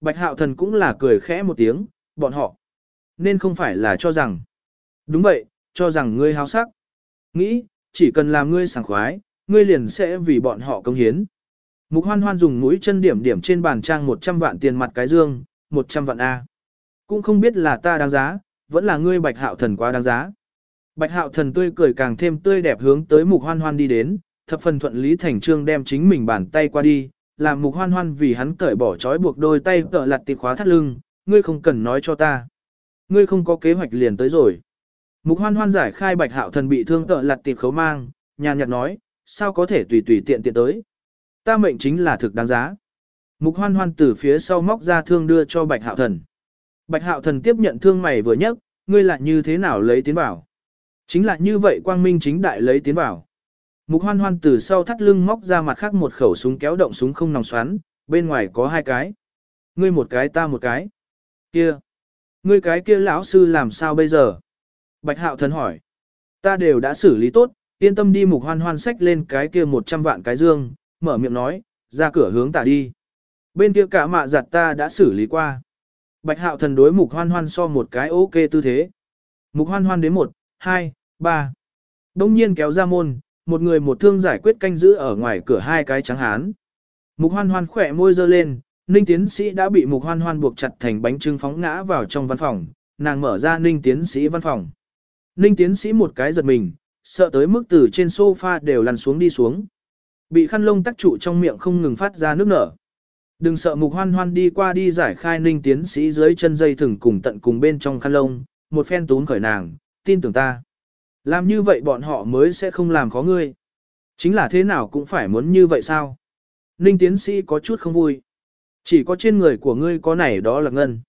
Bạch Hạo Thần cũng là cười khẽ một tiếng, bọn họ. Nên không phải là cho rằng. Đúng vậy, cho rằng ngươi háo sắc. Nghĩ, chỉ cần làm ngươi sảng khoái, ngươi liền sẽ vì bọn họ công hiến. Mục hoan hoan dùng mũi chân điểm điểm trên bàn trang 100 vạn tiền mặt cái dương, 100 vạn A. Cũng không biết là ta đáng giá, vẫn là ngươi bạch hạo thần quá đáng giá. Bạch hạo thần tươi cười càng thêm tươi đẹp hướng tới mục hoan hoan đi đến, thập phần thuận lý thành trương đem chính mình bàn tay qua đi, làm mục hoan hoan vì hắn cởi bỏ trói buộc đôi tay tợ lặt tịp khóa thắt lưng, ngươi không cần nói cho ta. Ngươi không có kế hoạch liền tới rồi. Mục hoan hoan giải khai bạch hạo thần bị thương tợ lặt tịp khấu mang, nhàn nhạt nói, sao có thể tùy tùy tiện tiện tới. Ta mệnh chính là thực đáng giá. Mục hoan hoan từ phía sau móc ra thương đưa cho bạch hạo thần. Bạch hạo thần tiếp nhận thương mày vừa nhấc, ngươi lại như thế nào lấy tiến bảo. Chính là như vậy quang minh chính đại lấy tiến bảo. Mục hoan hoan từ sau thắt lưng móc ra mặt khác một khẩu súng kéo động súng không nòng xoắn, bên ngoài có hai cái. Ngươi một cái ta một cái. Kia. Ngươi cái kia lão sư làm sao bây giờ? Bạch hạo thần hỏi. Ta đều đã xử lý tốt, yên tâm đi mục hoan hoan sách lên cái kia 100 vạn cái dương, mở miệng nói, ra cửa hướng tả đi. Bên kia cả mạ giặt ta đã xử lý qua. Bạch hạo thần đối mục hoan hoan so một cái ok tư thế. Mục hoan hoan đến một, hai, ba. Đông nhiên kéo ra môn, một người một thương giải quyết canh giữ ở ngoài cửa hai cái trắng hán. Mục hoan hoan khỏe môi dơ lên, ninh tiến sĩ đã bị mục hoan hoan buộc chặt thành bánh trưng phóng ngã vào trong văn phòng, nàng mở ra ninh tiến sĩ văn phòng. Ninh tiến sĩ một cái giật mình, sợ tới mức từ trên sofa đều lăn xuống đi xuống. Bị khăn lông tắc trụ trong miệng không ngừng phát ra nước nở. Đừng sợ mục hoan hoan đi qua đi giải khai ninh tiến sĩ dưới chân dây thừng cùng tận cùng bên trong khăn lông, một phen tún khởi nàng, tin tưởng ta. Làm như vậy bọn họ mới sẽ không làm khó ngươi. Chính là thế nào cũng phải muốn như vậy sao? Ninh tiến sĩ có chút không vui. Chỉ có trên người của ngươi có này đó là ngân.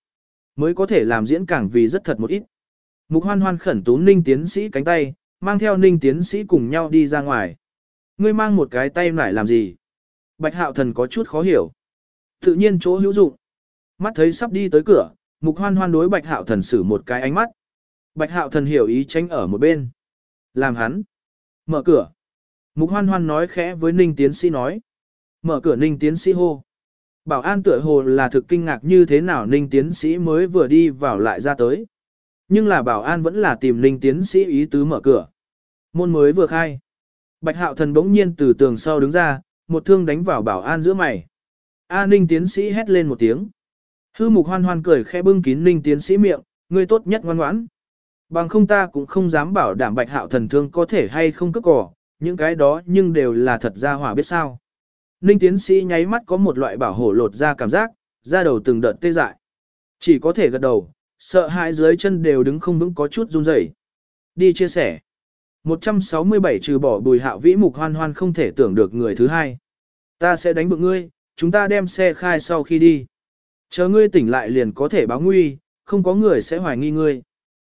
Mới có thể làm diễn càng vì rất thật một ít. Mục hoan hoan khẩn tú ninh tiến sĩ cánh tay, mang theo ninh tiến sĩ cùng nhau đi ra ngoài. Ngươi mang một cái tay nải làm gì? Bạch hạo thần có chút khó hiểu. Tự nhiên chỗ hữu dụng. Mắt thấy sắp đi tới cửa, mục hoan hoan đối bạch hạo thần xử một cái ánh mắt. Bạch hạo thần hiểu ý tránh ở một bên. Làm hắn. Mở cửa. Mục hoan hoan nói khẽ với ninh tiến sĩ nói. Mở cửa ninh tiến sĩ hô. Bảo an tựa hồ là thực kinh ngạc như thế nào ninh tiến sĩ mới vừa đi vào lại ra tới. Nhưng là bảo an vẫn là tìm ninh tiến sĩ ý tứ mở cửa. Môn mới vừa khai. Bạch hạo thần bỗng nhiên từ tường sau đứng ra, một thương đánh vào bảo an giữa mày. A ninh tiến sĩ hét lên một tiếng. Hư mục hoan hoan cười khẽ bưng kín ninh tiến sĩ miệng, ngươi tốt nhất ngoan ngoãn. Bằng không ta cũng không dám bảo đảm bạch hạo thần thương có thể hay không cướp cỏ, những cái đó nhưng đều là thật ra hỏa biết sao. Ninh tiến sĩ nháy mắt có một loại bảo hộ lột ra cảm giác, ra đầu từng đợt tê dại. Chỉ có thể gật đầu, sợ hãi dưới chân đều đứng không vững có chút run rẩy. Đi chia sẻ. 167 trừ bỏ bùi hạo vĩ mục hoan hoan không thể tưởng được người thứ hai. Ta sẽ đánh bụng ngươi, chúng ta đem xe khai sau khi đi. Chờ ngươi tỉnh lại liền có thể báo nguy, không có người sẽ hoài nghi ngươi.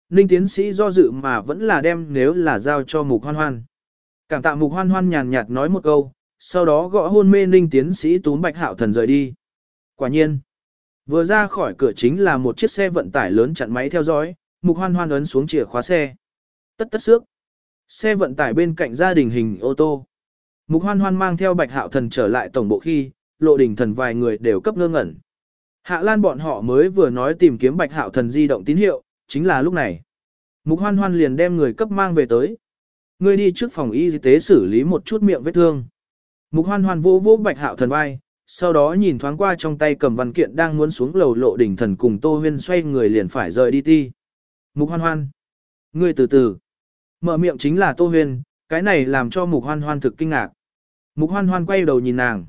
Ninh tiến sĩ do dự mà vẫn là đem nếu là giao cho mục hoan hoan. Cảm tạ mục hoan hoan nhàn nhạt nói một câu, sau đó gõ hôn mê ninh tiến sĩ túm bạch hạo thần rời đi. Quả nhiên, vừa ra khỏi cửa chính là một chiếc xe vận tải lớn chặn máy theo dõi, mục hoan hoan ấn xuống chìa khóa xe. Tất tất xước. Xe vận tải bên cạnh gia đình hình ô tô. Mục hoan hoan mang theo bạch hạo thần trở lại tổng bộ khi, lộ đình thần vài người đều cấp ngơ ngẩn. Hạ Lan bọn họ mới vừa nói tìm kiếm bạch hạo thần di động tín hiệu, chính là lúc này. Mục hoan hoan liền đem người cấp mang về tới. Ngươi đi trước phòng y tế xử lý một chút miệng vết thương. Mục hoan hoan vô vô bạch hạo thần vai, sau đó nhìn thoáng qua trong tay cầm văn kiện đang muốn xuống lầu lộ đỉnh thần cùng Tô Huyên xoay người liền phải rời đi ti. Mục hoan hoan. Ngươi từ từ. Mở miệng chính là Tô Huyên, cái này làm cho mục hoan hoan thực kinh ngạc. Mục hoan hoan quay đầu nhìn nàng.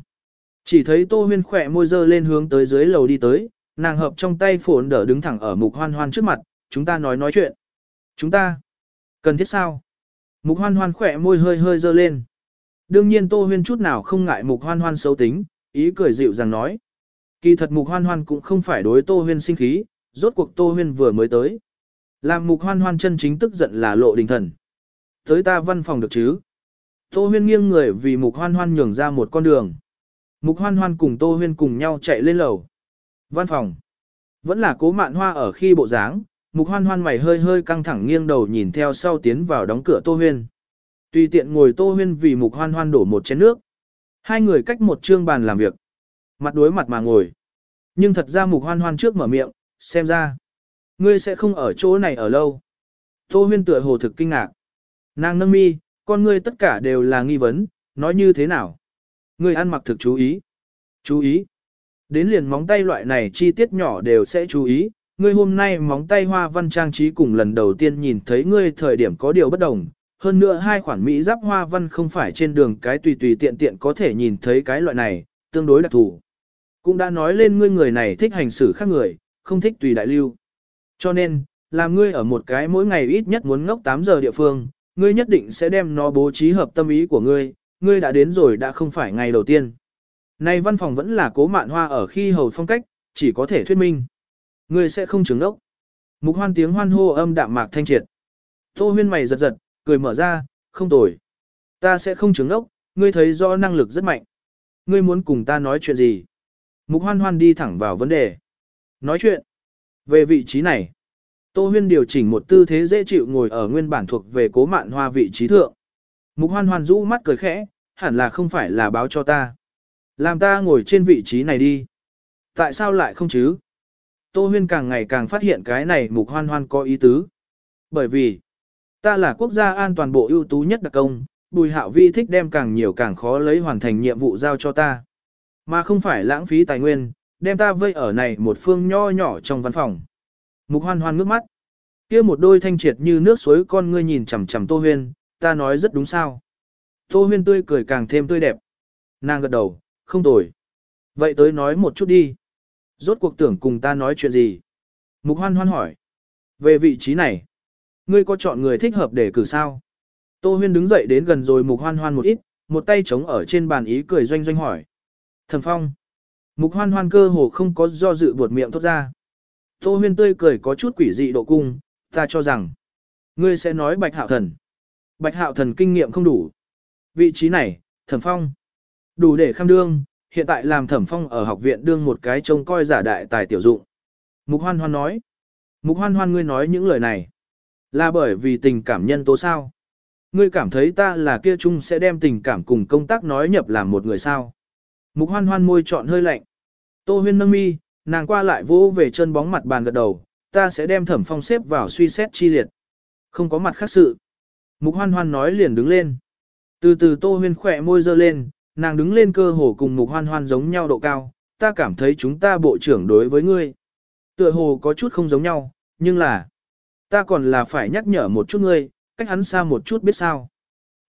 Chỉ thấy Tô Huyên khỏe môi dơ lên hướng tới dưới lầu đi tới, nàng hợp trong tay phổn đỡ đứng thẳng ở mục hoan hoan trước mặt, chúng ta nói nói chuyện. Chúng ta, cần thiết sao? Mục hoan hoan khỏe môi hơi hơi dơ lên. Đương nhiên Tô Huyên chút nào không ngại mục hoan hoan xấu tính, ý cười dịu rằng nói. Kỳ thật mục hoan hoan cũng không phải đối Tô Huyên sinh khí, rốt cuộc Tô Huyên vừa mới tới. Làm mục hoan hoan chân chính tức giận là lộ đình thần. Tới ta văn phòng được chứ? Tô Huyên nghiêng người vì mục hoan hoan nhường ra một con đường. Mục hoan hoan cùng Tô Huyên cùng nhau chạy lên lầu. Văn phòng. Vẫn là cố mạn hoa ở khi bộ dáng, mục hoan hoan mày hơi hơi căng thẳng nghiêng đầu nhìn theo sau tiến vào đóng cửa Tô Huyên. Tùy tiện ngồi Tô Huyên vì mục hoan hoan đổ một chén nước. Hai người cách một trương bàn làm việc. Mặt đối mặt mà ngồi. Nhưng thật ra mục hoan hoan trước mở miệng, xem ra. Ngươi sẽ không ở chỗ này ở lâu. Tô huyên tựa hồ thực kinh ngạc. Nàng nâng mi, con ngươi tất cả đều là nghi vấn, nói như thế nào. Ngươi ăn mặc thực chú ý. Chú ý. Đến liền móng tay loại này chi tiết nhỏ đều sẽ chú ý. Ngươi hôm nay móng tay hoa văn trang trí cùng lần đầu tiên nhìn thấy ngươi thời điểm có điều bất đồng. Hơn nữa hai khoản Mỹ giáp hoa văn không phải trên đường cái tùy tùy tiện tiện có thể nhìn thấy cái loại này, tương đối đặc thù. Cũng đã nói lên ngươi người này thích hành xử khác người, không thích tùy đại lưu. Cho nên, làm ngươi ở một cái mỗi ngày ít nhất muốn ngốc 8 giờ địa phương, ngươi nhất định sẽ đem nó bố trí hợp tâm ý của ngươi, ngươi đã đến rồi đã không phải ngày đầu tiên. Này văn phòng vẫn là cố mạn hoa ở khi hầu phong cách, chỉ có thể thuyết minh. Ngươi sẽ không chứng đốc. Mục hoan tiếng hoan hô âm đạm mạc thanh triệt. Tô huyên mày giật giật, cười mở ra, không tồi. Ta sẽ không chứng đốc, ngươi thấy rõ năng lực rất mạnh. Ngươi muốn cùng ta nói chuyện gì? Mục hoan hoan đi thẳng vào vấn đề. Nói chuyện. Về vị trí này. Tô huyên điều chỉnh một tư thế dễ chịu ngồi ở nguyên bản thuộc về cố mạn hoa vị trí thượng. Mục hoan hoan rũ mắt cười khẽ, hẳn là không phải là báo cho ta. Làm ta ngồi trên vị trí này đi. Tại sao lại không chứ? Tô huyên càng ngày càng phát hiện cái này mục hoan hoan có ý tứ. Bởi vì, ta là quốc gia an toàn bộ ưu tú nhất đặc công, bùi hạo vi thích đem càng nhiều càng khó lấy hoàn thành nhiệm vụ giao cho ta. Mà không phải lãng phí tài nguyên, đem ta vây ở này một phương nho nhỏ trong văn phòng. Mục hoan hoan ngước mắt. kia một đôi thanh triệt như nước suối con ngươi nhìn chằm chằm Tô Huyên, ta nói rất đúng sao. Tô Huyên tươi cười càng thêm tươi đẹp. Nàng gật đầu, không tồi. Vậy tới nói một chút đi. Rốt cuộc tưởng cùng ta nói chuyện gì? Mục hoan hoan hỏi. Về vị trí này, ngươi có chọn người thích hợp để cử sao? Tô Huyên đứng dậy đến gần rồi mục hoan hoan một ít, một tay chống ở trên bàn ý cười doanh doanh hỏi. Thẩm phong. Mục hoan hoan cơ hồ không có do dự buột miệng thốt ra. Tô huyên tươi cười có chút quỷ dị độ cung, ta cho rằng, ngươi sẽ nói bạch hạo thần. Bạch hạo thần kinh nghiệm không đủ. Vị trí này, thẩm phong. Đủ để kham đương, hiện tại làm thẩm phong ở học viện đương một cái trông coi giả đại tài tiểu dụng. Mục hoan hoan nói. Mục hoan hoan ngươi nói những lời này. Là bởi vì tình cảm nhân tố sao? Ngươi cảm thấy ta là kia chung sẽ đem tình cảm cùng công tác nói nhập làm một người sao? Mục hoan hoan môi trọn hơi lạnh. Tô huyên nâng mi, nàng qua lại vỗ về chân bóng mặt bàn gật đầu, ta sẽ đem thẩm phong xếp vào suy xét chi liệt. Không có mặt khác sự. Mục hoan hoan nói liền đứng lên. Từ từ tô huyên khỏe môi dơ lên, nàng đứng lên cơ hồ cùng mục hoan hoan giống nhau độ cao, ta cảm thấy chúng ta bộ trưởng đối với ngươi. Tựa hồ có chút không giống nhau, nhưng là, ta còn là phải nhắc nhở một chút ngươi, cách hắn xa một chút biết sao.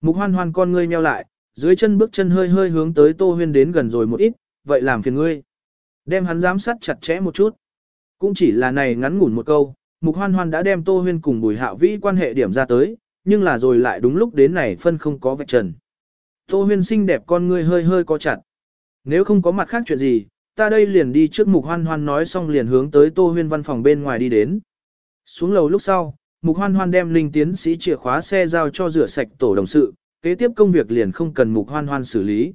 Mục hoan hoan con ngươi nheo lại, dưới chân bước chân hơi hơi hướng tới Tô Huyên đến gần rồi một ít, vậy làm phiền ngươi. Đem hắn giám sát chặt chẽ một chút. Cũng chỉ là này ngắn ngủn một câu, Mục Hoan Hoan đã đem Tô Huyên cùng Bùi Hạo Vĩ quan hệ điểm ra tới, nhưng là rồi lại đúng lúc đến này phân không có vạch trần. Tô Huyên xinh đẹp con ngươi hơi hơi có chặt. Nếu không có mặt khác chuyện gì, ta đây liền đi trước Mục Hoan Hoan nói xong liền hướng tới Tô Huyên văn phòng bên ngoài đi đến. Xuống lầu lúc sau, Mục Hoan Hoan đem linh tiến sĩ chìa khóa xe giao cho rửa sạch tổ đồng sự, kế tiếp công việc liền không cần mục hoan hoan xử lý.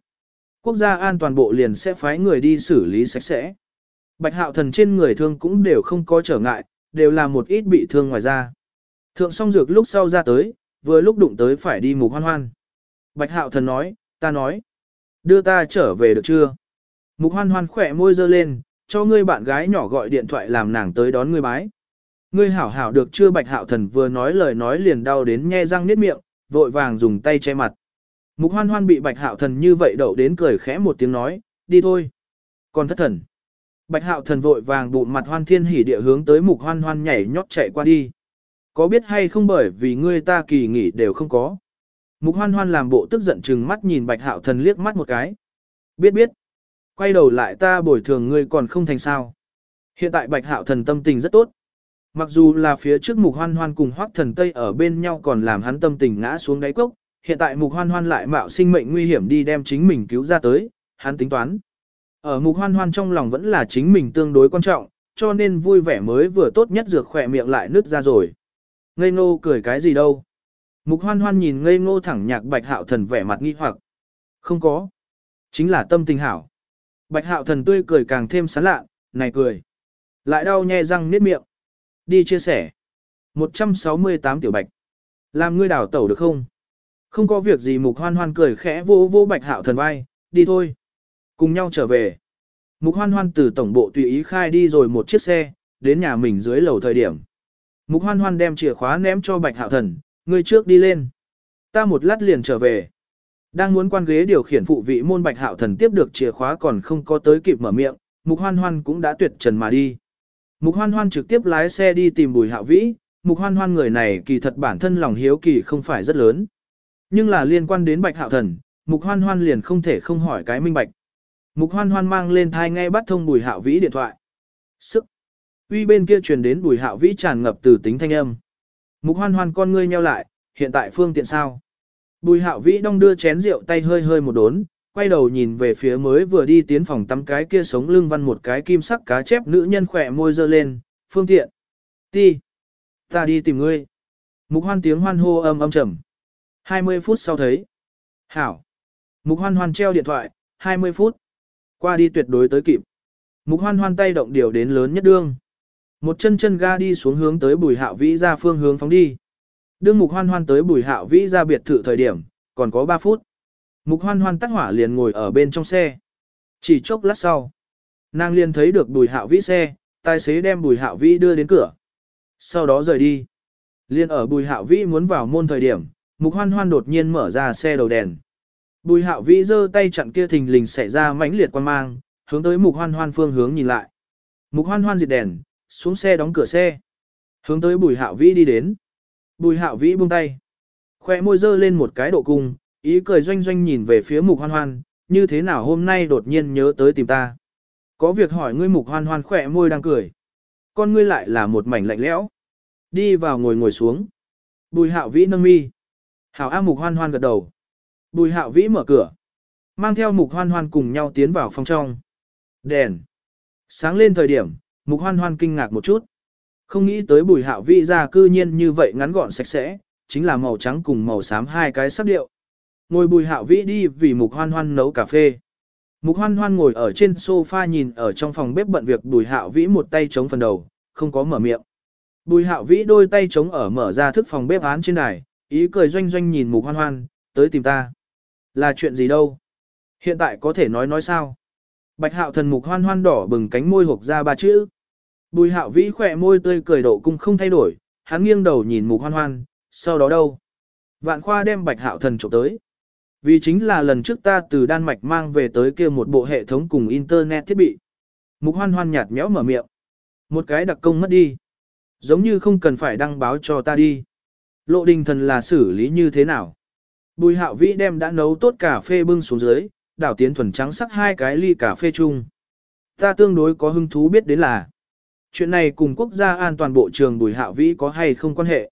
Quốc gia an toàn bộ liền sẽ phái người đi xử lý sạch sẽ. Bạch hạo thần trên người thương cũng đều không có trở ngại, đều là một ít bị thương ngoài ra. Thượng song dược lúc sau ra tới, vừa lúc đụng tới phải đi mục hoan hoan. Bạch hạo thần nói, ta nói, đưa ta trở về được chưa? Mục hoan hoan khỏe môi dơ lên, cho ngươi bạn gái nhỏ gọi điện thoại làm nàng tới đón ngươi bái. Ngươi hảo hảo được chưa bạch hạo thần vừa nói lời nói liền đau đến nhe răng niết miệng, vội vàng dùng tay che mặt. Mục hoan hoan bị bạch hạo thần như vậy đậu đến cười khẽ một tiếng nói, đi thôi. Còn thất thần. Bạch hạo thần vội vàng bụng mặt hoan thiên hỉ địa hướng tới mục hoan hoan nhảy nhót chạy qua đi. Có biết hay không bởi vì ngươi ta kỳ nghỉ đều không có. Mục hoan hoan làm bộ tức giận chừng mắt nhìn bạch hạo thần liếc mắt một cái. Biết biết. Quay đầu lại ta bồi thường ngươi còn không thành sao. Hiện tại bạch hạo thần tâm tình rất tốt. Mặc dù là phía trước mục hoan hoan cùng hoác thần Tây ở bên nhau còn làm hắn tâm tình ngã xuống đáy cốc, hiện tại mục hoan hoan lại mạo sinh mệnh nguy hiểm đi đem chính mình cứu ra tới, hắn tính toán. Ở mục hoan hoan trong lòng vẫn là chính mình tương đối quan trọng, cho nên vui vẻ mới vừa tốt nhất dược khỏe miệng lại nứt ra rồi. Ngây ngô cười cái gì đâu. Mục hoan hoan nhìn ngây ngô thẳng nhạc bạch hạo thần vẻ mặt nghi hoặc. Không có. Chính là tâm tình hảo. Bạch hạo thần tươi cười càng thêm sán lạ, này cười. Lại đau nhe răng niết miệng. Đi chia sẻ. 168 tiểu bạch. Làm ngươi đảo tẩu được không? Không có việc gì mục hoan hoan cười khẽ vô vô bạch hạo thần vai, đi thôi. Cùng nhau trở về. Mục hoan hoan từ tổng bộ tùy ý khai đi rồi một chiếc xe, đến nhà mình dưới lầu thời điểm. Mục hoan hoan đem chìa khóa ném cho bạch hạo thần, Ngươi trước đi lên. Ta một lát liền trở về. Đang muốn quan ghế điều khiển phụ vị môn bạch hạo thần tiếp được chìa khóa còn không có tới kịp mở miệng, mục hoan hoan cũng đã tuyệt trần mà đi. Mục hoan hoan trực tiếp lái xe đi tìm bùi hạo vĩ, mục hoan hoan người này kỳ thật bản thân lòng hiếu kỳ không phải rất lớn. Nhưng là liên quan đến bạch hạo thần, mục hoan hoan liền không thể không hỏi cái minh bạch. Mục hoan hoan mang lên thai ngay bắt thông bùi hạo vĩ điện thoại. Sức. Uy bên kia truyền đến bùi hạo vĩ tràn ngập từ tính thanh âm. Mục hoan hoan con ngươi nheo lại, hiện tại phương tiện sao? Bùi hạo vĩ đong đưa chén rượu tay hơi hơi một đốn, quay đầu nhìn về phía mới vừa đi tiến phòng tắm cái kia sống lưng văn một cái kim sắc cá chép nữ nhân khỏe môi dơ lên, phương tiện. Ti. Ta đi tìm ngươi. Mục hoan tiếng hoan hô âm âm trầm. 20 phút sau thấy. Hảo. Mục hoan hoan treo điện thoại, 20 phút. Qua đi tuyệt đối tới kịp. Mục hoan hoan tay động điều đến lớn nhất đương. Một chân chân ga đi xuống hướng tới bùi hạo vĩ ra phương hướng phóng đi. Đương mục hoan hoan tới bùi hạo vĩ ra biệt thự thời điểm, còn có 3 phút. Mục hoan hoan tắt hỏa liền ngồi ở bên trong xe. Chỉ chốc lát sau. Nàng liền thấy được bùi hạo vĩ xe, tài xế đem bùi hạo vĩ đưa đến cửa. Sau đó rời đi. Liên ở bùi hạo vĩ muốn vào môn thời điểm, mục hoan hoan đột nhiên mở ra xe đầu đèn. Bùi hạo vĩ giơ tay chặn kia thình lình xảy ra mãnh liệt quan mang, hướng tới mục hoan hoan phương hướng nhìn lại. Mục hoan hoan diệt đèn, xuống xe đóng cửa xe. Hướng tới bùi hạo vĩ đi đến. Bùi hạo vĩ buông tay. Khoe môi dơ lên một cái độ cung, ý cười doanh doanh nhìn về phía mục hoan hoan, như thế nào hôm nay đột nhiên nhớ tới tìm ta. Có việc hỏi ngươi mục hoan hoan khỏe môi đang cười. Con ngươi lại là một mảnh lạnh lẽo. Đi vào ngồi ngồi xuống. Bùi hạo vĩ nâng mi. Hảo A mục hoan hoan gật đầu. Bùi hạo vĩ mở cửa. Mang theo mục hoan hoan cùng nhau tiến vào phòng trong. Đèn. Sáng lên thời điểm, mục hoan hoan kinh ngạc một chút. Không nghĩ tới bùi hạo vĩ ra cư nhiên như vậy ngắn gọn sạch sẽ, chính là màu trắng cùng màu xám hai cái sắc điệu. Ngồi bùi hạo vĩ đi vì mục hoan hoan nấu cà phê. Mục hoan hoan ngồi ở trên sofa nhìn ở trong phòng bếp bận việc bùi hạo vĩ một tay chống phần đầu, không có mở miệng. Bùi hạo vĩ đôi tay chống ở mở ra thức phòng bếp án trên đài, ý cười doanh doanh nhìn mục hoan hoan, tới tìm ta. Là chuyện gì đâu? Hiện tại có thể nói nói sao? Bạch hạo thần mục hoan hoan đỏ bừng cánh môi hộp ra ba chữ. Bùi hạo vĩ khỏe môi tươi cười độ cung không thay đổi, hắn nghiêng đầu nhìn mục hoan hoan, sau đó đâu? Vạn khoa đem bạch hạo thần trộm tới. Vì chính là lần trước ta từ Đan Mạch mang về tới kia một bộ hệ thống cùng Internet thiết bị. Mục hoan hoan nhạt méo mở miệng. Một cái đặc công mất đi. Giống như không cần phải đăng báo cho ta đi. Lộ đình thần là xử lý như thế nào? Bùi hạo vĩ đem đã nấu tốt cà phê bưng xuống dưới, đảo tiến thuần trắng sắc hai cái ly cà phê chung. Ta tương đối có hứng thú biết đến là, chuyện này cùng quốc gia an toàn bộ trường bùi hạo vĩ có hay không quan hệ.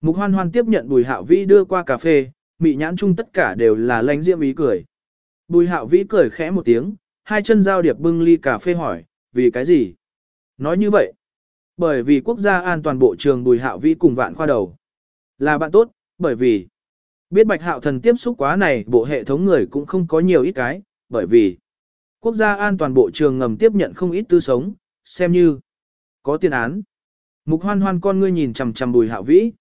Mục hoan hoan tiếp nhận bùi hạo vĩ đưa qua cà phê, mị nhãn chung tất cả đều là lánh diễm ý cười. Bùi hạo vĩ cười khẽ một tiếng, hai chân giao điệp bưng ly cà phê hỏi, vì cái gì? Nói như vậy, bởi vì quốc gia an toàn bộ trường bùi hạo vĩ cùng vạn khoa đầu. Là bạn tốt, bởi vì biết bạch hạo thần tiếp xúc quá này bộ hệ thống người cũng không có nhiều ít cái, bởi vì quốc gia an toàn bộ trường ngầm tiếp nhận không ít tư sống, xem như có tiền án. Mục hoan hoan con ngươi nhìn chằm chằm bùi hạo vĩ.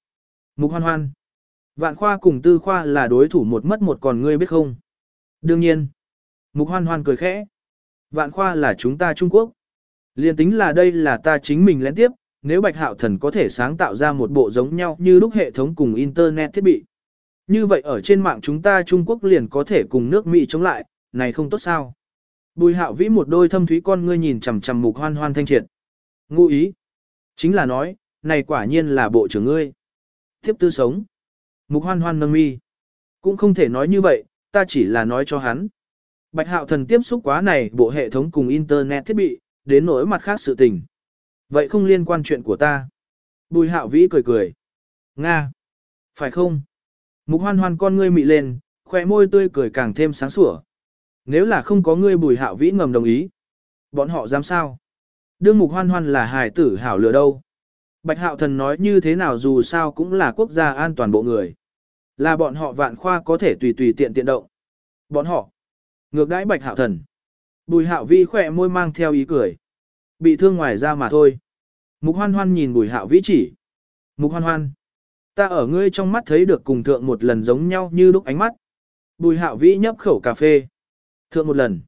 Mục hoan hoan. Vạn khoa cùng tư khoa là đối thủ một mất một còn ngươi biết không? Đương nhiên. Mục hoan hoan cười khẽ. Vạn khoa là chúng ta Trung Quốc. Liên tính là đây là ta chính mình lén tiếp, nếu Bạch Hạo Thần có thể sáng tạo ra một bộ giống nhau như lúc hệ thống cùng Internet thiết bị. Như vậy ở trên mạng chúng ta Trung Quốc liền có thể cùng nước Mỹ chống lại, này không tốt sao? Bùi hạo vĩ một đôi thâm thúy con ngươi nhìn chằm chằm mục hoan hoan thanh triệt. Ngụ ý. Chính là nói, này quả nhiên là bộ trưởng ngươi. Tiếp tư sống. Mục hoan hoan nâng mi. Cũng không thể nói như vậy, ta chỉ là nói cho hắn. Bạch hạo thần tiếp xúc quá này bộ hệ thống cùng internet thiết bị, đến nỗi mặt khác sự tình. Vậy không liên quan chuyện của ta. Bùi hạo vĩ cười cười. Nga. Phải không? Mục hoan hoan con ngươi mị lên, khỏe môi tươi cười càng thêm sáng sủa. Nếu là không có ngươi bùi hạo vĩ ngầm đồng ý. Bọn họ dám sao? Đương mục hoan hoan là hài tử hảo lừa đâu. Bạch hạo thần nói như thế nào dù sao cũng là quốc gia an toàn bộ người. Là bọn họ vạn khoa có thể tùy tùy tiện tiện động. Bọn họ. Ngược đãi bạch hạo thần. Bùi hạo vi khỏe môi mang theo ý cười. Bị thương ngoài ra mà thôi. Mục hoan hoan nhìn bùi hạo vĩ chỉ. Mục hoan hoan. Ta ở ngươi trong mắt thấy được cùng thượng một lần giống nhau như lúc ánh mắt. Bùi hạo vĩ nhấp khẩu cà phê. Thượng một lần.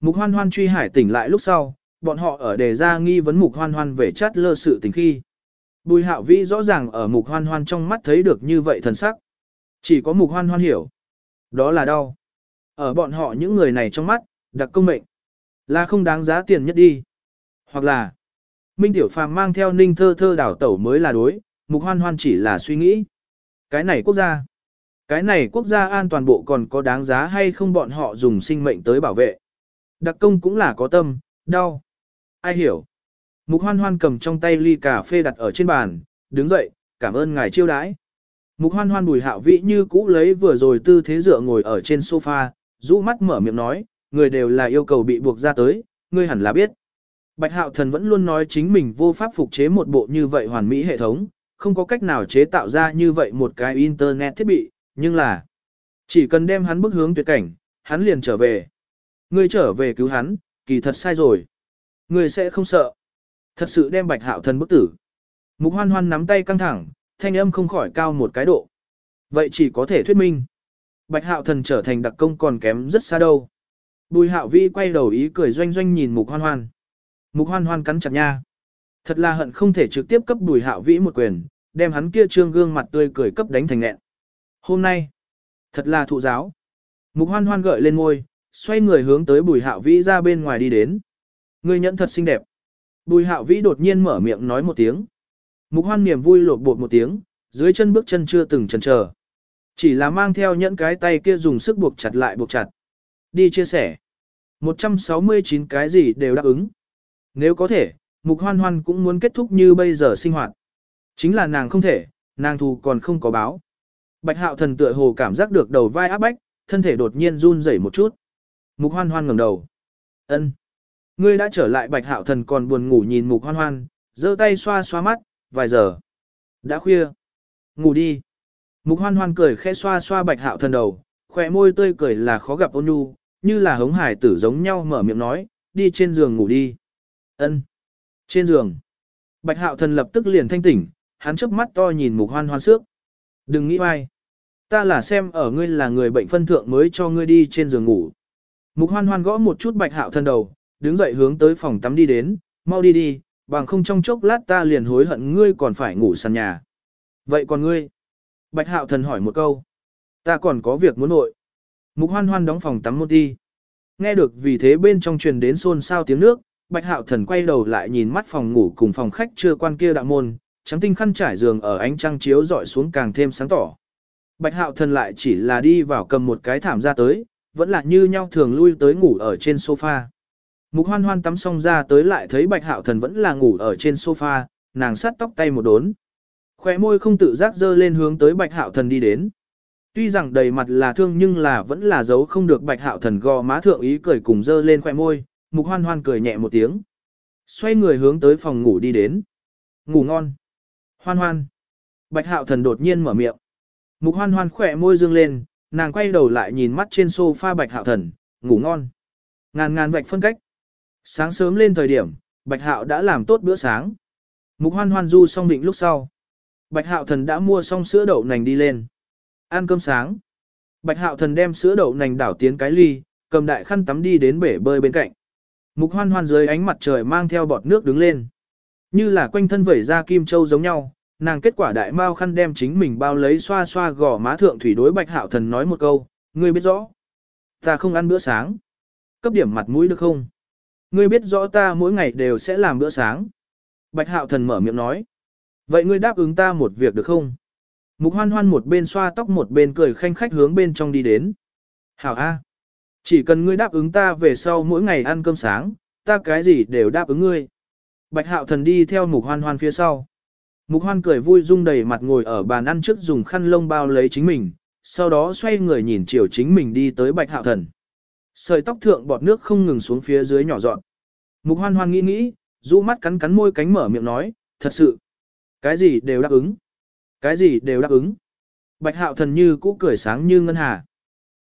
Mục hoan hoan truy hải tỉnh lại lúc sau, bọn họ ở đề ra nghi vấn mục hoan hoan về chát lơ sự tình khi. Bùi hạo vĩ rõ ràng ở mục hoan hoan trong mắt thấy được như vậy thần sắc. Chỉ có mục hoan hoan hiểu. Đó là đau. Ở bọn họ những người này trong mắt, đặc công mệnh. Là không đáng giá tiền nhất đi. Hoặc là, Minh Tiểu Phàm mang theo ninh thơ thơ đảo tẩu mới là đối, mục hoan hoan chỉ là suy nghĩ. Cái này quốc gia. Cái này quốc gia an toàn bộ còn có đáng giá hay không bọn họ dùng sinh mệnh tới bảo vệ. Đặc công cũng là có tâm, đau. Ai hiểu. Mục hoan hoan cầm trong tay ly cà phê đặt ở trên bàn, đứng dậy, cảm ơn ngài chiêu đãi. Mục hoan hoan bùi hạo vĩ như cũ lấy vừa rồi tư thế dựa ngồi ở trên sofa, rũ mắt mở miệng nói, người đều là yêu cầu bị buộc ra tới, ngươi hẳn là biết. Bạch hạo thần vẫn luôn nói chính mình vô pháp phục chế một bộ như vậy hoàn mỹ hệ thống, không có cách nào chế tạo ra như vậy một cái internet thiết bị, nhưng là chỉ cần đem hắn bước hướng tuyệt cảnh, hắn liền trở về. Ngươi trở về cứu hắn, kỳ thật sai rồi. Ngươi sẽ không sợ. Thật sự đem bạch hạo thần bức tử. Mục hoan hoan nắm tay căng thẳng, thanh âm không khỏi cao một cái độ. Vậy chỉ có thể thuyết minh. Bạch hạo thần trở thành đặc công còn kém rất xa đâu. Bùi hạo vi quay đầu ý cười doanh doanh nhìn mục hoan hoan. Mục hoan hoan cắn chặt nha. Thật là hận không thể trực tiếp cấp bùi hạo vĩ một quyền, đem hắn kia trương gương mặt tươi cười cấp đánh thành nghẹn. Hôm nay, thật là thụ giáo. Mục hoan hoan gợi lên ngôi, xoay người hướng tới bùi hạo vĩ ra bên ngoài đi đến. Người nhẫn thật xinh đẹp. Bùi hạo vĩ đột nhiên mở miệng nói một tiếng. Mục hoan niềm vui lột bột một tiếng, dưới chân bước chân chưa từng chần chờ. Chỉ là mang theo nhẫn cái tay kia dùng sức buộc chặt lại buộc chặt. Đi chia sẻ. 169 cái gì đều đáp ứng. Nếu có thể, mục hoan hoan cũng muốn kết thúc như bây giờ sinh hoạt. Chính là nàng không thể, nàng thù còn không có báo. Bạch hạo thần tựa hồ cảm giác được đầu vai áp bách, thân thể đột nhiên run rẩy một chút. Mục hoan hoan ngẩng đầu. ân Ngươi đã trở lại bạch hạo thần còn buồn ngủ nhìn mục hoan hoan, giơ tay xoa xoa mắt, vài giờ. Đã khuya. Ngủ đi. Mục hoan hoan cười khẽ xoa xoa bạch hạo thần đầu, khỏe môi tươi cười là khó gặp ôn nhu, như là hống hải tử giống nhau mở miệng nói, đi trên giường ngủ đi. ân Trên giường. Bạch hạo thần lập tức liền thanh tỉnh, hắn chớp mắt to nhìn mục hoan hoan sước. Đừng nghĩ ai. Ta là xem ở ngươi là người bệnh phân thượng mới cho ngươi đi trên giường ngủ. Mục hoan hoan gõ một chút bạch hạo thần đầu, đứng dậy hướng tới phòng tắm đi đến, mau đi đi, bằng không trong chốc lát ta liền hối hận ngươi còn phải ngủ sàn nhà. Vậy còn ngươi? Bạch hạo thần hỏi một câu. Ta còn có việc muốn nội. Mục hoan hoan đóng phòng tắm một đi. Nghe được vì thế bên trong truyền đến xôn xao tiếng nước, bạch hạo thần quay đầu lại nhìn mắt phòng ngủ cùng phòng khách chưa quan kia đạo môn, trắng tinh khăn trải giường ở ánh trăng chiếu dọi xuống càng thêm sáng tỏ. Bạch hạo thần lại chỉ là đi vào cầm một cái thảm ra tới, vẫn là như nhau thường lui tới ngủ ở trên sofa. Mục hoan hoan tắm xong ra tới lại thấy bạch hạo thần vẫn là ngủ ở trên sofa, nàng sát tóc tay một đốn. Khóe môi không tự giác dơ lên hướng tới bạch hạo thần đi đến. Tuy rằng đầy mặt là thương nhưng là vẫn là giấu không được bạch hạo thần gò má thượng ý cười cùng dơ lên khóe môi, mục hoan hoan cười nhẹ một tiếng. Xoay người hướng tới phòng ngủ đi đến. Ngủ ngon. Hoan hoan. Bạch hạo thần đột nhiên mở miệng. Mục hoan hoan khỏe môi dương lên, nàng quay đầu lại nhìn mắt trên sofa bạch hạo thần, ngủ ngon. Ngàn ngàn vạch phân cách. Sáng sớm lên thời điểm, bạch hạo đã làm tốt bữa sáng. Mục hoan hoan du xong định lúc sau. Bạch hạo thần đã mua xong sữa đậu nành đi lên. Ăn cơm sáng. Bạch hạo thần đem sữa đậu nành đảo tiến cái ly, cầm đại khăn tắm đi đến bể bơi bên cạnh. Mục hoan hoan dưới ánh mặt trời mang theo bọt nước đứng lên. Như là quanh thân vẩy ra kim châu giống nhau, nàng kết quả đại mao khăn đem chính mình bao lấy xoa xoa gò má thượng thủy đối bạch hạo thần nói một câu, ngươi biết rõ. Ta không ăn bữa sáng. Cấp điểm mặt mũi được không? Ngươi biết rõ ta mỗi ngày đều sẽ làm bữa sáng. Bạch hạo thần mở miệng nói. Vậy ngươi đáp ứng ta một việc được không? Mục hoan hoan một bên xoa tóc một bên cười khanh khách hướng bên trong đi đến. Hảo A. Chỉ cần ngươi đáp ứng ta về sau mỗi ngày ăn cơm sáng, ta cái gì đều đáp ứng ngươi. Bạch hạo thần đi theo mục hoan hoan phía sau. Mục hoan cười vui rung đầy mặt ngồi ở bàn ăn trước dùng khăn lông bao lấy chính mình, sau đó xoay người nhìn chiều chính mình đi tới bạch hạo thần. Sợi tóc thượng bọt nước không ngừng xuống phía dưới nhỏ dọn. Mục hoan hoan nghĩ nghĩ, rũ mắt cắn cắn môi cánh mở miệng nói, thật sự. Cái gì đều đáp ứng. Cái gì đều đáp ứng. Bạch hạo thần như cũ cười sáng như ngân hà.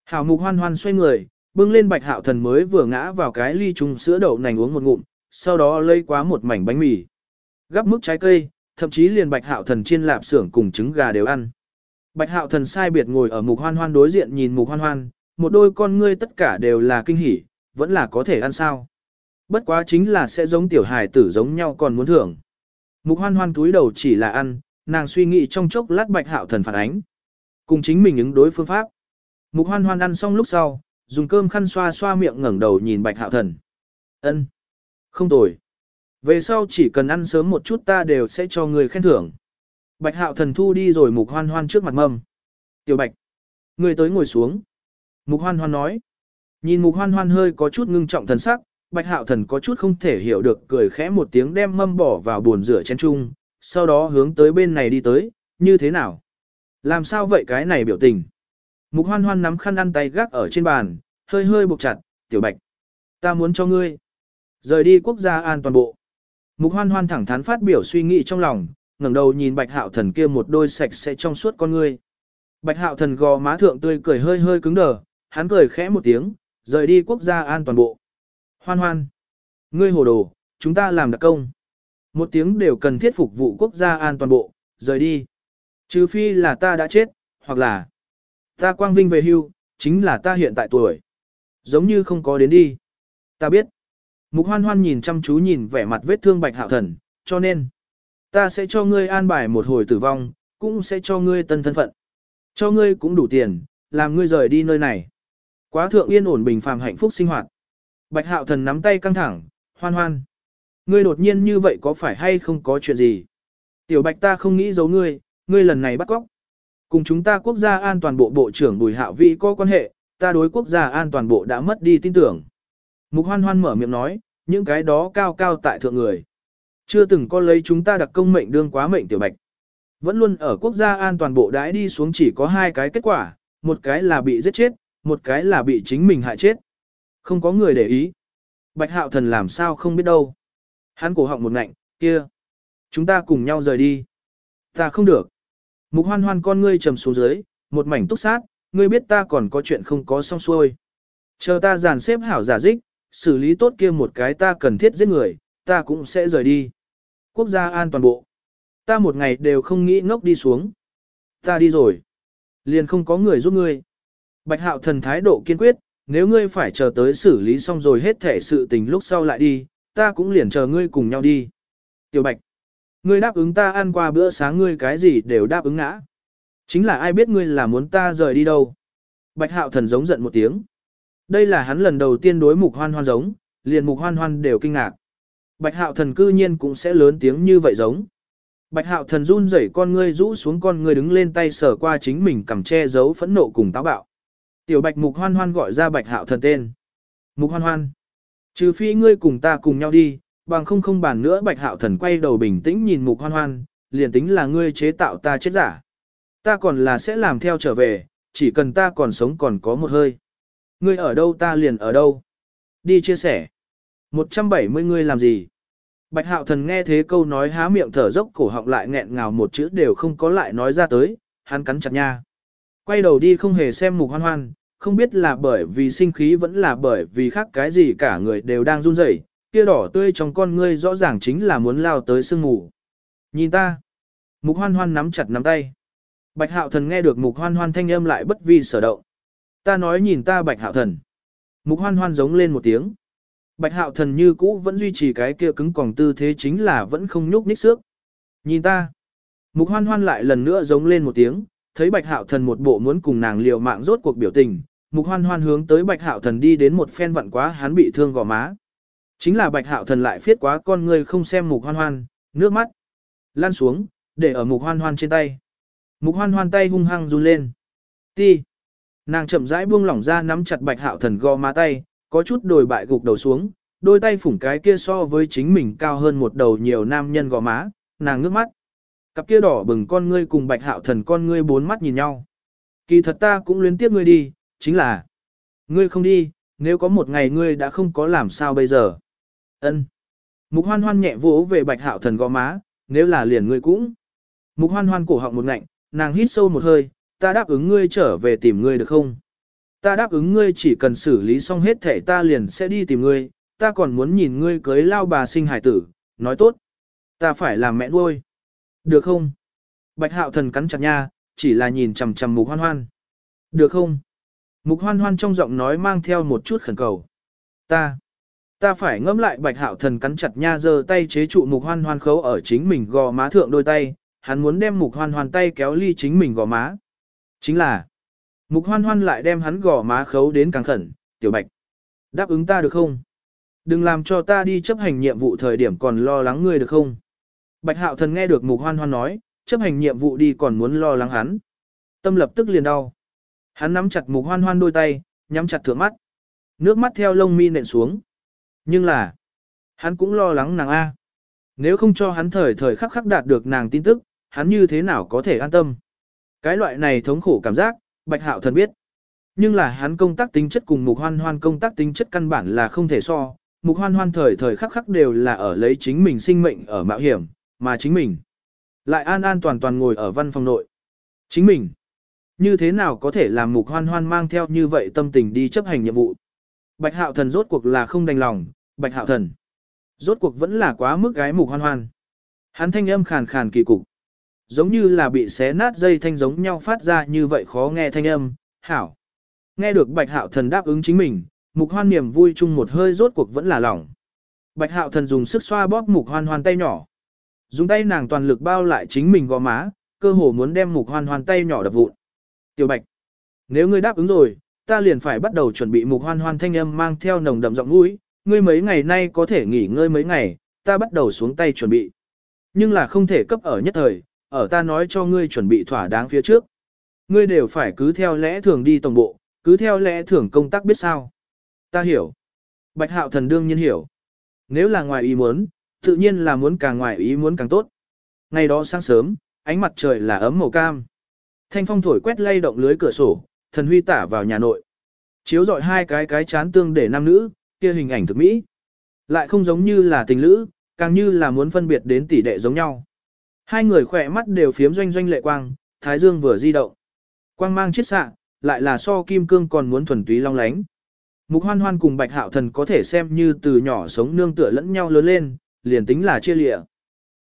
Hảo mục hoan hoan xoay người, bưng lên bạch hạo thần mới vừa ngã vào cái ly trùng sữa đậu nành uống một ngụm, sau đó lây quá một mảnh bánh mì. Gắp mức trái cây, thậm chí liền bạch hạo thần chiên lạp xưởng cùng trứng gà đều ăn. Bạch hạo thần sai biệt ngồi ở mục hoan hoan đối diện nhìn mục hoan hoan, một đôi con ngươi tất cả đều là kinh hỉ, vẫn là có thể ăn sao. Bất quá chính là sẽ giống tiểu hài tử giống nhau còn muốn thưởng. Mục hoan hoan túi đầu chỉ là ăn, nàng suy nghĩ trong chốc lát bạch hạo thần phản ánh. Cùng chính mình ứng đối phương pháp. Mục hoan hoan ăn xong lúc sau, dùng cơm khăn xoa xoa miệng ngẩng đầu nhìn bạch hạo thần. ân không tồi. Về sau chỉ cần ăn sớm một chút ta đều sẽ cho người khen thưởng. Bạch hạo thần thu đi rồi mục hoan hoan trước mặt mâm. Tiểu bạch. Người tới ngồi xuống. Mục hoan hoan nói. Nhìn mục hoan hoan hơi có chút ngưng trọng thần sắc, bạch hạo thần có chút không thể hiểu được cười khẽ một tiếng đem mâm bỏ vào buồn rửa chén chung, sau đó hướng tới bên này đi tới, như thế nào? Làm sao vậy cái này biểu tình? Mục hoan hoan nắm khăn ăn tay gác ở trên bàn, hơi hơi buộc chặt, tiểu bạch. Ta muốn cho ngươi. Rời đi quốc gia an toàn bộ. Mục hoan hoan thẳng thắn phát biểu suy nghĩ trong lòng, ngẩng đầu nhìn bạch hạo thần kia một đôi sạch sẽ trong suốt con ngươi. Bạch hạo thần gò má thượng tươi cười hơi hơi cứng đờ, hắn cười khẽ một tiếng, rời đi quốc gia an toàn bộ. Hoan hoan. Ngươi hồ đồ, chúng ta làm đặc công. Một tiếng đều cần thiết phục vụ quốc gia an toàn bộ, rời đi. Trừ phi là ta đã chết, hoặc là ta quang vinh về hưu, chính là ta hiện tại tuổi. Giống như không có đến đi. Ta biết. Mục hoan hoan nhìn chăm chú nhìn vẻ mặt vết thương bạch hạo thần, cho nên, ta sẽ cho ngươi an bài một hồi tử vong, cũng sẽ cho ngươi tân thân phận. Cho ngươi cũng đủ tiền, làm ngươi rời đi nơi này. Quá thượng yên ổn bình phàm hạnh phúc sinh hoạt. Bạch hạo thần nắm tay căng thẳng, hoan hoan. Ngươi đột nhiên như vậy có phải hay không có chuyện gì? Tiểu bạch ta không nghĩ giấu ngươi, ngươi lần này bắt cóc. Cùng chúng ta quốc gia an toàn bộ bộ trưởng Bùi Hạo Vĩ có quan hệ, ta đối quốc gia an toàn bộ đã mất đi tin tưởng. Mục hoan hoan mở miệng nói, những cái đó cao cao tại thượng người. Chưa từng có lấy chúng ta đặc công mệnh đương quá mệnh tiểu bạch. Vẫn luôn ở quốc gia an toàn bộ đãi đi xuống chỉ có hai cái kết quả, một cái là bị giết chết, một cái là bị chính mình hại chết. Không có người để ý. Bạch hạo thần làm sao không biết đâu. Hắn cổ họng một ngạnh, kia. Chúng ta cùng nhau rời đi. Ta không được. Mục hoan hoan con ngươi trầm xuống dưới, một mảnh túc sát, ngươi biết ta còn có chuyện không có xong xuôi. Chờ ta dàn xếp hảo giả dích, xử lý tốt kia một cái ta cần thiết giết người, ta cũng sẽ rời đi. Quốc gia an toàn bộ. Ta một ngày đều không nghĩ ngốc đi xuống. Ta đi rồi. Liền không có người giúp ngươi. Bạch hạo thần thái độ kiên quyết, nếu ngươi phải chờ tới xử lý xong rồi hết thể sự tình lúc sau lại đi, ta cũng liền chờ ngươi cùng nhau đi. Tiểu Bạch, ngươi đáp ứng ta ăn qua bữa sáng ngươi cái gì đều đáp ứng ngã. Chính là ai biết ngươi là muốn ta rời đi đâu. Bạch hạo thần giống giận một tiếng. Đây là hắn lần đầu tiên đối mục hoan hoan giống, liền mục hoan hoan đều kinh ngạc. Bạch hạo thần cư nhiên cũng sẽ lớn tiếng như vậy giống. Bạch hạo thần run rẩy con ngươi rũ xuống con ngươi đứng lên tay sờ qua chính mình cầm che giấu phẫn nộ cùng táo bạo. Tiểu bạch mục hoan hoan gọi ra bạch hạo thần tên. Mục hoan hoan. Trừ phi ngươi cùng ta cùng nhau đi, bằng không không bàn nữa bạch hạo thần quay đầu bình tĩnh nhìn mục hoan hoan, liền tính là ngươi chế tạo ta chết giả. Ta còn là sẽ làm theo trở về, chỉ cần ta còn sống còn có một hơi. Ngươi ở đâu ta liền ở đâu. Đi chia sẻ. 170 ngươi làm gì? Bạch hạo thần nghe thế câu nói há miệng thở dốc cổ họng lại nghẹn ngào một chữ đều không có lại nói ra tới, hắn cắn chặt nha. Quay đầu đi không hề xem mục hoan hoan, không biết là bởi vì sinh khí vẫn là bởi vì khác cái gì cả người đều đang run rẩy, kia đỏ tươi trong con ngươi rõ ràng chính là muốn lao tới sương mù. Nhìn ta. Mục hoan hoan nắm chặt nắm tay. Bạch hạo thần nghe được mục hoan hoan thanh âm lại bất vi sở động. Ta nói nhìn ta bạch hạo thần. Mục hoan hoan giống lên một tiếng. Bạch hạo thần như cũ vẫn duy trì cái kia cứng còng tư thế chính là vẫn không nhúc nhích xước. Nhìn ta. Mục hoan hoan lại lần nữa giống lên một tiếng, thấy bạch hạo thần một bộ muốn cùng nàng liều mạng rốt cuộc biểu tình. Mục hoan hoan hướng tới bạch hạo thần đi đến một phen vặn quá hắn bị thương gò má. Chính là bạch hạo thần lại phiết quá con người không xem mục hoan hoan, nước mắt. Lan xuống, để ở mục hoan hoan trên tay. Mục hoan hoan tay hung hăng run lên. Ti. Nàng chậm rãi buông lỏng ra nắm chặt bạch hạo thần gò má tay, có chút đồi bại gục đầu xuống, đôi tay phủng cái kia so với chính mình cao hơn một đầu nhiều nam nhân gò má, nàng ngước mắt. Cặp kia đỏ bừng con ngươi cùng bạch hạo thần con ngươi bốn mắt nhìn nhau. Kỳ thật ta cũng luyến tiếc ngươi đi, chính là ngươi không đi, nếu có một ngày ngươi đã không có làm sao bây giờ. Ân. Mục hoan hoan nhẹ vỗ về bạch hạo thần gò má, nếu là liền ngươi cũng. Mục hoan hoan cổ họng một ngạnh, nàng hít sâu một hơi, ta đáp ứng ngươi trở về tìm ngươi được không? Ta đáp ứng ngươi chỉ cần xử lý xong hết thể ta liền sẽ đi tìm ngươi, ta còn muốn nhìn ngươi cưới lao bà sinh hải tử, nói tốt. Ta phải làm mẹ nuôi. Được không? Bạch hạo thần cắn chặt nha, chỉ là nhìn chằm chằm mục hoan hoan. Được không? Mục hoan hoan trong giọng nói mang theo một chút khẩn cầu. Ta, ta phải ngẫm lại bạch hạo thần cắn chặt nha giơ tay chế trụ mục hoan hoan khấu ở chính mình gò má thượng đôi tay, hắn muốn đem mục hoan hoan tay kéo ly chính mình gò má. Chính là, mục hoan hoan lại đem hắn gò má khấu đến càng khẩn, tiểu bạch. Đáp ứng ta được không? Đừng làm cho ta đi chấp hành nhiệm vụ thời điểm còn lo lắng ngươi được không? Bạch hạo thần nghe được mục hoan hoan nói, chấp hành nhiệm vụ đi còn muốn lo lắng hắn. Tâm lập tức liền đau. Hắn nắm chặt mục hoan hoan đôi tay, nhắm chặt thượng mắt. Nước mắt theo lông mi nện xuống. Nhưng là, hắn cũng lo lắng nàng A. Nếu không cho hắn thời thời khắc khắc đạt được nàng tin tức, hắn như thế nào có thể an tâm. Cái loại này thống khổ cảm giác, bạch hạo thần biết. Nhưng là hắn công tác tính chất cùng mục hoan hoan công tác tính chất căn bản là không thể so. Mục hoan hoan thời thời khắc khắc đều là ở lấy chính mình sinh mệnh ở mạo hiểm, mà chính mình lại an an toàn toàn ngồi ở văn phòng nội. Chính mình, như thế nào có thể làm mục hoan hoan mang theo như vậy tâm tình đi chấp hành nhiệm vụ. Bạch hạo thần rốt cuộc là không đành lòng, bạch hạo thần. Rốt cuộc vẫn là quá mức gái mục hoan hoan. Hắn thanh âm khàn khàn kỳ cục. Giống như là bị xé nát dây thanh giống nhau phát ra như vậy khó nghe thanh âm, hảo. Nghe được bạch hạo thần đáp ứng chính mình, mục hoan niềm vui chung một hơi rốt cuộc vẫn là lỏng. Bạch hạo thần dùng sức xoa bóp mục hoan hoan tay nhỏ. Dùng tay nàng toàn lực bao lại chính mình gò má, cơ hồ muốn đem mục hoan hoan tay nhỏ đập vụn. Tiểu bạch, nếu ngươi đáp ứng rồi, ta liền phải bắt đầu chuẩn bị mục hoan hoan thanh âm mang theo nồng đậm giọng mũi, ngươi mấy ngày nay có thể nghỉ ngơi mấy ngày, ta bắt đầu xuống tay chuẩn bị. Nhưng là không thể cấp ở nhất thời, ở ta nói cho ngươi chuẩn bị thỏa đáng phía trước. Ngươi đều phải cứ theo lẽ thường đi tổng bộ, cứ theo lẽ thường công tác biết sao. Ta hiểu. Bạch hạo thần đương nhiên hiểu. Nếu là ngoài ý muốn, tự nhiên là muốn càng ngoài ý muốn càng tốt. Ngày đó sáng sớm, ánh mặt trời là ấm màu cam. Thanh phong thổi quét lay động lưới cửa sổ, thần huy tả vào nhà nội. Chiếu dọi hai cái cái chán tương để nam nữ, kia hình ảnh thực mỹ. Lại không giống như là tình lữ, càng như là muốn phân biệt đến tỷ đệ giống nhau. Hai người khỏe mắt đều phiếm doanh doanh lệ quang, thái dương vừa di động. Quang mang chiết xạ, lại là so kim cương còn muốn thuần túy long lánh. Mục hoan hoan cùng bạch hạo thần có thể xem như từ nhỏ sống nương tựa lẫn nhau lớn lên, liền tính là chia lịa.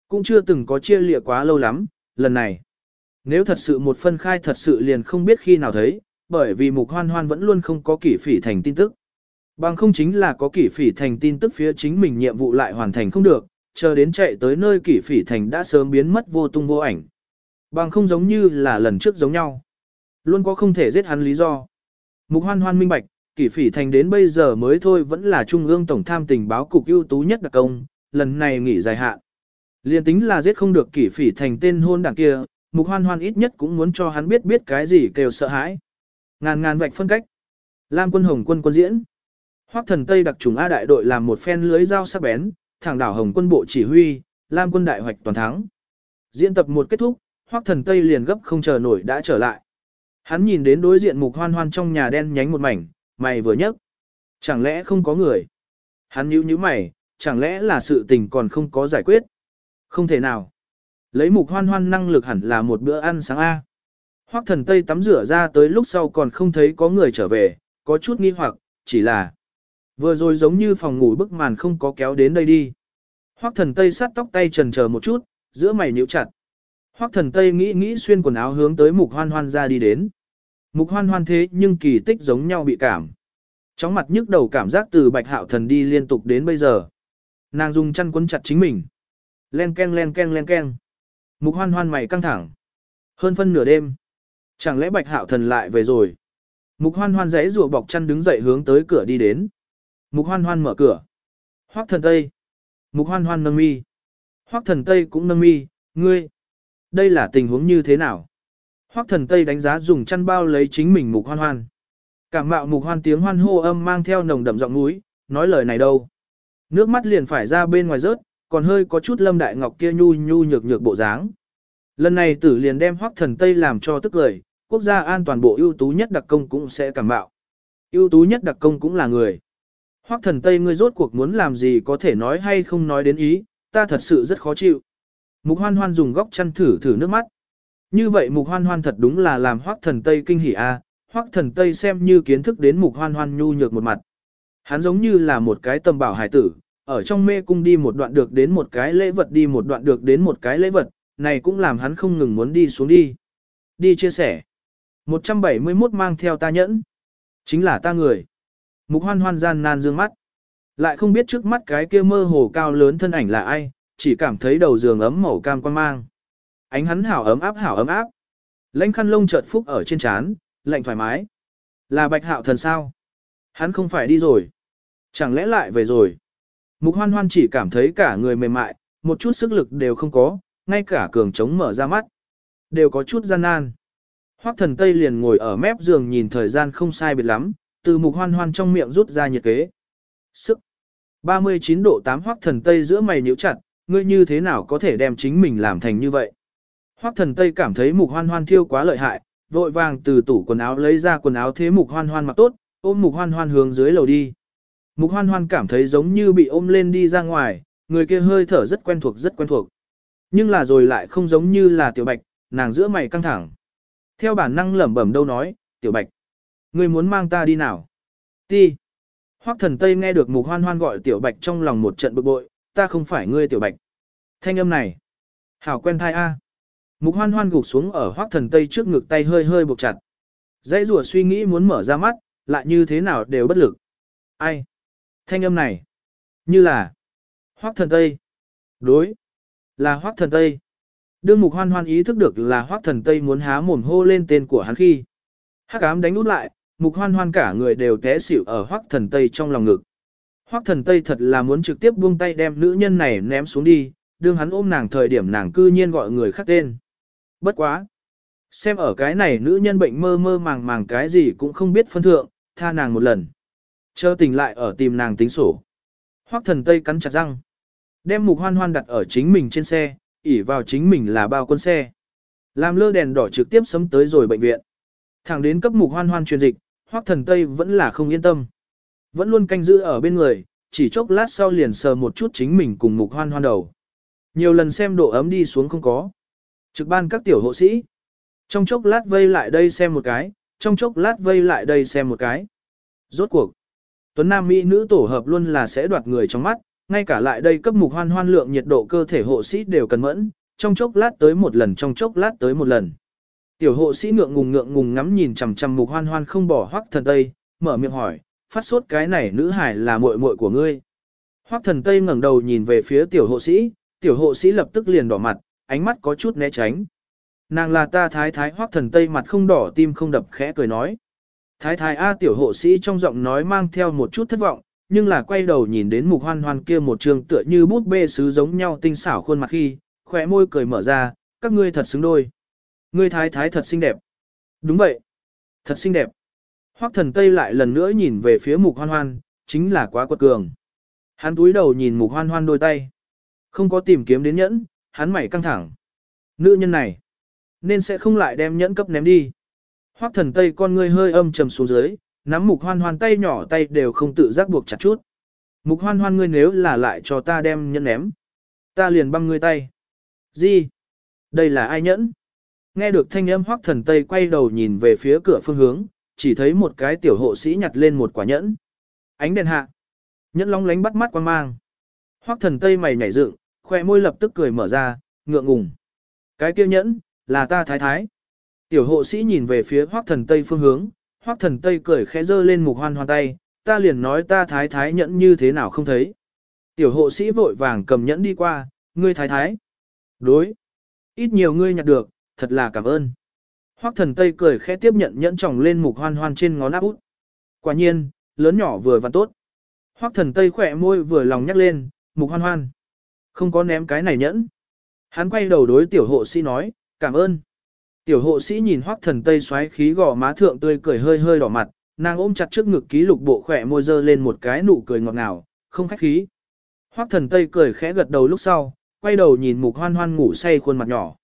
Cũng chưa từng có chia lịa quá lâu lắm, lần này. Nếu thật sự một phân khai thật sự liền không biết khi nào thấy, bởi vì mục hoan hoan vẫn luôn không có kỷ phỉ thành tin tức. Bằng không chính là có kỷ phỉ thành tin tức phía chính mình nhiệm vụ lại hoàn thành không được, chờ đến chạy tới nơi kỷ phỉ thành đã sớm biến mất vô tung vô ảnh. Bằng không giống như là lần trước giống nhau. Luôn có không thể giết hắn lý do. Mục hoan hoan minh bạch, kỷ phỉ thành đến bây giờ mới thôi vẫn là trung ương tổng tham tình báo cục ưu tú nhất đặc công, lần này nghỉ dài hạn. Liên tính là giết không được kỷ phỉ thành tên hôn đảng kia, mục hoan hoan ít nhất cũng muốn cho hắn biết biết cái gì kêu sợ hãi. Ngàn ngàn vạch phân cách. Lam quân hồng quân quân diễn. Hoắc thần Tây đặc trùng A đại đội làm một phen lưới dao sắc bén, thẳng đảo hồng quân bộ chỉ huy, Lam quân đại hoạch toàn thắng. Diễn tập một kết thúc, Hoắc thần Tây liền gấp không chờ nổi đã trở lại. Hắn nhìn đến đối diện mục hoan hoan trong nhà đen nhánh một mảnh, mày vừa nhấc. Chẳng lẽ không có người? Hắn nhíu nhíu mày, chẳng lẽ là sự tình còn không có giải quyết? Không thể nào. Lấy mục hoan hoan năng lực hẳn là một bữa ăn sáng A. Hoắc thần Tây tắm rửa ra tới lúc sau còn không thấy có người trở về, có chút nghi hoặc, chỉ là vừa rồi giống như phòng ngủ bức màn không có kéo đến đây đi. Hoắc thần Tây sát tóc tay trần chờ một chút, giữa mày nhíu chặt. Hoắc thần Tây nghĩ nghĩ xuyên quần áo hướng tới mục hoan hoan ra đi đến. Mục hoan hoan thế nhưng kỳ tích giống nhau bị cảm. Chóng mặt nhức đầu cảm giác từ bạch hạo thần đi liên tục đến bây giờ. Nàng dùng chăn quấn chặt chính mình. Len ken len ken len ken. Mục hoan hoan mày căng thẳng. Hơn phân nửa đêm. Chẳng lẽ bạch hạo thần lại về rồi? Mục hoan hoan giấy rùa bọc chăn đứng dậy hướng tới cửa đi đến. Mục hoan hoan mở cửa. Hoắc thần Tây. Mục hoan hoan nâng mi. Hoắc thần Tây cũng nâng mi, ngươi. Đây là tình huống như thế nào? Hoắc thần Tây đánh giá dùng chăn bao lấy chính mình mục hoan hoan. Cảm mạo mục hoan tiếng hoan hô âm mang theo nồng đậm giọng núi, nói lời này đâu. Nước mắt liền phải ra bên ngoài rớt, còn hơi có chút lâm đại ngọc kia nhu nhu nhược nhược bộ dáng. Lần này tử liền đem hoắc thần Tây làm cho tức lời, quốc gia an toàn bộ ưu tú nhất đặc công cũng sẽ cảm bạo. ưu tú nhất đặc công cũng là người. Hoắc thần Tây ngươi rốt cuộc muốn làm gì có thể nói hay không nói đến ý, ta thật sự rất khó chịu. Mục hoan hoan dùng góc chăn thử thử nước mắt. Như vậy mục hoan hoan thật đúng là làm hoắc thần Tây kinh hỉ a, à. hoắc thần Tây xem như kiến thức đến mục hoan hoan nhu nhược một mặt. Hắn giống như là một cái tầm bảo hải tử, ở trong mê cung đi một đoạn được đến một cái lễ vật đi một đoạn được đến một cái lễ vật, này cũng làm hắn không ngừng muốn đi xuống đi. Đi chia sẻ. 171 mang theo ta nhẫn. Chính là ta người. Mục hoan hoan gian nan dương mắt. Lại không biết trước mắt cái kia mơ hồ cao lớn thân ảnh là ai, chỉ cảm thấy đầu giường ấm màu cam quan mang. Ánh hắn hảo ấm áp hảo ấm áp. Lãnh khăn lông chợt phúc ở trên trán, lạnh thoải mái. Là bạch hạo thần sao? Hắn không phải đi rồi. Chẳng lẽ lại về rồi? Mục hoan hoan chỉ cảm thấy cả người mềm mại, một chút sức lực đều không có, ngay cả cường trống mở ra mắt. Đều có chút gian nan. Hoắc thần Tây liền ngồi ở mép giường nhìn thời gian không sai biệt lắm, từ mục hoan hoan trong miệng rút ra nhiệt kế. Sức. 39 độ 8 Hoắc thần Tây giữa mày nhíu chặt, ngươi như thế nào có thể đem chính mình làm thành như vậy? Hoắc thần Tây cảm thấy mục hoan hoan thiêu quá lợi hại, vội vàng từ tủ quần áo lấy ra quần áo thế mục hoan hoan mặc tốt, ôm mục hoan hoan hướng dưới lầu đi. Mục hoan hoan cảm thấy giống như bị ôm lên đi ra ngoài, người kia hơi thở rất quen thuộc rất quen thuộc. Nhưng là rồi lại không giống như là tiểu bạch, nàng giữa mày căng thẳng. Theo bản năng lẩm bẩm đâu nói, tiểu bạch, ngươi muốn mang ta đi nào? Ti. Hoắc thần Tây nghe được mục hoan hoan gọi tiểu bạch trong lòng một trận bực bội, ta không phải ngươi tiểu bạch. Thanh âm này. Hảo quen thai A. Mục hoan hoan gục xuống ở Hoắc thần tây trước ngực tay hơi hơi buộc chặt. Dãy rùa suy nghĩ muốn mở ra mắt, lại như thế nào đều bất lực. Ai? Thanh âm này. Như là. Hoắc thần tây. Đối. Là Hoắc thần tây. Đương mục hoan hoan ý thức được là Hoắc thần tây muốn há mồm hô lên tên của hắn khi. Hắc ám đánh út lại, mục hoan hoan cả người đều té xỉu ở hoác thần tây trong lòng ngực. Hoác thần tây thật là muốn trực tiếp buông tay đem nữ nhân này ném xuống đi, đương hắn ôm nàng thời điểm nàng cư nhiên gọi người khác tên. Bất quá. Xem ở cái này nữ nhân bệnh mơ mơ màng màng cái gì cũng không biết phân thượng, tha nàng một lần. Chờ tỉnh lại ở tìm nàng tính sổ. Hoắc thần Tây cắn chặt răng. Đem mục hoan hoan đặt ở chính mình trên xe, ỉ vào chính mình là bao quân xe. Làm lơ đèn đỏ trực tiếp sấm tới rồi bệnh viện. Thẳng đến cấp mục hoan hoan truyền dịch, Hoắc thần Tây vẫn là không yên tâm. Vẫn luôn canh giữ ở bên người, chỉ chốc lát sau liền sờ một chút chính mình cùng mục hoan hoan đầu. Nhiều lần xem độ ấm đi xuống không có. Trực ban các tiểu hộ sĩ. Trong chốc lát vây lại đây xem một cái, trong chốc lát vây lại đây xem một cái. Rốt cuộc. Tuấn Nam Mỹ nữ tổ hợp luôn là sẽ đoạt người trong mắt, ngay cả lại đây cấp mục hoan hoan lượng nhiệt độ cơ thể hộ sĩ đều cần mẫn, trong chốc lát tới một lần trong chốc lát tới một lần. Tiểu hộ sĩ ngượng ngùng ngượng ngùng ngắm nhìn chằm chằm mục hoan hoan không bỏ hoắc thần tây, mở miệng hỏi, phát sốt cái này nữ hải là muội muội của ngươi. Hoắc thần tây ngẩng đầu nhìn về phía tiểu hộ sĩ, tiểu hộ sĩ lập tức liền đỏ mặt, ánh mắt có chút né tránh. Nàng là ta thái thái hoắc thần tây mặt không đỏ tim không đập khẽ cười nói. Thái thái A tiểu hộ sĩ trong giọng nói mang theo một chút thất vọng, nhưng là quay đầu nhìn đến mục hoan hoan kia một trường tựa như bút bê sứ giống nhau tinh xảo khuôn mặt khi, khỏe môi cười mở ra, các ngươi thật xứng đôi. Ngươi thái thái thật xinh đẹp. Đúng vậy. Thật xinh đẹp. Hoắc thần Tây lại lần nữa nhìn về phía mục hoan hoan, chính là quá quật cường. Hắn túi đầu nhìn mục hoan hoan đôi tay. Không có tìm kiếm đến nhẫn, hắn mày căng thẳng. Nữ nhân này, nên sẽ không lại đem nhẫn cấp ném đi. Hoắc thần tây con ngươi hơi âm trầm xuống dưới, nắm mục hoan hoan tay nhỏ tay đều không tự giác buộc chặt chút. Mục hoan hoan ngươi nếu là lại cho ta đem nhẫn ném. Ta liền băm ngươi tay. Gì? Đây là ai nhẫn? Nghe được thanh âm hoắc thần tây quay đầu nhìn về phía cửa phương hướng, chỉ thấy một cái tiểu hộ sĩ nhặt lên một quả nhẫn. Ánh đèn hạ. Nhẫn long lánh bắt mắt quan mang. Hoắc thần tây mày nhảy dựng, khoe môi lập tức cười mở ra, ngượng ngùng. Cái kia nhẫn, là ta thái thái. Tiểu hộ sĩ nhìn về phía hoắc thần tây phương hướng, hoắc thần tây cười khẽ dơ lên mục hoan hoan tay, ta liền nói ta thái thái nhẫn như thế nào không thấy. Tiểu hộ sĩ vội vàng cầm nhẫn đi qua, ngươi thái thái. Đối. Ít nhiều ngươi nhặt được, thật là cảm ơn. Hoắc thần tây cười khẽ tiếp nhận nhẫn tròng lên mục hoan hoan trên ngón áp út. Quả nhiên, lớn nhỏ vừa và tốt. Hoắc thần tây khỏe môi vừa lòng nhắc lên, mục hoan hoan. Không có ném cái này nhẫn. Hắn quay đầu đối tiểu hộ sĩ nói, cảm ơn. Tiểu hộ sĩ nhìn hoắc thần tây xoáy khí gò má thượng tươi cười hơi hơi đỏ mặt, nàng ôm chặt trước ngực ký lục bộ khỏe môi dơ lên một cái nụ cười ngọt ngào, không khách khí. Hoắc thần tây cười khẽ gật đầu lúc sau, quay đầu nhìn mục hoan hoan ngủ say khuôn mặt nhỏ.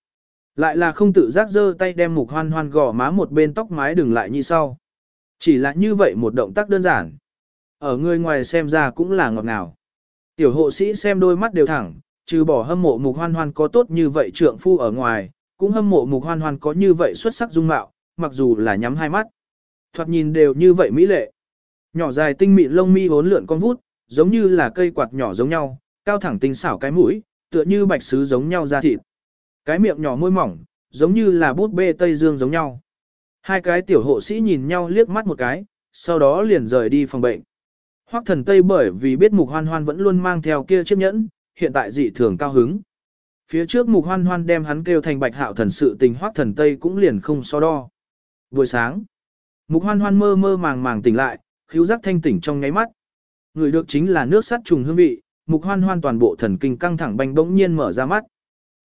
Lại là không tự giác giơ tay đem mục hoan hoan gò má một bên tóc mái đừng lại như sau. Chỉ là như vậy một động tác đơn giản. Ở người ngoài xem ra cũng là ngọt ngào. Tiểu hộ sĩ xem đôi mắt đều thẳng, trừ bỏ hâm mộ mục hoan hoan có tốt như vậy trượng phu ở ngoài, cũng hâm mộ mục hoan hoan có như vậy xuất sắc dung mạo, mặc dù là nhắm hai mắt. Thoạt nhìn đều như vậy mỹ lệ. Nhỏ dài tinh mịn lông mi bốn lượn con vút, giống như là cây quạt nhỏ giống nhau, cao thẳng tinh xảo cái mũi, tựa như bạch sứ giống nhau da thịt. Cái miệng nhỏ môi mỏng, giống như là bút bê Tây Dương giống nhau. Hai cái tiểu hộ sĩ nhìn nhau liếc mắt một cái, sau đó liền rời đi phòng bệnh. Hoắc thần Tây bởi vì biết mục hoan hoan vẫn luôn mang theo kia chiếc nhẫn, hiện tại dị thường cao hứng. Phía trước mục hoan hoan đem hắn kêu thành bạch hạo thần sự tình Hoắc thần Tây cũng liền không so đo. Buổi sáng, mục hoan hoan mơ mơ màng màng tỉnh lại, khíu giác thanh tỉnh trong nháy mắt. Người được chính là nước sắt trùng hương vị, mục hoan hoan toàn bộ thần kinh căng thẳng banh bỗng nhiên mở ra mắt.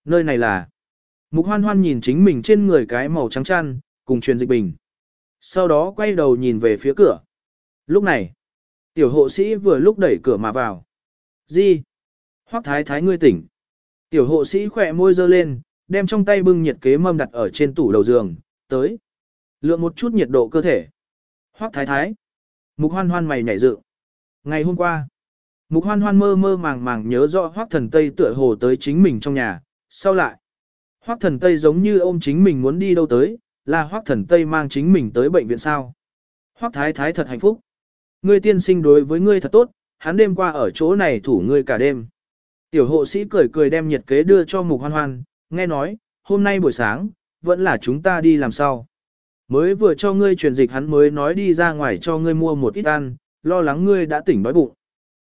Nơi này là... Mục hoan hoan nhìn chính mình trên người cái màu trắng chăn, cùng truyền dịch bình. Sau đó quay đầu nhìn về phía cửa. Lúc này, tiểu hộ sĩ vừa lúc đẩy cửa mà vào. Di, Hoắc thái thái ngươi tỉnh. Tiểu hộ sĩ khỏe môi dơ lên, đem trong tay bưng nhiệt kế mâm đặt ở trên tủ đầu giường, tới. Lượng một chút nhiệt độ cơ thể. Hoắc thái thái. Mục hoan hoan mày nhảy dựng. Ngày hôm qua, Mục hoan hoan mơ mơ màng màng nhớ rõ Hoắc thần Tây tựa hồ tới chính mình trong nhà, sau lại. Hoắc thần Tây giống như ôm chính mình muốn đi đâu tới, là Hoắc thần Tây mang chính mình tới bệnh viện sao. Hoắc thái thái thật hạnh phúc. Ngươi tiên sinh đối với ngươi thật tốt, hắn đêm qua ở chỗ này thủ ngươi cả đêm. Tiểu hộ sĩ cười cười đem nhiệt kế đưa cho mục hoan hoan, nghe nói, hôm nay buổi sáng, vẫn là chúng ta đi làm sao. Mới vừa cho ngươi truyền dịch hắn mới nói đi ra ngoài cho ngươi mua một ít ăn, lo lắng ngươi đã tỉnh đói bụng.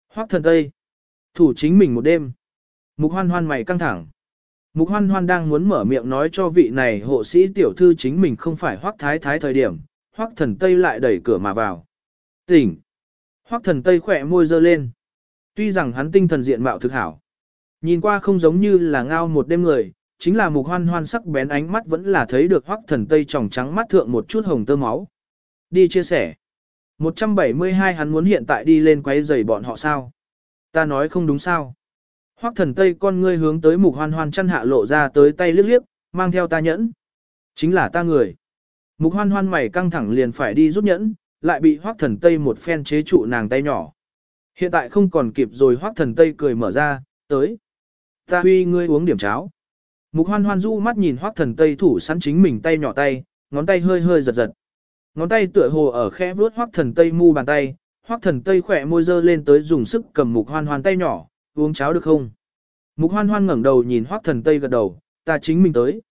Hoắc thần Tây. Thủ chính mình một đêm. Mục hoan hoan mày căng thẳng. Mục hoan hoan đang muốn mở miệng nói cho vị này hộ sĩ tiểu thư chính mình không phải Hoắc thái thái thời điểm. Hoắc thần Tây lại đẩy cửa mà vào. Tỉnh. Hoắc thần Tây khỏe môi dơ lên. Tuy rằng hắn tinh thần diện mạo thực hảo. Nhìn qua không giống như là ngao một đêm người, chính là mục hoan hoan sắc bén ánh mắt vẫn là thấy được Hoắc thần Tây tròng trắng mắt thượng một chút hồng tơ máu. Đi chia sẻ. 172 hắn muốn hiện tại đi lên quấy rầy bọn họ sao? Ta nói không đúng sao? Hoắc thần Tây con ngươi hướng tới mục hoan hoan chăn hạ lộ ra tới tay liếc liếc, mang theo ta nhẫn. Chính là ta người. Mục hoan hoan mày căng thẳng liền phải đi giúp nhẫn, lại bị Hoắc thần Tây một phen chế trụ nàng tay nhỏ. Hiện tại không còn kịp rồi Hoắc thần Tây cười mở ra, tới. Ta huy ngươi uống điểm cháo. Mục hoan hoan du mắt nhìn Hoắc thần Tây thủ sẵn chính mình tay nhỏ tay, ngón tay hơi hơi giật giật. Ngón tay tựa hồ ở khẽ vuốt hoắc thần tây mu bàn tay, hoắc thần tây khỏe môi dơ lên tới dùng sức cầm mục hoan hoan tay nhỏ, uống cháo được không? Mục hoan hoan ngẩng đầu nhìn hoắc thần tây gật đầu, ta chính mình tới.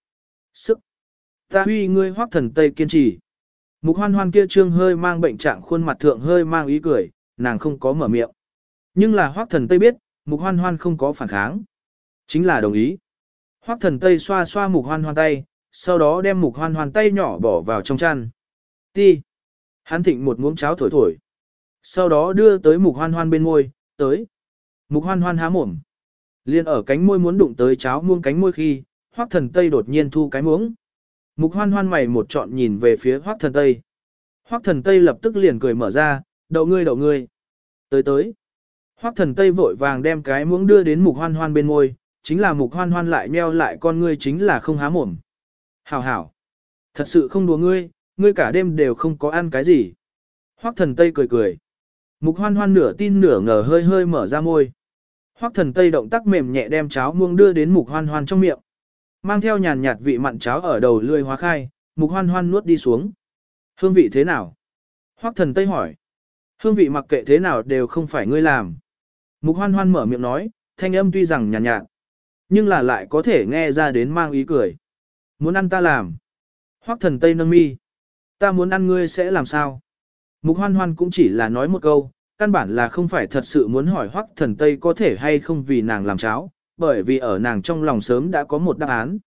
Sức. Ta huy ngươi hoắc thần tây kiên trì. Mục hoan hoan kia trương hơi mang bệnh trạng khuôn mặt thượng hơi mang ý cười, nàng không có mở miệng. Nhưng là hoắc thần tây biết, mục hoan hoan không có phản kháng. Chính là đồng ý. Hoắc thần tây xoa xoa mục hoan hoan tay, sau đó đem mục hoan hoan tay nhỏ bỏ vào trong chăn. Ti. Hắn thịnh một muỗng cháo thổi thổi. Sau đó đưa tới mục hoan hoan bên ngôi, tới. Mục hoan hoan há mồm. Liên ở cánh môi muốn đụng tới cháo muông cánh môi khi, hoác thần tây đột nhiên thu cái muỗng. Mục hoan hoan mày một trọn nhìn về phía hoác thần tây. Hoác thần tây lập tức liền cười mở ra, đậu ngươi đậu ngươi. Tới tới. Hoác thần tây vội vàng đem cái muỗng đưa đến mục hoan hoan bên môi, chính là mục hoan hoan lại meo lại con ngươi chính là không há mồm. Hảo hảo. Thật sự không đùa ngươi, ngươi cả đêm đều không có ăn cái gì. Hoắc thần Tây cười cười. Mục hoan hoan nửa tin nửa ngờ hơi hơi mở ra môi. Hoắc thần Tây động tác mềm nhẹ đem cháo muông đưa đến mục hoan hoan trong miệng. Mang theo nhàn nhạt vị mặn cháo ở đầu lươi hóa khai, mục hoan hoan nuốt đi xuống. Hương vị thế nào? Hoắc thần Tây hỏi. Hương vị mặc kệ thế nào đều không phải ngươi làm. Mục hoan hoan mở miệng nói, thanh âm tuy rằng nhàn nhạt, nhạt, nhưng là lại có thể nghe ra đến mang ý cười. Muốn ăn ta làm. Hoắc thần Tây nâng mi. Ta muốn ăn ngươi sẽ làm sao? Mục hoan hoan cũng chỉ là nói một câu, căn bản là không phải thật sự muốn hỏi hoắc thần Tây có thể hay không vì nàng làm cháo, bởi vì ở nàng trong lòng sớm đã có một đáp án.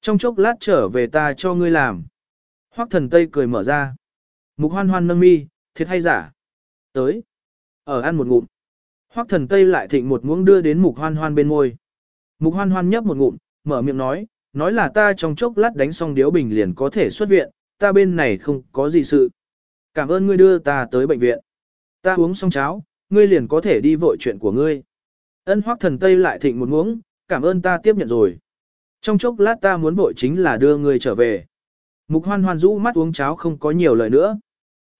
Trong chốc lát trở về ta cho ngươi làm. Hoắc thần Tây cười mở ra. Mục hoan hoan nâng mi, thiệt hay giả? Tới. Ở ăn một ngụm. Hoắc thần Tây lại thịnh một muỗng đưa đến mục hoan hoan bên môi. Mục hoan hoan nhấp một ngụm, mở miệng nói, nói là ta trong chốc lát đánh xong điếu bình liền có thể xuất viện, ta bên này không có gì sự. Cảm ơn ngươi đưa ta tới bệnh viện. Ta uống xong cháo, ngươi liền có thể đi vội chuyện của ngươi. Ân hoắc thần Tây lại thịnh một muỗng, cảm ơn ta tiếp nhận rồi. Trong chốc lát ta muốn vội chính là đưa ngươi trở về. Mục hoan hoan rũ mắt uống cháo không có nhiều lời nữa.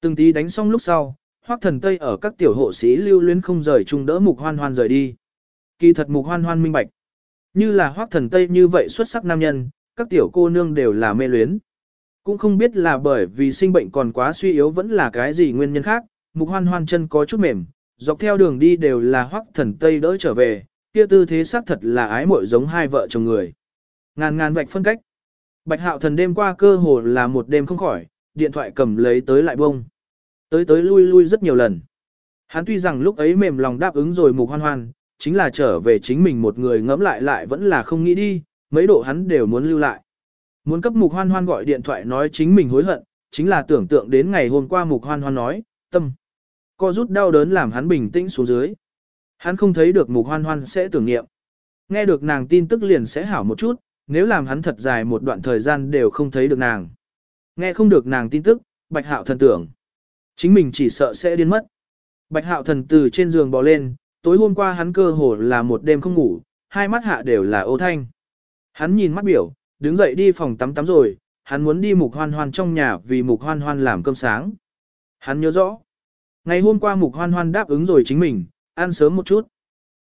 Từng tí đánh xong lúc sau, hoắc thần Tây ở các tiểu hộ sĩ lưu luyến không rời chung đỡ mục hoan hoan rời đi. Kỳ thật mục hoan hoan minh bạch. Như là hoắc thần Tây như vậy xuất sắc nam nhân, các tiểu cô nương đều là mê luyến. Cũng không biết là bởi vì sinh bệnh còn quá suy yếu vẫn là cái gì nguyên nhân khác, mục hoan hoan chân có chút mềm, dọc theo đường đi đều là hoắc thần tây đỡ trở về, kia tư thế xác thật là ái muội giống hai vợ chồng người. Ngàn ngàn vạch phân cách. Bạch hạo thần đêm qua cơ hồ là một đêm không khỏi, điện thoại cầm lấy tới lại bông. Tới tới lui lui rất nhiều lần. Hắn tuy rằng lúc ấy mềm lòng đáp ứng rồi mục hoan hoan, chính là trở về chính mình một người ngẫm lại lại vẫn là không nghĩ đi, mấy độ hắn đều muốn lưu lại. Muốn cấp mục hoan hoan gọi điện thoại nói chính mình hối hận, chính là tưởng tượng đến ngày hôm qua mục hoan hoan nói, tâm. Co rút đau đớn làm hắn bình tĩnh xuống dưới. Hắn không thấy được mục hoan hoan sẽ tưởng niệm. Nghe được nàng tin tức liền sẽ hảo một chút, nếu làm hắn thật dài một đoạn thời gian đều không thấy được nàng. Nghe không được nàng tin tức, bạch hạo thần tưởng. Chính mình chỉ sợ sẽ điên mất. Bạch hạo thần từ trên giường bò lên, tối hôm qua hắn cơ hồ là một đêm không ngủ, hai mắt hạ đều là ô thanh. Hắn nhìn mắt biểu, đứng dậy đi phòng tắm tắm rồi, hắn muốn đi mục hoan hoan trong nhà vì mục hoan hoan làm cơm sáng. Hắn nhớ rõ. Ngày hôm qua mục hoan hoan đáp ứng rồi chính mình, ăn sớm một chút.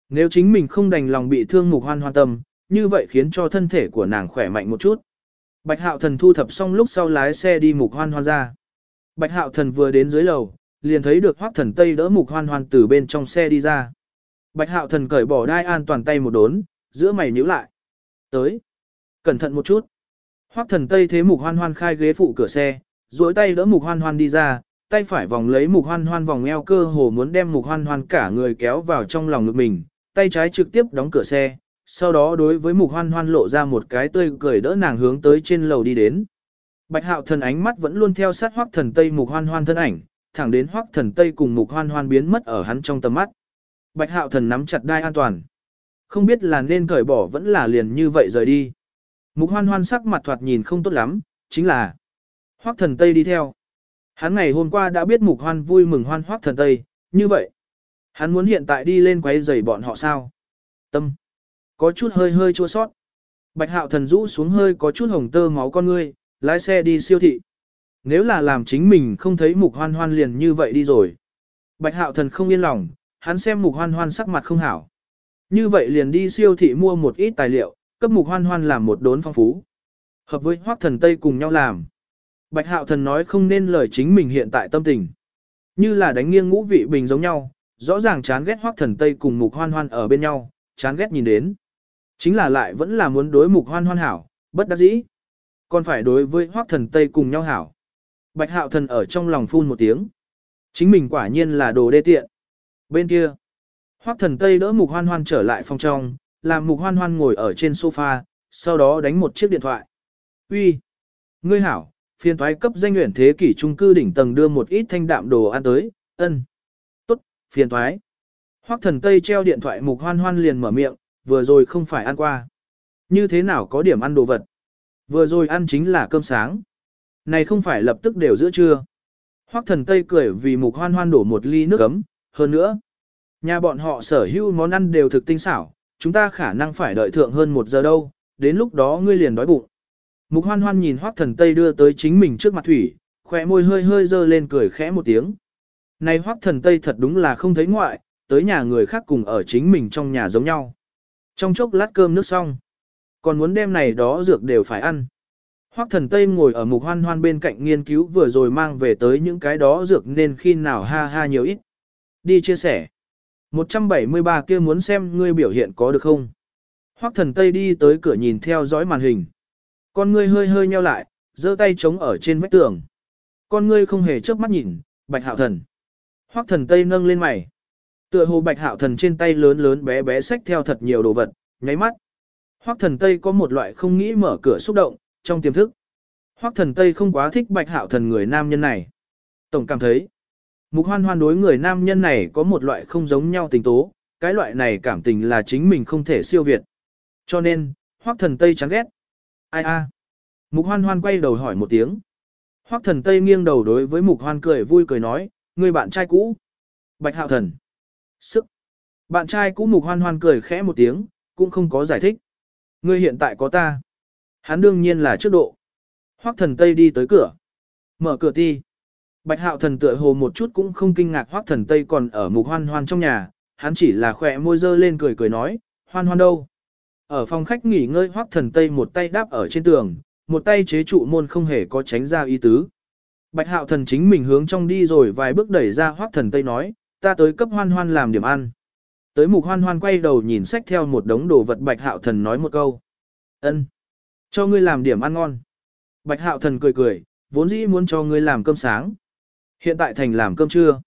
Nếu chính mình không đành lòng bị thương mục hoan hoan tâm, như vậy khiến cho thân thể của nàng khỏe mạnh một chút. Bạch hạo thần thu thập xong lúc sau lái xe đi mục hoan hoan ra. Bạch hạo thần vừa đến dưới lầu, liền thấy được hoác thần tây đỡ mục hoan hoan từ bên trong xe đi ra. Bạch hạo thần cởi bỏ đai an toàn tay một đốn, giữa mày nhíu lại. Tới. Cẩn thận một chút. Hoắc thần tây thế mục hoan hoan khai ghế phụ cửa xe, duỗi tay đỡ mục hoan hoan đi ra, tay phải vòng lấy mục hoan hoan vòng eo cơ hồ muốn đem mục hoan hoan cả người kéo vào trong lòng ngực mình, tay trái trực tiếp đóng cửa xe, sau đó đối với mục hoan hoan lộ ra một cái tươi cười đỡ nàng hướng tới trên lầu đi đến. Bạch hạo thần ánh mắt vẫn luôn theo sát hoắc thần tây mục hoan hoan thân ảnh, thẳng đến hoắc thần tây cùng mục hoan hoan biến mất ở hắn trong tầm mắt. Bạch hạo thần nắm chặt đai an toàn. Không biết là nên cởi bỏ vẫn là liền như vậy rời đi. Mục hoan hoan sắc mặt thoạt nhìn không tốt lắm, chính là hoắc thần tây đi theo. Hắn ngày hôm qua đã biết mục hoan vui mừng hoan hoắc thần tây, như vậy. Hắn muốn hiện tại đi lên quấy rầy bọn họ sao? Tâm. Có chút hơi hơi chua sót. Bạch hạo thần rũ xuống hơi có chút hồng tơ máu con ngươi, lái xe đi siêu thị. Nếu là làm chính mình không thấy mục hoan hoan liền như vậy đi rồi. Bạch hạo thần không yên lòng, hắn xem mục hoan hoan sắc mặt không hảo. Như vậy liền đi siêu thị mua một ít tài liệu, cấp mục hoan hoan làm một đốn phong phú. Hợp với hoác thần Tây cùng nhau làm. Bạch hạo thần nói không nên lời chính mình hiện tại tâm tình. Như là đánh nghiêng ngũ vị bình giống nhau, rõ ràng chán ghét hoác thần Tây cùng mục hoan hoan ở bên nhau, chán ghét nhìn đến. Chính là lại vẫn là muốn đối mục hoan hoan hảo, bất đắc dĩ. Còn phải đối với hoác thần Tây cùng nhau hảo. Bạch hạo thần ở trong lòng phun một tiếng. Chính mình quả nhiên là đồ đê tiện. Bên kia, hoác thần Tây đỡ mục hoan hoan trở lại phòng trong, làm mục hoan hoan ngồi ở trên sofa, sau đó đánh một chiếc điện thoại. Uy, Ngươi hảo, phiên thoái cấp danh nguyện thế kỷ trung cư đỉnh tầng đưa một ít thanh đạm đồ ăn tới, ân. Tốt, phiền thoái. Hoắc thần Tây treo điện thoại mục hoan hoan liền mở miệng, vừa rồi không phải ăn qua. Như thế nào có điểm ăn đồ vật? Vừa rồi ăn chính là cơm sáng. Này không phải lập tức đều giữa trưa. Hoắc thần Tây cười vì mục hoan hoan đổ một ly nước ấm, hơn nữa. Nhà bọn họ sở hữu món ăn đều thực tinh xảo, chúng ta khả năng phải đợi thượng hơn một giờ đâu, đến lúc đó ngươi liền đói bụng. Mục hoan hoan nhìn Hoắc thần Tây đưa tới chính mình trước mặt thủy, khỏe môi hơi hơi dơ lên cười khẽ một tiếng. Này Hoắc thần Tây thật đúng là không thấy ngoại, tới nhà người khác cùng ở chính mình trong nhà giống nhau. Trong chốc lát cơm nước xong, còn muốn đem này đó dược đều phải ăn. Hoắc thần Tây ngồi ở mục hoan hoan bên cạnh nghiên cứu vừa rồi mang về tới những cái đó dược nên khi nào ha ha nhiều ít. Đi chia sẻ. 173 kia muốn xem ngươi biểu hiện có được không? Hoắc thần Tây đi tới cửa nhìn theo dõi màn hình. Con ngươi hơi hơi nheo lại, giơ tay chống ở trên vách tường. Con ngươi không hề chớp mắt nhìn, bạch hạo thần. Hoắc thần Tây nâng lên mày. Tựa hồ bạch hạo thần trên tay lớn lớn bé bé xách theo thật nhiều đồ vật, nháy mắt. Hoắc thần Tây có một loại không nghĩ mở cửa xúc động, trong tiềm thức. Hoắc thần Tây không quá thích bạch hạo thần người nam nhân này. Tổng cảm thấy, Mục hoan hoan đối người nam nhân này có một loại không giống nhau tình tố, cái loại này cảm tình là chính mình không thể siêu việt. Cho nên, hoắc thần Tây chán ghét. Ai a? Mục hoan hoan quay đầu hỏi một tiếng. Hoắc thần Tây nghiêng đầu đối với mục hoan cười vui cười nói, người bạn trai cũ. Bạch hạo thần. Sức. Bạn trai cũ mục hoan hoan cười khẽ một tiếng, cũng không có giải thích. Ngươi hiện tại có ta. Hắn đương nhiên là trước độ. Hoắc thần Tây đi tới cửa. Mở cửa ti. Bạch hạo thần tựa hồ một chút cũng không kinh ngạc hoác thần Tây còn ở mục hoan hoan trong nhà, hắn chỉ là khỏe môi dơ lên cười cười nói, hoan hoan đâu. Ở phòng khách nghỉ ngơi hoác thần Tây một tay đáp ở trên tường, một tay chế trụ môn không hề có tránh ra ý tứ. Bạch hạo thần chính mình hướng trong đi rồi vài bước đẩy ra hoác thần Tây nói, ta tới cấp hoan hoan làm điểm ăn. Tới mục hoan hoan quay đầu nhìn sách theo một đống đồ vật bạch hạo thần nói một câu. ân, Cho ngươi làm điểm ăn ngon. Bạch hạo thần cười cười, vốn dĩ muốn cho ngươi làm cơm sáng. Hiện tại thành làm cơm trưa.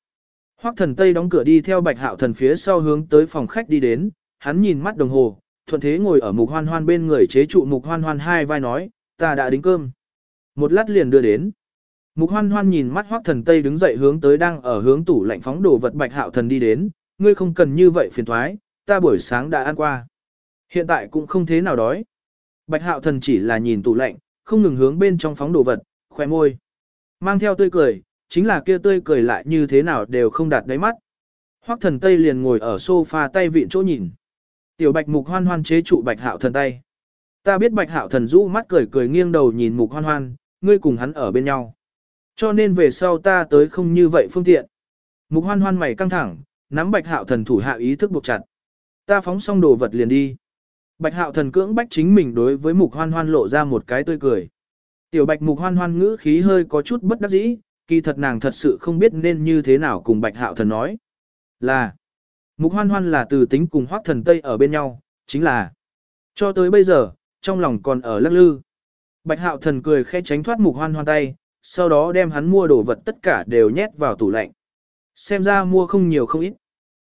Hoắc thần Tây đóng cửa đi theo bạch hạo thần phía sau hướng tới phòng khách đi đến, hắn nhìn mắt đồng hồ, thuận thế ngồi ở mục hoan hoan bên người chế trụ mục hoan hoan hai vai nói, ta đã đính cơm. Một lát liền đưa đến. Mục hoan hoan nhìn mắt hoắc thần Tây đứng dậy hướng tới đang ở hướng tủ lạnh phóng đồ vật bạch hạo thần đi đến, ngươi không cần như vậy phiền thoái, ta buổi sáng đã ăn qua. Hiện tại cũng không thế nào đói. Bạch hạo thần chỉ là nhìn tủ lạnh, không ngừng hướng bên trong phóng đồ vật, khoe môi. Mang theo tươi cười, chính là kia tươi cười lại như thế nào đều không đạt đáy mắt. Hoắc thần Tây liền ngồi ở sofa tay vịn chỗ nhìn. Tiểu bạch mục hoan hoan chế trụ bạch hạo thần tay. Ta biết bạch hạo thần rũ mắt cười cười nghiêng đầu nhìn mục hoan hoan, ngươi cùng hắn ở bên nhau. Cho nên về sau ta tới không như vậy phương tiện. Mục hoan hoan mày căng thẳng, nắm bạch hạo thần thủ hạ ý thức buộc chặt. Ta phóng xong đồ vật liền đi. Bạch hạo thần cưỡng bách chính mình đối với mục hoan hoan lộ ra một cái tươi cười. Tiểu bạch mục hoan hoan ngữ khí hơi có chút bất đắc dĩ, kỳ thật nàng thật sự không biết nên như thế nào cùng bạch hạo thần nói. Là, mục hoan hoan là từ tính cùng hoác thần Tây ở bên nhau, chính là, cho tới bây giờ, trong lòng còn ở lắc lư. Bạch hạo thần cười khẽ tránh thoát mục hoan hoan tay, sau đó đem hắn mua đồ vật tất cả đều nhét vào tủ lạnh. Xem ra mua không nhiều không ít.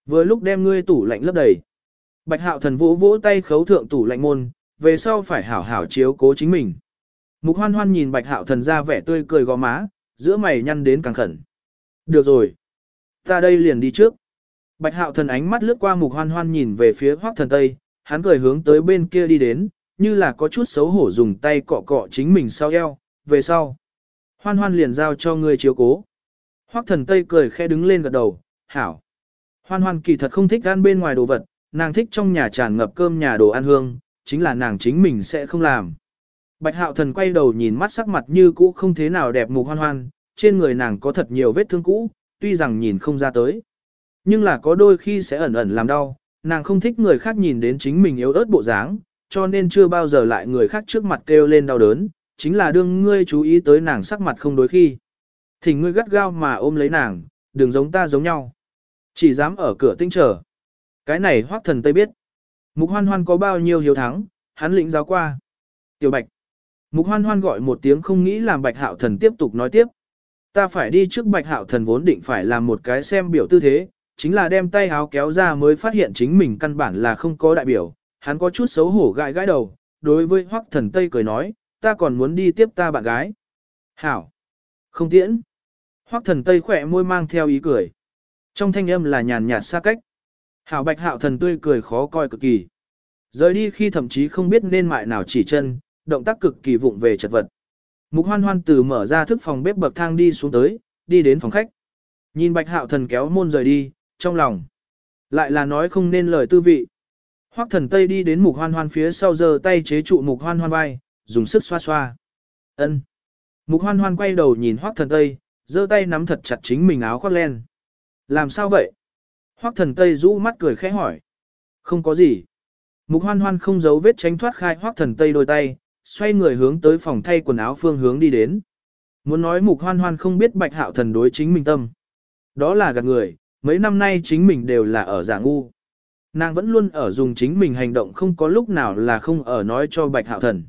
Vừa lúc đem ngươi tủ lạnh lấp đầy. Bạch hạo thần vỗ vỗ tay khấu thượng tủ lạnh môn, về sau phải hảo hảo chiếu cố chính mình. Mục hoan hoan nhìn bạch hạo thần ra vẻ tươi cười gò má, giữa mày nhăn đến càng khẩn. Được rồi. Ta đây liền đi trước. Bạch hạo thần ánh mắt lướt qua mục hoan hoan nhìn về phía hoác thần tây, hắn cười hướng tới bên kia đi đến, như là có chút xấu hổ dùng tay cọ cọ chính mình sau eo, về sau. Hoan hoan liền giao cho người chiếu cố. Hoác thần tây cười khẽ đứng lên gật đầu, hảo. Hoan hoan kỳ thật không thích ăn bên ngoài đồ vật, nàng thích trong nhà tràn ngập cơm nhà đồ ăn hương, chính là nàng chính mình sẽ không làm. Bạch hạo thần quay đầu nhìn mắt sắc mặt như cũ không thế nào đẹp mục hoan hoan, trên người nàng có thật nhiều vết thương cũ, tuy rằng nhìn không ra tới. Nhưng là có đôi khi sẽ ẩn ẩn làm đau, nàng không thích người khác nhìn đến chính mình yếu ớt bộ dáng, cho nên chưa bao giờ lại người khác trước mặt kêu lên đau đớn, chính là đương ngươi chú ý tới nàng sắc mặt không đối khi. Thì ngươi gắt gao mà ôm lấy nàng, đừng giống ta giống nhau. Chỉ dám ở cửa tinh trở. Cái này hoác thần Tây biết. Mục hoan hoan có bao nhiêu hiếu thắng, hắn lĩnh giáo qua. Tiểu bạch. Mục hoan hoan gọi một tiếng không nghĩ làm bạch hạo thần tiếp tục nói tiếp. Ta phải đi trước bạch hạo thần vốn định phải làm một cái xem biểu tư thế, chính là đem tay háo kéo ra mới phát hiện chính mình căn bản là không có đại biểu. Hắn có chút xấu hổ gãi gãi đầu, đối với hoắc thần Tây cười nói, ta còn muốn đi tiếp ta bạn gái. Hảo. Không tiễn. Hoắc thần Tây khỏe môi mang theo ý cười. Trong thanh âm là nhàn nhạt xa cách. Hảo bạch hạo thần tươi cười khó coi cực kỳ. Rời đi khi thậm chí không biết nên mại nào chỉ chân, động tác cực kỳ vụng về chật vật. Mục hoan hoan từ mở ra thức phòng bếp bậc thang đi xuống tới, đi đến phòng khách. Nhìn bạch hạo thần kéo môn rời đi, trong lòng. Lại là nói không nên lời tư vị. Hoắc thần Tây đi đến mục hoan hoan phía sau giơ tay chế trụ mục hoan hoan vai, dùng sức xoa xoa. Ân. Mục hoan hoan quay đầu nhìn Hoắc thần Tây, giơ tay nắm thật chặt chính mình áo khoác len. Làm sao vậy? Hoắc thần Tây rũ mắt cười khẽ hỏi. Không có gì. Mục hoan hoan không giấu vết tránh thoát khai Hoắc thần Tây đôi tay, xoay người hướng tới phòng thay quần áo phương hướng đi đến. Muốn nói mục hoan hoan không biết bạch hạo thần đối chính mình tâm. Đó là gạt người, mấy năm nay chính mình đều là ở giả ngu. Nàng vẫn luôn ở dùng chính mình hành động không có lúc nào là không ở nói cho bạch hạo thần.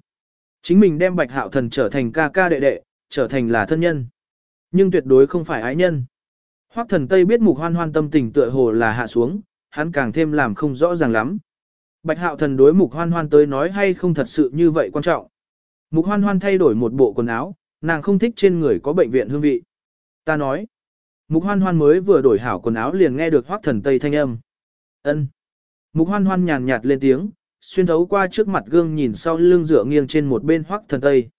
Chính mình đem bạch hạo thần trở thành ca ca đệ đệ, trở thành là thân nhân. Nhưng tuyệt đối không phải ái nhân. Hoắc thần Tây biết mục hoan hoan tâm tình tựa hồ là hạ xuống, hắn càng thêm làm không rõ ràng lắm. Bạch hạo thần đối mục hoan hoan tới nói hay không thật sự như vậy quan trọng. Mục hoan hoan thay đổi một bộ quần áo, nàng không thích trên người có bệnh viện hương vị. Ta nói, mục hoan hoan mới vừa đổi hảo quần áo liền nghe được hoác thần tây thanh âm. ân Mục hoan hoan nhàn nhạt lên tiếng, xuyên thấu qua trước mặt gương nhìn sau lưng dựa nghiêng trên một bên hoác thần tây.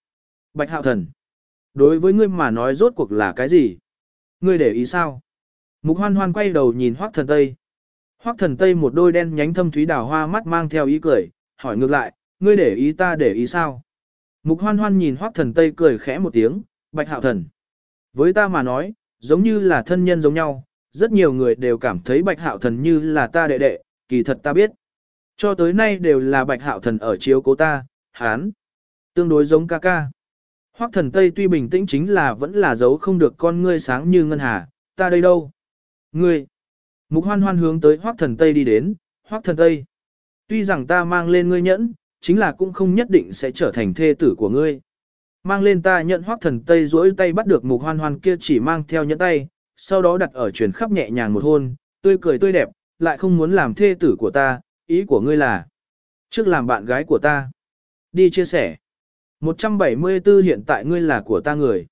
Bạch hạo thần, đối với ngươi mà nói rốt cuộc là cái gì? Ngươi để ý sao? Mục hoan hoan quay đầu nhìn hoác thần tây. Hoắc thần Tây một đôi đen nhánh thâm thúy đào hoa mắt mang theo ý cười, hỏi ngược lại, ngươi để ý ta để ý sao? Mục hoan hoan nhìn Hoắc thần Tây cười khẽ một tiếng, bạch hạo thần. Với ta mà nói, giống như là thân nhân giống nhau, rất nhiều người đều cảm thấy bạch hạo thần như là ta đệ đệ, kỳ thật ta biết. Cho tới nay đều là bạch hạo thần ở chiếu cố ta, hán. Tương đối giống ca ca. Hoắc thần Tây tuy bình tĩnh chính là vẫn là giấu không được con ngươi sáng như ngân hà, ta đây đâu? Ngươi. Mục hoan hoan hướng tới hoác thần Tây đi đến, hoác thần Tây. Tuy rằng ta mang lên ngươi nhẫn, chính là cũng không nhất định sẽ trở thành thê tử của ngươi. Mang lên ta nhận hoác thần Tây duỗi tay bắt được mục hoan hoan kia chỉ mang theo nhẫn tay, sau đó đặt ở truyền khắp nhẹ nhàng một hôn, tươi cười tươi đẹp, lại không muốn làm thê tử của ta, ý của ngươi là trước làm bạn gái của ta. Đi chia sẻ. 174 hiện tại ngươi là của ta người.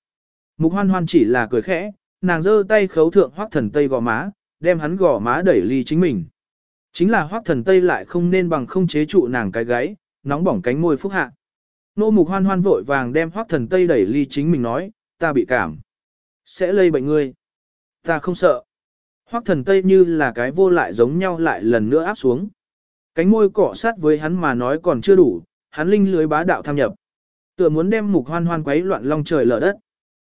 Mục hoan hoan chỉ là cười khẽ, nàng giơ tay khấu thượng hoác thần tây gò má, đem hắn gò má đẩy ly chính mình. Chính là hoác thần tây lại không nên bằng không chế trụ nàng cái gáy, nóng bỏng cánh môi phúc hạ. Nô mục hoan hoan vội vàng đem hoác thần tây đẩy ly chính mình nói, ta bị cảm. Sẽ lây bệnh ngươi. Ta không sợ. Hoác thần tây như là cái vô lại giống nhau lại lần nữa áp xuống. Cánh môi cọ sát với hắn mà nói còn chưa đủ, hắn linh lưới bá đạo tham nhập. Tựa muốn đem mục hoan hoan quấy loạn long trời lở đất.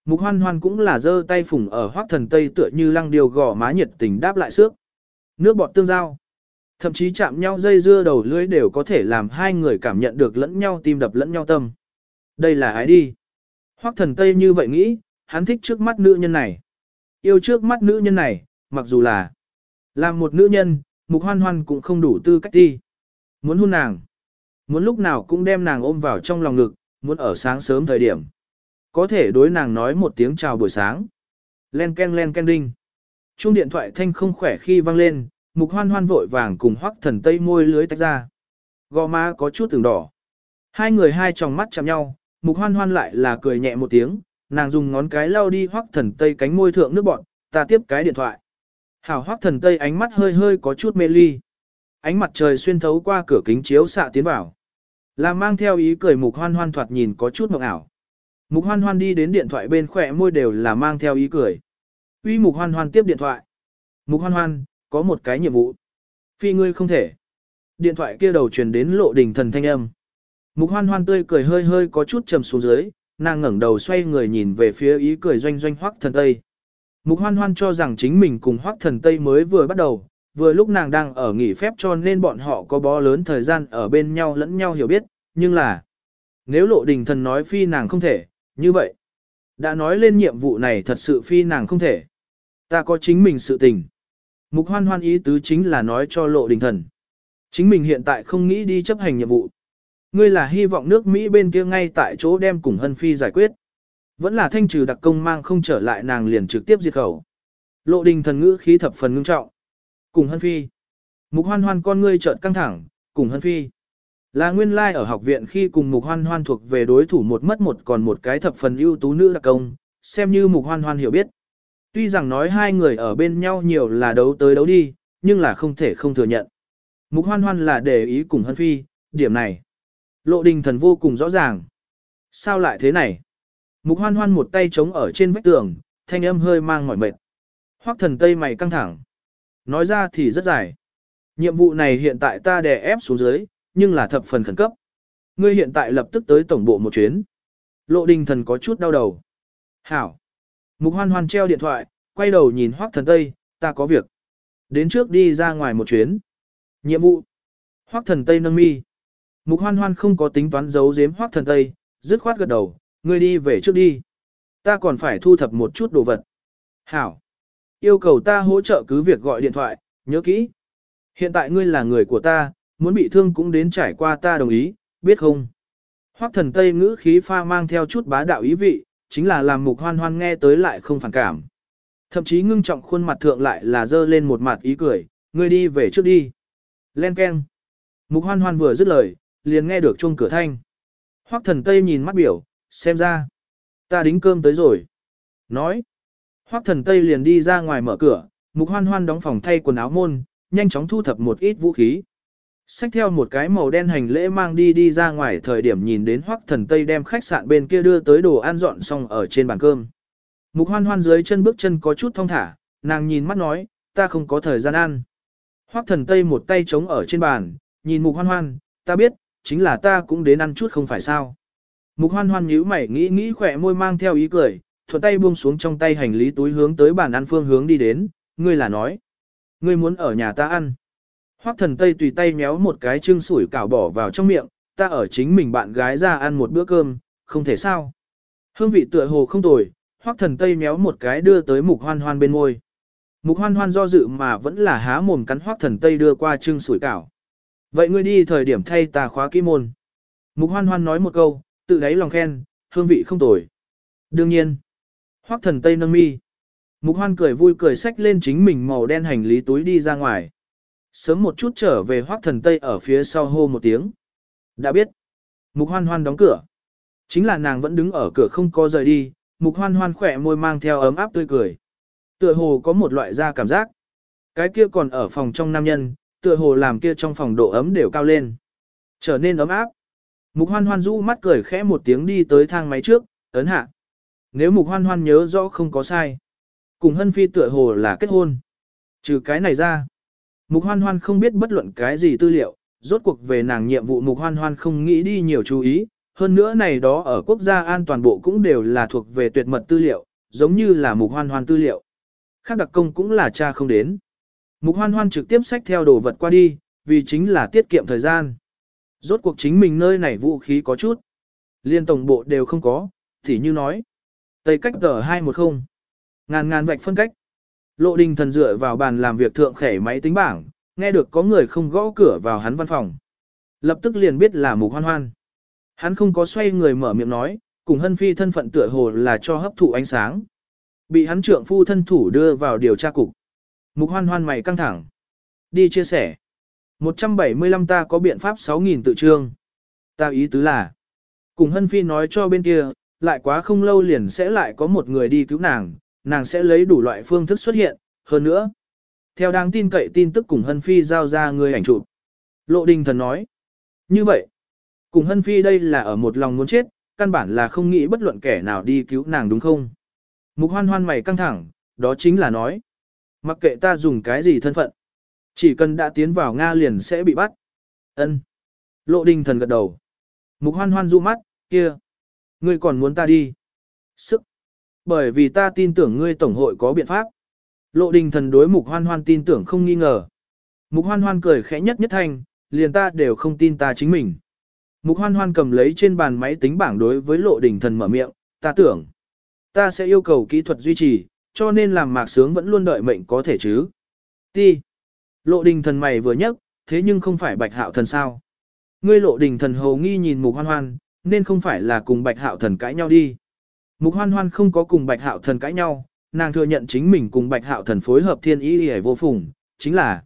Mục hoan hoan cũng là giơ tay phủng ở hoác thần tây tựa như lăng điều gò má nhiệt tình đáp lại xước. Nước bọt tương giao. Thậm chí chạm nhau dây dưa đầu lưới đều có thể làm hai người cảm nhận được lẫn nhau tim đập lẫn nhau tâm. Đây là ai đi? Hoác thần tây như vậy nghĩ, hắn thích trước mắt nữ nhân này. Yêu trước mắt nữ nhân này, mặc dù là làm một nữ nhân, mục hoan hoan cũng không đủ tư cách đi. Muốn hôn nàng. Muốn lúc nào cũng đem nàng ôm vào trong lòng ngực, muốn ở sáng sớm thời điểm. Có thể đối nàng nói một tiếng chào buổi sáng. Len ken len ken đinh. Chuông điện thoại thanh không khỏe khi vang lên, mục hoan hoan vội vàng cùng hoắc thần tây môi lưới tách ra. Gò má có chút từng đỏ. Hai người hai tròng mắt chạm nhau, mục hoan hoan lại là cười nhẹ một tiếng, nàng dùng ngón cái lau đi hoắc thần tây cánh môi thượng nước bọn, ta tiếp cái điện thoại. Hảo hoắc thần tây ánh mắt hơi hơi có chút mê ly. Ánh mặt trời xuyên thấu qua cửa kính chiếu xạ tiến vào. Làm mang theo ý cười mục hoan hoan thoạt nhìn có chút mộng ảo. Mục hoan hoan đi đến điện thoại bên khỏe môi đều là mang theo ý cười. Uy mục hoan hoan tiếp điện thoại. Mục hoan hoan, có một cái nhiệm vụ. Phi ngươi không thể. Điện thoại kia đầu truyền đến lộ đình thần thanh âm. Mục hoan hoan tươi cười hơi hơi có chút trầm xuống dưới, nàng ngẩng đầu xoay người nhìn về phía ý cười doanh doanh hoắc thần tây. Mục hoan hoan cho rằng chính mình cùng hoắc thần tây mới vừa bắt đầu, vừa lúc nàng đang ở nghỉ phép cho nên bọn họ có bó lớn thời gian ở bên nhau lẫn nhau hiểu biết, nhưng là nếu lộ đình thần nói phi nàng không thể, như vậy đã nói lên nhiệm vụ này thật sự phi nàng không thể. Ta có chính mình sự tình. Mục hoan hoan ý tứ chính là nói cho lộ đình thần. Chính mình hiện tại không nghĩ đi chấp hành nhiệm vụ. Ngươi là hy vọng nước Mỹ bên kia ngay tại chỗ đem cùng hân phi giải quyết. Vẫn là thanh trừ đặc công mang không trở lại nàng liền trực tiếp diệt khẩu. Lộ đình thần ngữ khí thập phần ngưng trọng. Cùng hân phi. Mục hoan hoan con ngươi trợn căng thẳng, cùng hân phi. Là nguyên lai like ở học viện khi cùng mục hoan hoan thuộc về đối thủ một mất một còn một cái thập phần ưu tú nữ đặc công, xem như mục hoan hoan hiểu biết. Tuy rằng nói hai người ở bên nhau nhiều là đấu tới đấu đi, nhưng là không thể không thừa nhận. Mục hoan hoan là để ý cùng hân phi, điểm này. Lộ đình thần vô cùng rõ ràng. Sao lại thế này? Mục hoan hoan một tay chống ở trên vách tường, thanh âm hơi mang mỏi mệt. Hoắc thần tây mày căng thẳng. Nói ra thì rất dài. Nhiệm vụ này hiện tại ta đè ép xuống dưới, nhưng là thập phần khẩn cấp. Ngươi hiện tại lập tức tới tổng bộ một chuyến. Lộ đình thần có chút đau đầu. Hảo. Mục hoan hoan treo điện thoại, quay đầu nhìn Hoắc thần Tây, ta có việc. Đến trước đi ra ngoài một chuyến. Nhiệm vụ. Hoắc thần Tây nâng mi. Mục hoan hoan không có tính toán giấu giếm Hoắc thần Tây, dứt khoát gật đầu, ngươi đi về trước đi. Ta còn phải thu thập một chút đồ vật. Hảo. Yêu cầu ta hỗ trợ cứ việc gọi điện thoại, nhớ kỹ. Hiện tại ngươi là người của ta, muốn bị thương cũng đến trải qua ta đồng ý, biết không? Hoắc thần Tây ngữ khí pha mang theo chút bá đạo ý vị, chính là làm mục hoan hoan nghe tới lại không phản cảm. Thậm chí ngưng trọng khuôn mặt thượng lại là dơ lên một mặt ý cười, ngươi đi về trước đi. Len keng. Mục hoan hoan vừa dứt lời, liền nghe được chuông cửa thanh. Hoắc thần Tây nhìn mắt biểu, xem ra. Ta đính cơm tới rồi. Nói. Hoắc thần Tây liền đi ra ngoài mở cửa, mục hoan hoan đóng phòng thay quần áo môn, nhanh chóng thu thập một ít vũ khí. Xách theo một cái màu đen hành lễ mang đi đi ra ngoài thời điểm nhìn đến hoắc thần Tây đem khách sạn bên kia đưa tới đồ ăn dọn xong ở trên bàn cơm. Mục hoan hoan dưới chân bước chân có chút thong thả, nàng nhìn mắt nói, ta không có thời gian ăn. Hoắc thần Tây một tay chống ở trên bàn, nhìn mục hoan hoan, ta biết, chính là ta cũng đến ăn chút không phải sao. Mục hoan hoan nhíu mày nghĩ nghĩ khỏe môi mang theo ý cười, thuận tay buông xuống trong tay hành lý túi hướng tới bàn ăn phương hướng đi đến, ngươi là nói. Ngươi muốn ở nhà ta ăn. Hoắc thần Tây tùy tay méo một cái trưng sủi cảo bỏ vào trong miệng, ta ở chính mình bạn gái ra ăn một bữa cơm, không thể sao. Hương vị tựa hồ không tồi, Hoắc thần Tây méo một cái đưa tới mục hoan hoan bên môi. Mục hoan hoan do dự mà vẫn là há mồm cắn Hoắc thần Tây đưa qua trưng sủi cảo. Vậy ngươi đi thời điểm thay ta khóa kỹ môn. Mục hoan hoan nói một câu, tự đáy lòng khen, hương vị không tồi. Đương nhiên. Hoắc thần Tây nâng mi. Mục hoan cười vui cười xách lên chính mình màu đen hành lý túi đi ra ngoài. Sớm một chút trở về hoác thần Tây ở phía sau hô một tiếng. Đã biết. Mục hoan hoan đóng cửa. Chính là nàng vẫn đứng ở cửa không có rời đi, mục hoan hoan khỏe môi mang theo ấm áp tươi cười. Tựa hồ có một loại da cảm giác. Cái kia còn ở phòng trong nam nhân, tựa hồ làm kia trong phòng độ ấm đều cao lên. Trở nên ấm áp. Mục hoan hoan rũ mắt cười khẽ một tiếng đi tới thang máy trước, ấn hạ. Nếu mục hoan hoan nhớ rõ không có sai. Cùng hân phi tựa hồ là kết hôn. Trừ cái này ra. Mục hoan hoan không biết bất luận cái gì tư liệu, rốt cuộc về nàng nhiệm vụ mục hoan hoan không nghĩ đi nhiều chú ý. Hơn nữa này đó ở quốc gia an toàn bộ cũng đều là thuộc về tuyệt mật tư liệu, giống như là mục hoan hoan tư liệu. Khác đặc công cũng là cha không đến. Mục hoan hoan trực tiếp xách theo đồ vật qua đi, vì chính là tiết kiệm thời gian. Rốt cuộc chính mình nơi này vũ khí có chút. Liên tổng bộ đều không có, thì như nói. Tây cách tờ 210. Ngàn ngàn vạch phân cách. Lộ đình thần dựa vào bàn làm việc thượng khẻ máy tính bảng, nghe được có người không gõ cửa vào hắn văn phòng. Lập tức liền biết là mục hoan hoan. Hắn không có xoay người mở miệng nói, cùng hân phi thân phận tựa hồ là cho hấp thụ ánh sáng. Bị hắn trượng phu thân thủ đưa vào điều tra cục. Mục hoan hoan mày căng thẳng. Đi chia sẻ. 175 ta có biện pháp 6.000 tự trương. Ta ý tứ là. Cùng hân phi nói cho bên kia, lại quá không lâu liền sẽ lại có một người đi cứu nàng, nàng sẽ lấy đủ loại phương thức xuất hiện, hơn nữa. Theo đáng tin cậy tin tức cùng Hân Phi giao ra người ảnh chụp. Lộ đình thần nói. Như vậy, cùng Hân Phi đây là ở một lòng muốn chết, căn bản là không nghĩ bất luận kẻ nào đi cứu nàng đúng không? Mục hoan hoan mày căng thẳng, đó chính là nói. Mặc kệ ta dùng cái gì thân phận. Chỉ cần đã tiến vào Nga liền sẽ bị bắt. ân Lộ đình thần gật đầu. Mục hoan hoan du mắt, kia. Ngươi còn muốn ta đi. Sức. Bởi vì ta tin tưởng ngươi tổng hội có biện pháp. Lộ đình thần đối mục hoan hoan tin tưởng không nghi ngờ. Mục hoan hoan cười khẽ nhất nhất thanh, liền ta đều không tin ta chính mình. Mục hoan hoan cầm lấy trên bàn máy tính bảng đối với lộ đình thần mở miệng, ta tưởng. Ta sẽ yêu cầu kỹ thuật duy trì, cho nên làm mạc sướng vẫn luôn đợi mệnh có thể chứ. Ti. Lộ đình thần mày vừa nhấc, thế nhưng không phải bạch hạo thần sao. Ngươi lộ đình thần hầu nghi nhìn mục hoan hoan, nên không phải là cùng bạch hạo thần cãi nhau đi. Mục hoan hoan không có cùng bạch hạo thần cãi nhau, nàng thừa nhận chính mình cùng bạch hạo thần phối hợp thiên ý hề vô phùng, chính là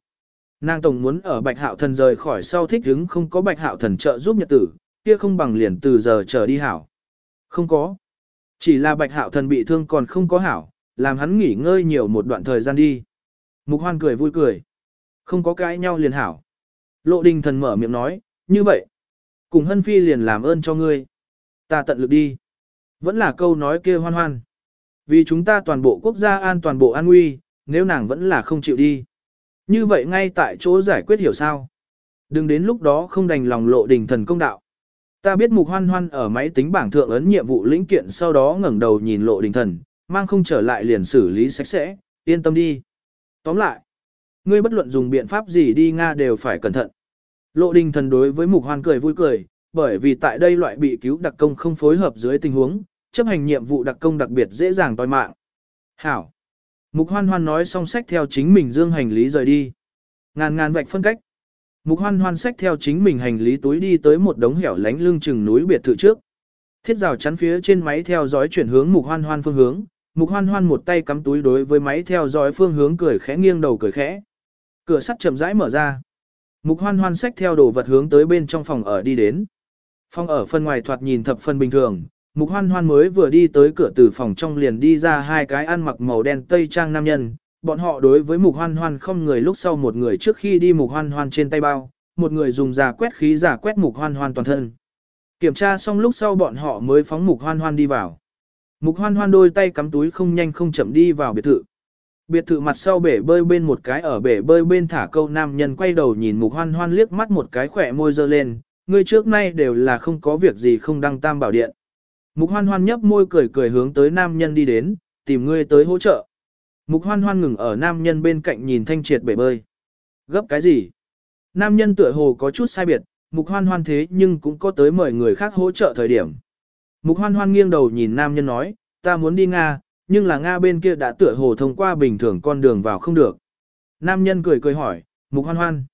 nàng tổng muốn ở bạch hạo thần rời khỏi sau thích hứng không có bạch hạo thần trợ giúp nhật tử, kia không bằng liền từ giờ trở đi hảo. Không có. Chỉ là bạch hạo thần bị thương còn không có hảo, làm hắn nghỉ ngơi nhiều một đoạn thời gian đi. Mục hoan cười vui cười. Không có cãi nhau liền hảo. Lộ đình thần mở miệng nói, như vậy. Cùng hân phi liền làm ơn cho ngươi. Ta tận lực đi. Vẫn là câu nói kia hoan hoan. Vì chúng ta toàn bộ quốc gia an toàn bộ an nguy, nếu nàng vẫn là không chịu đi. Như vậy ngay tại chỗ giải quyết hiểu sao. Đừng đến lúc đó không đành lòng lộ đình thần công đạo. Ta biết mục hoan hoan ở máy tính bảng thượng ấn nhiệm vụ lĩnh kiện sau đó ngẩng đầu nhìn lộ đình thần, mang không trở lại liền xử lý sạch sẽ, yên tâm đi. Tóm lại, ngươi bất luận dùng biện pháp gì đi Nga đều phải cẩn thận. Lộ đình thần đối với mục hoan cười vui cười, bởi vì tại đây loại bị cứu đặc công không phối hợp dưới tình huống, chấp hành nhiệm vụ đặc công đặc biệt dễ dàng toi mạng. Hảo. Mục hoan hoan nói xong sách theo chính mình dương hành lý rời đi. Ngàn ngàn vạch phân cách. Mục hoan hoan sách theo chính mình hành lý túi đi tới một đống hẻo lánh lưng chừng núi biệt thự trước. Thiết rào chắn phía trên máy theo dõi chuyển hướng mục hoan hoan phương hướng. Mục hoan hoan một tay cắm túi đối với máy theo dõi phương hướng cười khẽ nghiêng đầu cười khẽ. Cửa sắt chậm rãi mở ra. Mục hoan hoan sách theo đồ vật hướng tới bên trong phòng ở đi đến. Phòng ở phần ngoài thoạt nhìn thập phần bình thường, Mục hoan hoan mới vừa đi tới cửa từ phòng trong liền đi ra hai cái ăn mặc màu đen tây trang nam nhân. Bọn họ đối với mục hoan hoan không người lúc sau một người trước khi đi mục hoan hoan trên tay bao, một người dùng giả quét khí giả quét mục hoan hoan toàn thân. Kiểm tra xong lúc sau bọn họ mới phóng mục hoan hoan đi vào. Mục hoan hoan đôi tay cắm túi không nhanh không chậm đi vào biệt thự. Biệt thự mặt sau bể bơi bên một cái ở bể bơi bên thả câu nam nhân quay đầu nhìn mục hoan hoan liếc mắt một cái khỏe môi dơ lên, người trước nay đều là không có việc gì không đăng tam bảo điện. Mục hoan hoan nhấp môi cười cười hướng tới nam nhân đi đến, tìm ngươi tới hỗ trợ. Mục hoan hoan ngừng ở nam nhân bên cạnh nhìn thanh triệt bể bơi. Gấp cái gì? Nam nhân tựa hồ có chút sai biệt, mục hoan hoan thế nhưng cũng có tới mời người khác hỗ trợ thời điểm. Mục hoan hoan nghiêng đầu nhìn nam nhân nói, ta muốn đi Nga, nhưng là Nga bên kia đã tựa hồ thông qua bình thường con đường vào không được. Nam nhân cười cười hỏi, mục hoan hoan.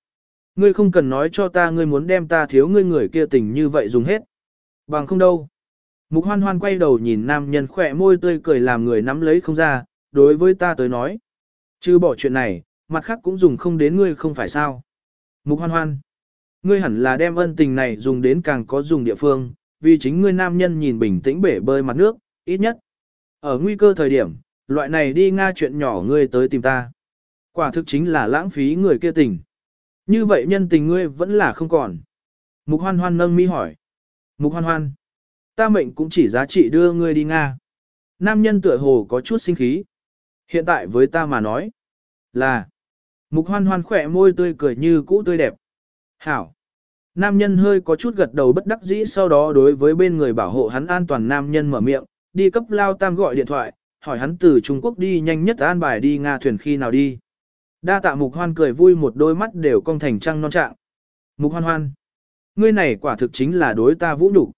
Ngươi không cần nói cho ta ngươi muốn đem ta thiếu ngươi người kia tình như vậy dùng hết. Bằng không đâu. Mục hoan hoan quay đầu nhìn nam nhân khỏe môi tươi cười làm người nắm lấy không ra, đối với ta tới nói. Chứ bỏ chuyện này, mặt khác cũng dùng không đến ngươi không phải sao. Mục hoan hoan. Ngươi hẳn là đem ân tình này dùng đến càng có dùng địa phương, vì chính ngươi nam nhân nhìn bình tĩnh bể bơi mặt nước, ít nhất. Ở nguy cơ thời điểm, loại này đi Nga chuyện nhỏ ngươi tới tìm ta. Quả thực chính là lãng phí người kia tình. Như vậy nhân tình ngươi vẫn là không còn. Mục hoan hoan nâng mi hỏi. Mục hoan hoan. Ta mệnh cũng chỉ giá trị đưa ngươi đi Nga. Nam nhân tựa hồ có chút sinh khí. Hiện tại với ta mà nói. Là. Mục hoan hoan khỏe môi tươi cười như cũ tươi đẹp. Hảo. Nam nhân hơi có chút gật đầu bất đắc dĩ sau đó đối với bên người bảo hộ hắn an toàn nam nhân mở miệng, đi cấp lao tam gọi điện thoại, hỏi hắn từ Trung Quốc đi nhanh nhất an bài đi Nga thuyền khi nào đi. Đa tạ mục hoan cười vui một đôi mắt đều cong thành trăng non trạng. Mục hoan hoan. Ngươi này quả thực chính là đối ta vũ nhục.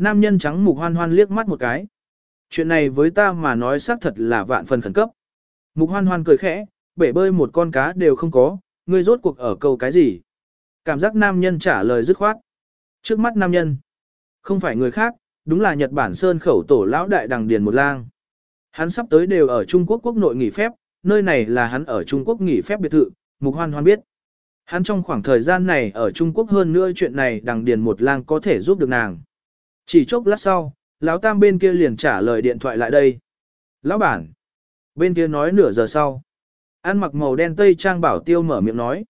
Nam nhân trắng mục hoan hoan liếc mắt một cái. Chuyện này với ta mà nói xác thật là vạn phần khẩn cấp. Mục hoan hoan cười khẽ, bể bơi một con cá đều không có, ngươi rốt cuộc ở câu cái gì? Cảm giác nam nhân trả lời dứt khoát. Trước mắt nam nhân, không phải người khác, đúng là Nhật Bản Sơn khẩu tổ lão đại đằng Điền một lang. Hắn sắp tới đều ở Trung Quốc quốc nội nghỉ phép, nơi này là hắn ở Trung Quốc nghỉ phép biệt thự, Mục Hoan Hoan biết. Hắn trong khoảng thời gian này ở Trung Quốc hơn nữa chuyện này đằng Điền một lang có thể giúp được nàng. Chỉ chốc lát sau, lão tam bên kia liền trả lời điện thoại lại đây. Lão bản. Bên kia nói nửa giờ sau. Ăn mặc màu đen tây trang bảo tiêu mở miệng nói.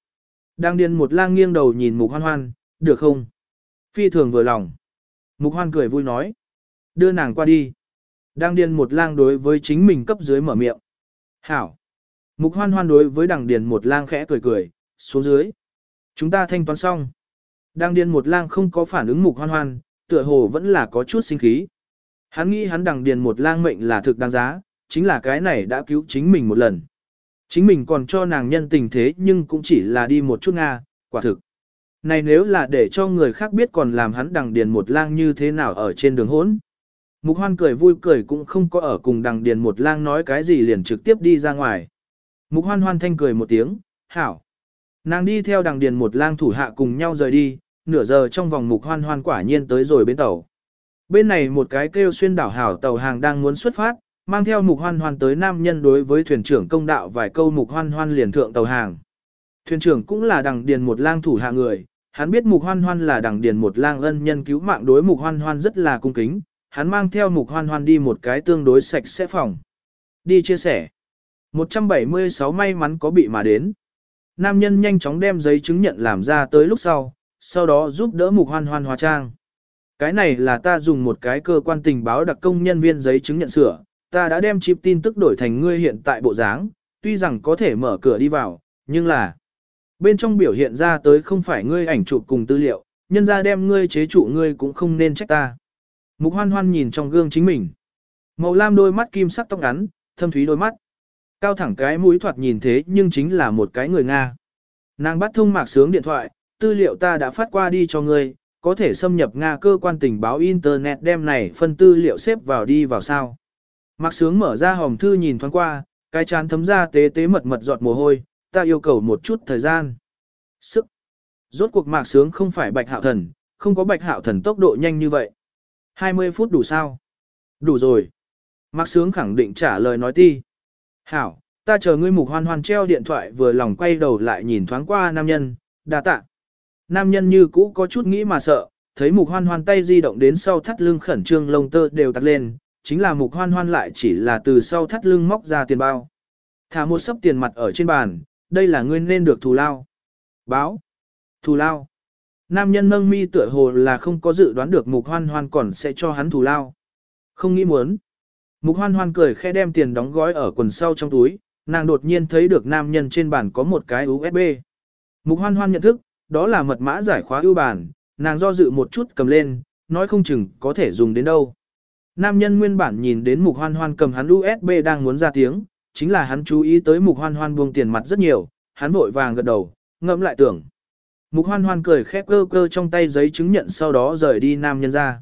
Đang điên một lang nghiêng đầu nhìn mục hoan hoan, được không? Phi thường vừa lòng. Mục hoan cười vui nói. Đưa nàng qua đi. Đang điên một lang đối với chính mình cấp dưới mở miệng. Hảo. Mục hoan hoan đối với đằng điền một lang khẽ cười cười, xuống dưới. Chúng ta thanh toán xong. Đang điên một lang không có phản ứng mục hoan hoan, tựa hồ vẫn là có chút sinh khí. Hắn nghĩ hắn đằng điền một lang mệnh là thực đáng giá, chính là cái này đã cứu chính mình một lần. Chính mình còn cho nàng nhân tình thế nhưng cũng chỉ là đi một chút Nga, quả thực. Này nếu là để cho người khác biết còn làm hắn đằng điền một lang như thế nào ở trên đường hốn. Mục hoan cười vui cười cũng không có ở cùng đằng điền một lang nói cái gì liền trực tiếp đi ra ngoài. Mục hoan hoan thanh cười một tiếng, hảo. Nàng đi theo đằng điền một lang thủ hạ cùng nhau rời đi, nửa giờ trong vòng mục hoan hoan quả nhiên tới rồi bến tàu. Bên này một cái kêu xuyên đảo hảo tàu hàng đang muốn xuất phát, mang theo mục hoan hoan tới nam nhân đối với thuyền trưởng công đạo vài câu mục hoan hoan liền thượng tàu hàng. Thuyền trưởng cũng là đằng điền một lang thủ hạ người, hắn biết mục hoan hoan là đằng điền một lang ân nhân cứu mạng đối mục hoan hoan rất là cung kính, hắn mang theo mục hoan hoan đi một cái tương đối sạch sẽ phòng. Đi chia sẻ. 176 may mắn có bị mà đến. Nam nhân nhanh chóng đem giấy chứng nhận làm ra tới lúc sau, sau đó giúp đỡ mục hoan hoan hóa trang. Cái này là ta dùng một cái cơ quan tình báo đặc công nhân viên giấy chứng nhận sửa, ta đã đem chip tin tức đổi thành ngươi hiện tại bộ dáng, tuy rằng có thể mở cửa đi vào, nhưng là bên trong biểu hiện ra tới không phải ngươi ảnh chụp cùng tư liệu, nhân ra đem ngươi chế trụ ngươi cũng không nên trách ta. Mục hoan hoan nhìn trong gương chính mình. Màu lam đôi mắt kim sắc tóc ngắn, thâm thúy đôi mắt. Cao thẳng cái mũi thoạt nhìn thế nhưng chính là một cái người Nga. Nàng bắt thông mạc sướng điện thoại, tư liệu ta đã phát qua đi cho ngươi, có thể xâm nhập Nga cơ quan tình báo Internet đem này phân tư liệu xếp vào đi vào sao. Mạc sướng mở ra hòm thư nhìn thoáng qua, cái chán thấm ra tế tế mật mật giọt mồ hôi, ta yêu cầu một chút thời gian. Sức. Rốt cuộc mạc sướng không phải bạch hạo thần, không có bạch hạo thần tốc độ nhanh như vậy. 20 phút đủ sao? Đủ rồi. Mạc sướng khẳng định trả lời nói ti. Hảo, ta chờ ngươi mục hoan hoan treo điện thoại vừa lòng quay đầu lại nhìn thoáng qua nam nhân, đa tạ. Nam nhân như cũ có chút nghĩ mà sợ, thấy mục hoan hoan tay di động đến sau thắt lưng khẩn trương lông tơ đều tắt lên, chính là mục hoan hoan lại chỉ là từ sau thắt lưng móc ra tiền bao. Thả một sấp tiền mặt ở trên bàn, đây là ngươi nên được thù lao. Báo. Thù lao. Nam nhân nâng mi tựa hồ là không có dự đoán được mục hoan hoan còn sẽ cho hắn thù lao. Không nghĩ muốn. Mục hoan hoan cười khẽ đem tiền đóng gói ở quần sau trong túi, nàng đột nhiên thấy được nam nhân trên bàn có một cái USB. Mục hoan hoan nhận thức, đó là mật mã giải khóa ưu bản, nàng do dự một chút cầm lên, nói không chừng có thể dùng đến đâu. Nam nhân nguyên bản nhìn đến mục hoan hoan cầm hắn USB đang muốn ra tiếng, chính là hắn chú ý tới mục hoan hoan buông tiền mặt rất nhiều, hắn vội vàng gật đầu, ngẫm lại tưởng. Mục hoan hoan cười khép cơ cơ trong tay giấy chứng nhận sau đó rời đi nam nhân ra.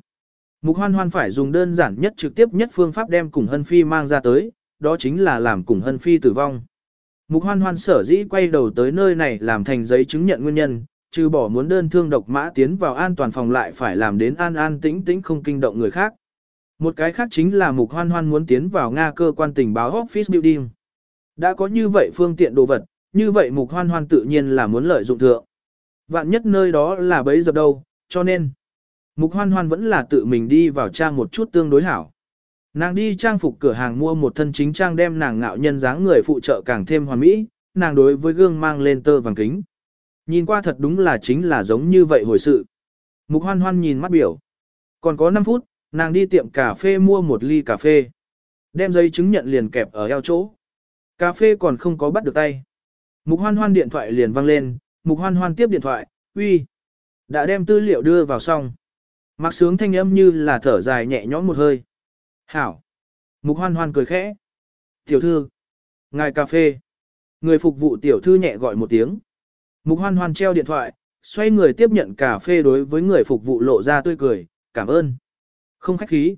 Mục hoan hoan phải dùng đơn giản nhất trực tiếp nhất phương pháp đem cùng hân phi mang ra tới, đó chính là làm cùng hân phi tử vong. Mục hoan hoan sở dĩ quay đầu tới nơi này làm thành giấy chứng nhận nguyên nhân, trừ bỏ muốn đơn thương độc mã tiến vào an toàn phòng lại phải làm đến an an tĩnh tĩnh không kinh động người khác. Một cái khác chính là Mục Hoan Hoan muốn tiến vào Nga cơ quan tình báo Office Building. Đã có như vậy phương tiện đồ vật, như vậy Mục Hoan Hoan tự nhiên là muốn lợi dụng thượng. Vạn nhất nơi đó là bấy dập đâu, cho nên Mục Hoan Hoan vẫn là tự mình đi vào trang một chút tương đối hảo. Nàng đi trang phục cửa hàng mua một thân chính trang đem nàng ngạo nhân dáng người phụ trợ càng thêm hoàn mỹ, nàng đối với gương mang lên tơ vàng kính. Nhìn qua thật đúng là chính là giống như vậy hồi sự. Mục hoan hoan nhìn mắt biểu. Còn có 5 phút, nàng đi tiệm cà phê mua một ly cà phê. Đem giấy chứng nhận liền kẹp ở eo chỗ. Cà phê còn không có bắt được tay. Mục hoan hoan điện thoại liền vang lên, mục hoan hoan tiếp điện thoại, uy. Đã đem tư liệu đưa vào xong. Mặc sướng thanh âm như là thở dài nhẹ nhõm một hơi. Hảo. Mục hoan hoan cười khẽ. Tiểu thư. Ngài cà phê. Người phục vụ tiểu thư nhẹ gọi một tiếng. Mục hoan hoan treo điện thoại, xoay người tiếp nhận cà phê đối với người phục vụ lộ ra tươi cười, cảm ơn. Không khách khí.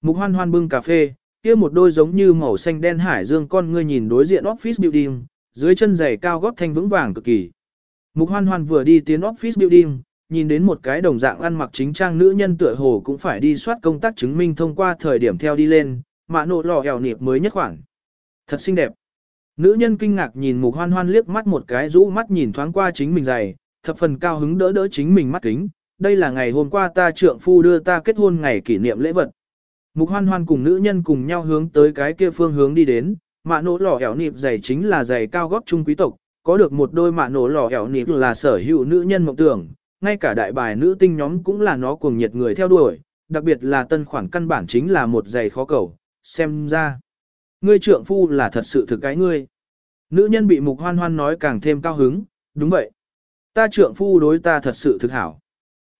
Mục hoan hoan bưng cà phê, kia một đôi giống như màu xanh đen hải dương con ngươi nhìn đối diện office building, dưới chân giày cao gót thanh vững vàng cực kỳ. Mục hoan hoan vừa đi tiến office building, nhìn đến một cái đồng dạng ăn mặc chính trang nữ nhân tựa hồ cũng phải đi soát công tác chứng minh thông qua thời điểm theo đi lên, mà nộ lò eo niệm mới nhất khoảng. Thật xinh đẹp. Nữ nhân kinh ngạc nhìn mục hoan hoan liếc mắt một cái rũ mắt nhìn thoáng qua chính mình dày, thập phần cao hứng đỡ đỡ chính mình mắt kính. Đây là ngày hôm qua ta trượng phu đưa ta kết hôn ngày kỷ niệm lễ vật. Mục hoan hoan cùng nữ nhân cùng nhau hướng tới cái kia phương hướng đi đến, mạ nổ lò ẻo nịp giày chính là giày cao gót trung quý tộc, có được một đôi mạ nổ lò ẻo nịp là sở hữu nữ nhân mộng tưởng, ngay cả đại bài nữ tinh nhóm cũng là nó cuồng nhiệt người theo đuổi, đặc biệt là tân khoản căn bản chính là một giày khó cầu, xem ra. Ngươi trượng phu là thật sự thực cái ngươi. Nữ nhân bị mục hoan hoan nói càng thêm cao hứng, đúng vậy. Ta trượng phu đối ta thật sự thực hảo.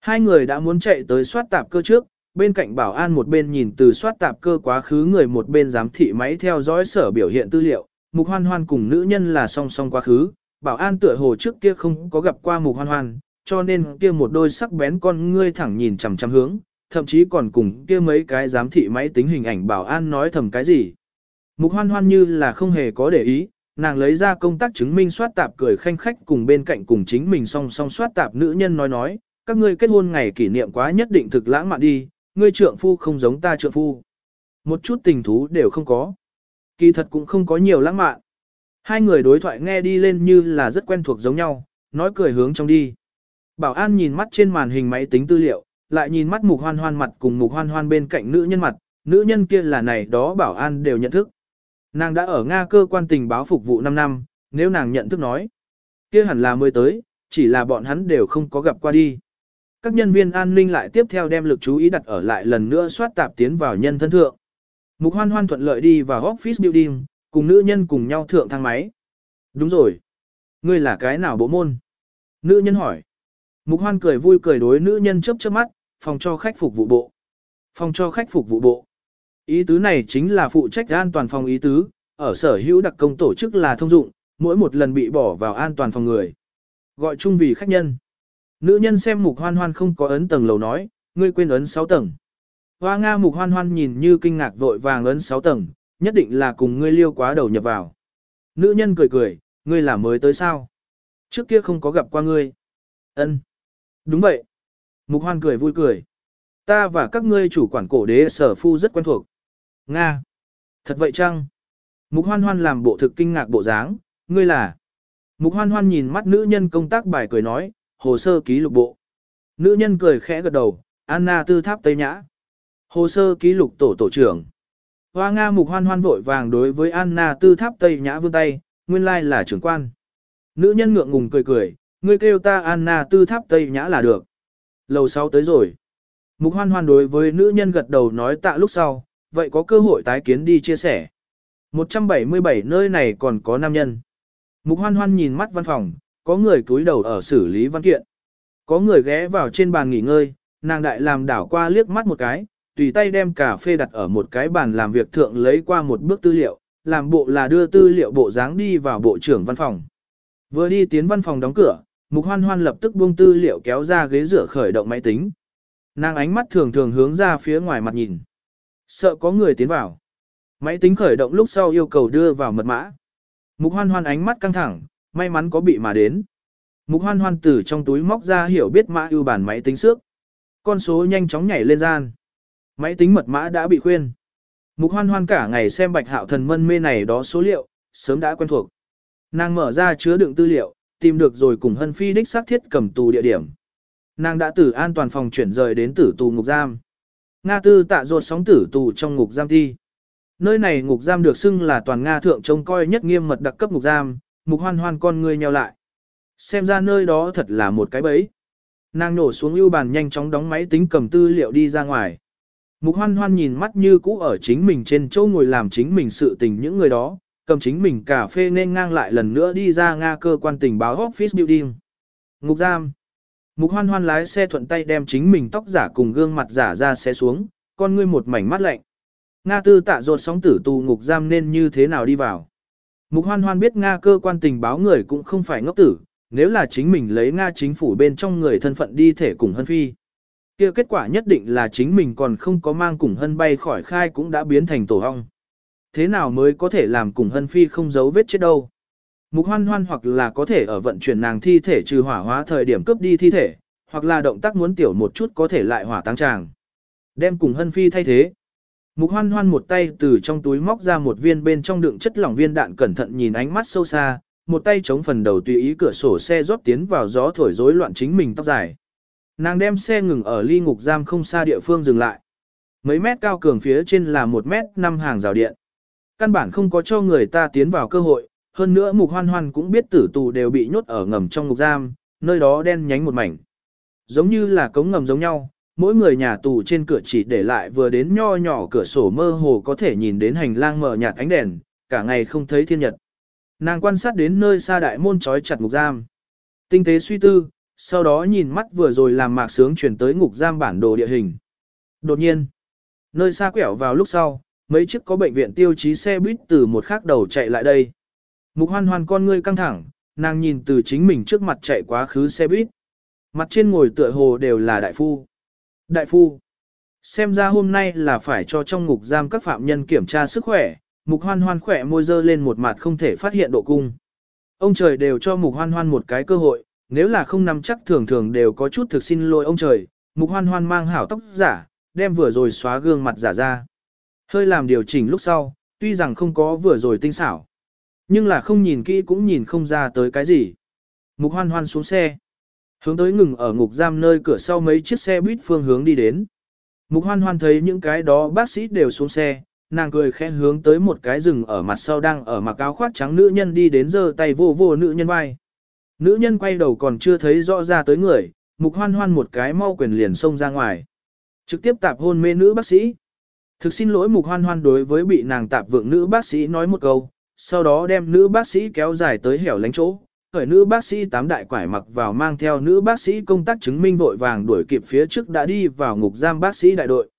Hai người đã muốn chạy tới soát tạp cơ trước, bên cạnh bảo an một bên nhìn từ soát tạp cơ quá khứ người một bên giám thị máy theo dõi sở biểu hiện tư liệu, mục hoan hoan cùng nữ nhân là song song quá khứ, bảo an tựa hồ trước kia không có gặp qua mục hoan hoan, cho nên kia một đôi sắc bén con ngươi thẳng nhìn chằm chằm hướng, thậm chí còn cùng kia mấy cái giám thị máy tính hình ảnh bảo an nói thầm cái gì. Mục hoan hoan như là không hề có để ý, nàng lấy ra công tác chứng minh soát tạp cười khanh khách cùng bên cạnh cùng chính mình song song soát tạp nữ nhân nói nói, các ngươi kết hôn ngày kỷ niệm quá nhất định thực lãng mạn đi, ngươi trượng phu không giống ta trượng phu. Một chút tình thú đều không có. Kỳ thật cũng không có nhiều lãng mạn. Hai người đối thoại nghe đi lên như là rất quen thuộc giống nhau, nói cười hướng trong đi. Bảo an nhìn mắt trên màn hình máy tính tư liệu, lại nhìn mắt mục hoan hoan mặt cùng mục hoan hoan bên cạnh nữ nhân mặt, nữ nhân kia là này đó bảo an đều nhận thức. Nàng đã ở Nga cơ quan tình báo phục vụ 5 năm, nếu nàng nhận thức nói. kia hẳn là mới tới, chỉ là bọn hắn đều không có gặp qua đi. Các nhân viên an ninh lại tiếp theo đem lực chú ý đặt ở lại lần nữa soát tạp tiến vào nhân thân thượng. Mục hoan hoan thuận lợi đi vào office building, cùng nữ nhân cùng nhau thượng thang máy. Đúng rồi. Ngươi là cái nào bộ môn? Nữ nhân hỏi. Mục hoan cười vui cười đối nữ nhân chớp chớp mắt, phòng cho khách phục vụ bộ. Phòng cho khách phục vụ bộ. Ý tứ này chính là phụ trách an toàn phòng ý tứ, ở sở hữu đặc công tổ chức là thông dụng, mỗi một lần bị bỏ vào an toàn phòng người. Gọi chung vì khách nhân. Nữ nhân xem mục hoan hoan không có ấn tầng lầu nói, ngươi quên ấn 6 tầng. Hoa Nga mục hoan hoan nhìn như kinh ngạc vội vàng ấn 6 tầng, nhất định là cùng ngươi liêu quá đầu nhập vào. Nữ nhân cười cười, ngươi là mới tới sao? Trước kia không có gặp qua ngươi. Ân. Đúng vậy. Mục hoan cười vui cười. Ta và các ngươi chủ quản cổ đế sở phu rất quen thuộc. Nga. Thật vậy chăng? Mục hoan hoan làm bộ thực kinh ngạc bộ dáng, ngươi là. Mục hoan hoan nhìn mắt nữ nhân công tác bài cười nói, hồ sơ ký lục bộ. Nữ nhân cười khẽ gật đầu, Anna tư tháp Tây Nhã. Hồ sơ ký lục tổ tổ trưởng. Hoa Nga mục hoan hoan vội vàng đối với Anna tư tháp Tây Nhã vươn tay, nguyên lai là trưởng quan. Nữ nhân ngượng ngùng cười cười, ngươi kêu ta Anna tư tháp Tây Nhã là được. Lầu sau tới rồi. Mục hoan hoan đối với nữ nhân gật đầu nói tạ lúc sau, vậy có cơ hội tái kiến đi chia sẻ. 177 nơi này còn có nam nhân. Mục hoan hoan nhìn mắt văn phòng, có người cúi đầu ở xử lý văn kiện. Có người ghé vào trên bàn nghỉ ngơi, nàng đại làm đảo qua liếc mắt một cái, tùy tay đem cà phê đặt ở một cái bàn làm việc thượng lấy qua một bước tư liệu, làm bộ là đưa tư liệu bộ dáng đi vào bộ trưởng văn phòng. Vừa đi tiến văn phòng đóng cửa, Mục Hoan Hoan lập tức buông tư liệu kéo ra ghế rửa khởi động máy tính. Nàng ánh mắt thường thường hướng ra phía ngoài mặt nhìn. Sợ có người tiến vào. Máy tính khởi động lúc sau yêu cầu đưa vào mật mã. Mục Hoan Hoan ánh mắt căng thẳng, may mắn có bị mà đến. Mục Hoan Hoan từ trong túi móc ra hiểu biết mã ưu bản máy tính xước. Con số nhanh chóng nhảy lên gian. Máy tính mật mã đã bị khuyên. Mục hoan hoan cả ngày xem bạch hạo thần mân mê này đó số liệu, sớm đã quen thuộc. Nàng mở ra chứa đựng tư liệu, tìm được rồi cùng hân phi đích xác thiết cầm tù địa điểm. Nàng đã từ an toàn phòng chuyển rời đến tử tù ngục giam. Nga tư tạ ruột sóng tử tù trong ngục giam thi. Nơi này ngục giam được xưng là toàn Nga thượng trông coi nhất nghiêm mật đặc cấp ngục giam, mục hoan hoan con người nheo lại. Xem ra nơi đó thật là một cái bẫy. Nàng nổ xuống ưu bàn nhanh chóng đóng máy tính cầm tư liệu đi ra ngoài. Mục hoan hoan nhìn mắt như cũ ở chính mình trên chỗ ngồi làm chính mình sự tình những người đó, cầm chính mình cà phê nên ngang lại lần nữa đi ra Nga cơ quan tình báo office building. Ngục giam. Mục hoan hoan lái xe thuận tay đem chính mình tóc giả cùng gương mặt giả ra xe xuống, con ngươi một mảnh mắt lạnh. Nga tư tạ ruột sóng tử tù ngục giam nên như thế nào đi vào. Mục hoan hoan biết Nga cơ quan tình báo người cũng không phải ngốc tử, nếu là chính mình lấy Nga chính phủ bên trong người thân phận đi thể cùng hân phi. kia kết quả nhất định là chính mình còn không có mang cùng hân bay khỏi khai cũng đã biến thành tổ hong. Thế nào mới có thể làm cùng hân phi không giấu vết chết đâu. Mục hoan hoan hoặc là có thể ở vận chuyển nàng thi thể trừ hỏa hóa thời điểm cướp đi thi thể, hoặc là động tác muốn tiểu một chút có thể lại hỏa tăng tràng. Đem cùng hân phi thay thế. Mục hoan hoan một tay từ trong túi móc ra một viên bên trong đựng chất lỏng viên đạn cẩn thận nhìn ánh mắt sâu xa, một tay chống phần đầu tùy ý cửa sổ xe rót tiến vào gió thổi rối loạn chính mình tóc dài. Nàng đem xe ngừng ở ly ngục giam không xa địa phương dừng lại. Mấy mét cao cường phía trên là một mét năm hàng rào điện. Căn bản không có cho người ta tiến vào cơ hội, hơn nữa mục hoan hoan cũng biết tử tù đều bị nhốt ở ngầm trong ngục giam, nơi đó đen nhánh một mảnh. Giống như là cống ngầm giống nhau, mỗi người nhà tù trên cửa chỉ để lại vừa đến nho nhỏ cửa sổ mơ hồ có thể nhìn đến hành lang mở nhạt ánh đèn, cả ngày không thấy thiên nhật. Nàng quan sát đến nơi xa đại môn trói chặt ngục giam. Tinh tế suy tư, sau đó nhìn mắt vừa rồi làm mạc sướng chuyển tới ngục giam bản đồ địa hình. Đột nhiên, nơi xa quẹo vào lúc sau, mấy chiếc có bệnh viện tiêu chí xe buýt từ một khác đầu chạy lại đây. Mục hoan hoan con ngươi căng thẳng, nàng nhìn từ chính mình trước mặt chạy quá khứ xe buýt. Mặt trên ngồi tựa hồ đều là đại phu. Đại phu, xem ra hôm nay là phải cho trong ngục giam các phạm nhân kiểm tra sức khỏe, mục hoan hoan khỏe môi dơ lên một mặt không thể phát hiện độ cung. Ông trời đều cho mục hoan hoan một cái cơ hội, nếu là không nắm chắc thường thường đều có chút thực xin lỗi ông trời, mục hoan hoan mang hảo tóc giả, đem vừa rồi xóa gương mặt giả ra. Hơi làm điều chỉnh lúc sau, tuy rằng không có vừa rồi tinh xảo, nhưng là không nhìn kỹ cũng nhìn không ra tới cái gì. Mục hoan hoan xuống xe. Hướng tới ngừng ở ngục giam nơi cửa sau mấy chiếc xe buýt phương hướng đi đến. Mục hoan hoan thấy những cái đó bác sĩ đều xuống xe, nàng cười khẽ hướng tới một cái rừng ở mặt sau đang ở mặc áo khoác trắng nữ nhân đi đến giơ tay vô vô nữ nhân vai. Nữ nhân quay đầu còn chưa thấy rõ ra tới người, mục hoan hoan một cái mau quyền liền xông ra ngoài. Trực tiếp tạp hôn mê nữ bác sĩ. Thực xin lỗi mục hoan hoan đối với bị nàng tạp vượng nữ bác sĩ nói một câu, sau đó đem nữ bác sĩ kéo dài tới hẻo lánh chỗ, khởi nữ bác sĩ tám đại quải mặc vào mang theo nữ bác sĩ công tác chứng minh vội vàng đuổi kịp phía trước đã đi vào ngục giam bác sĩ đại đội.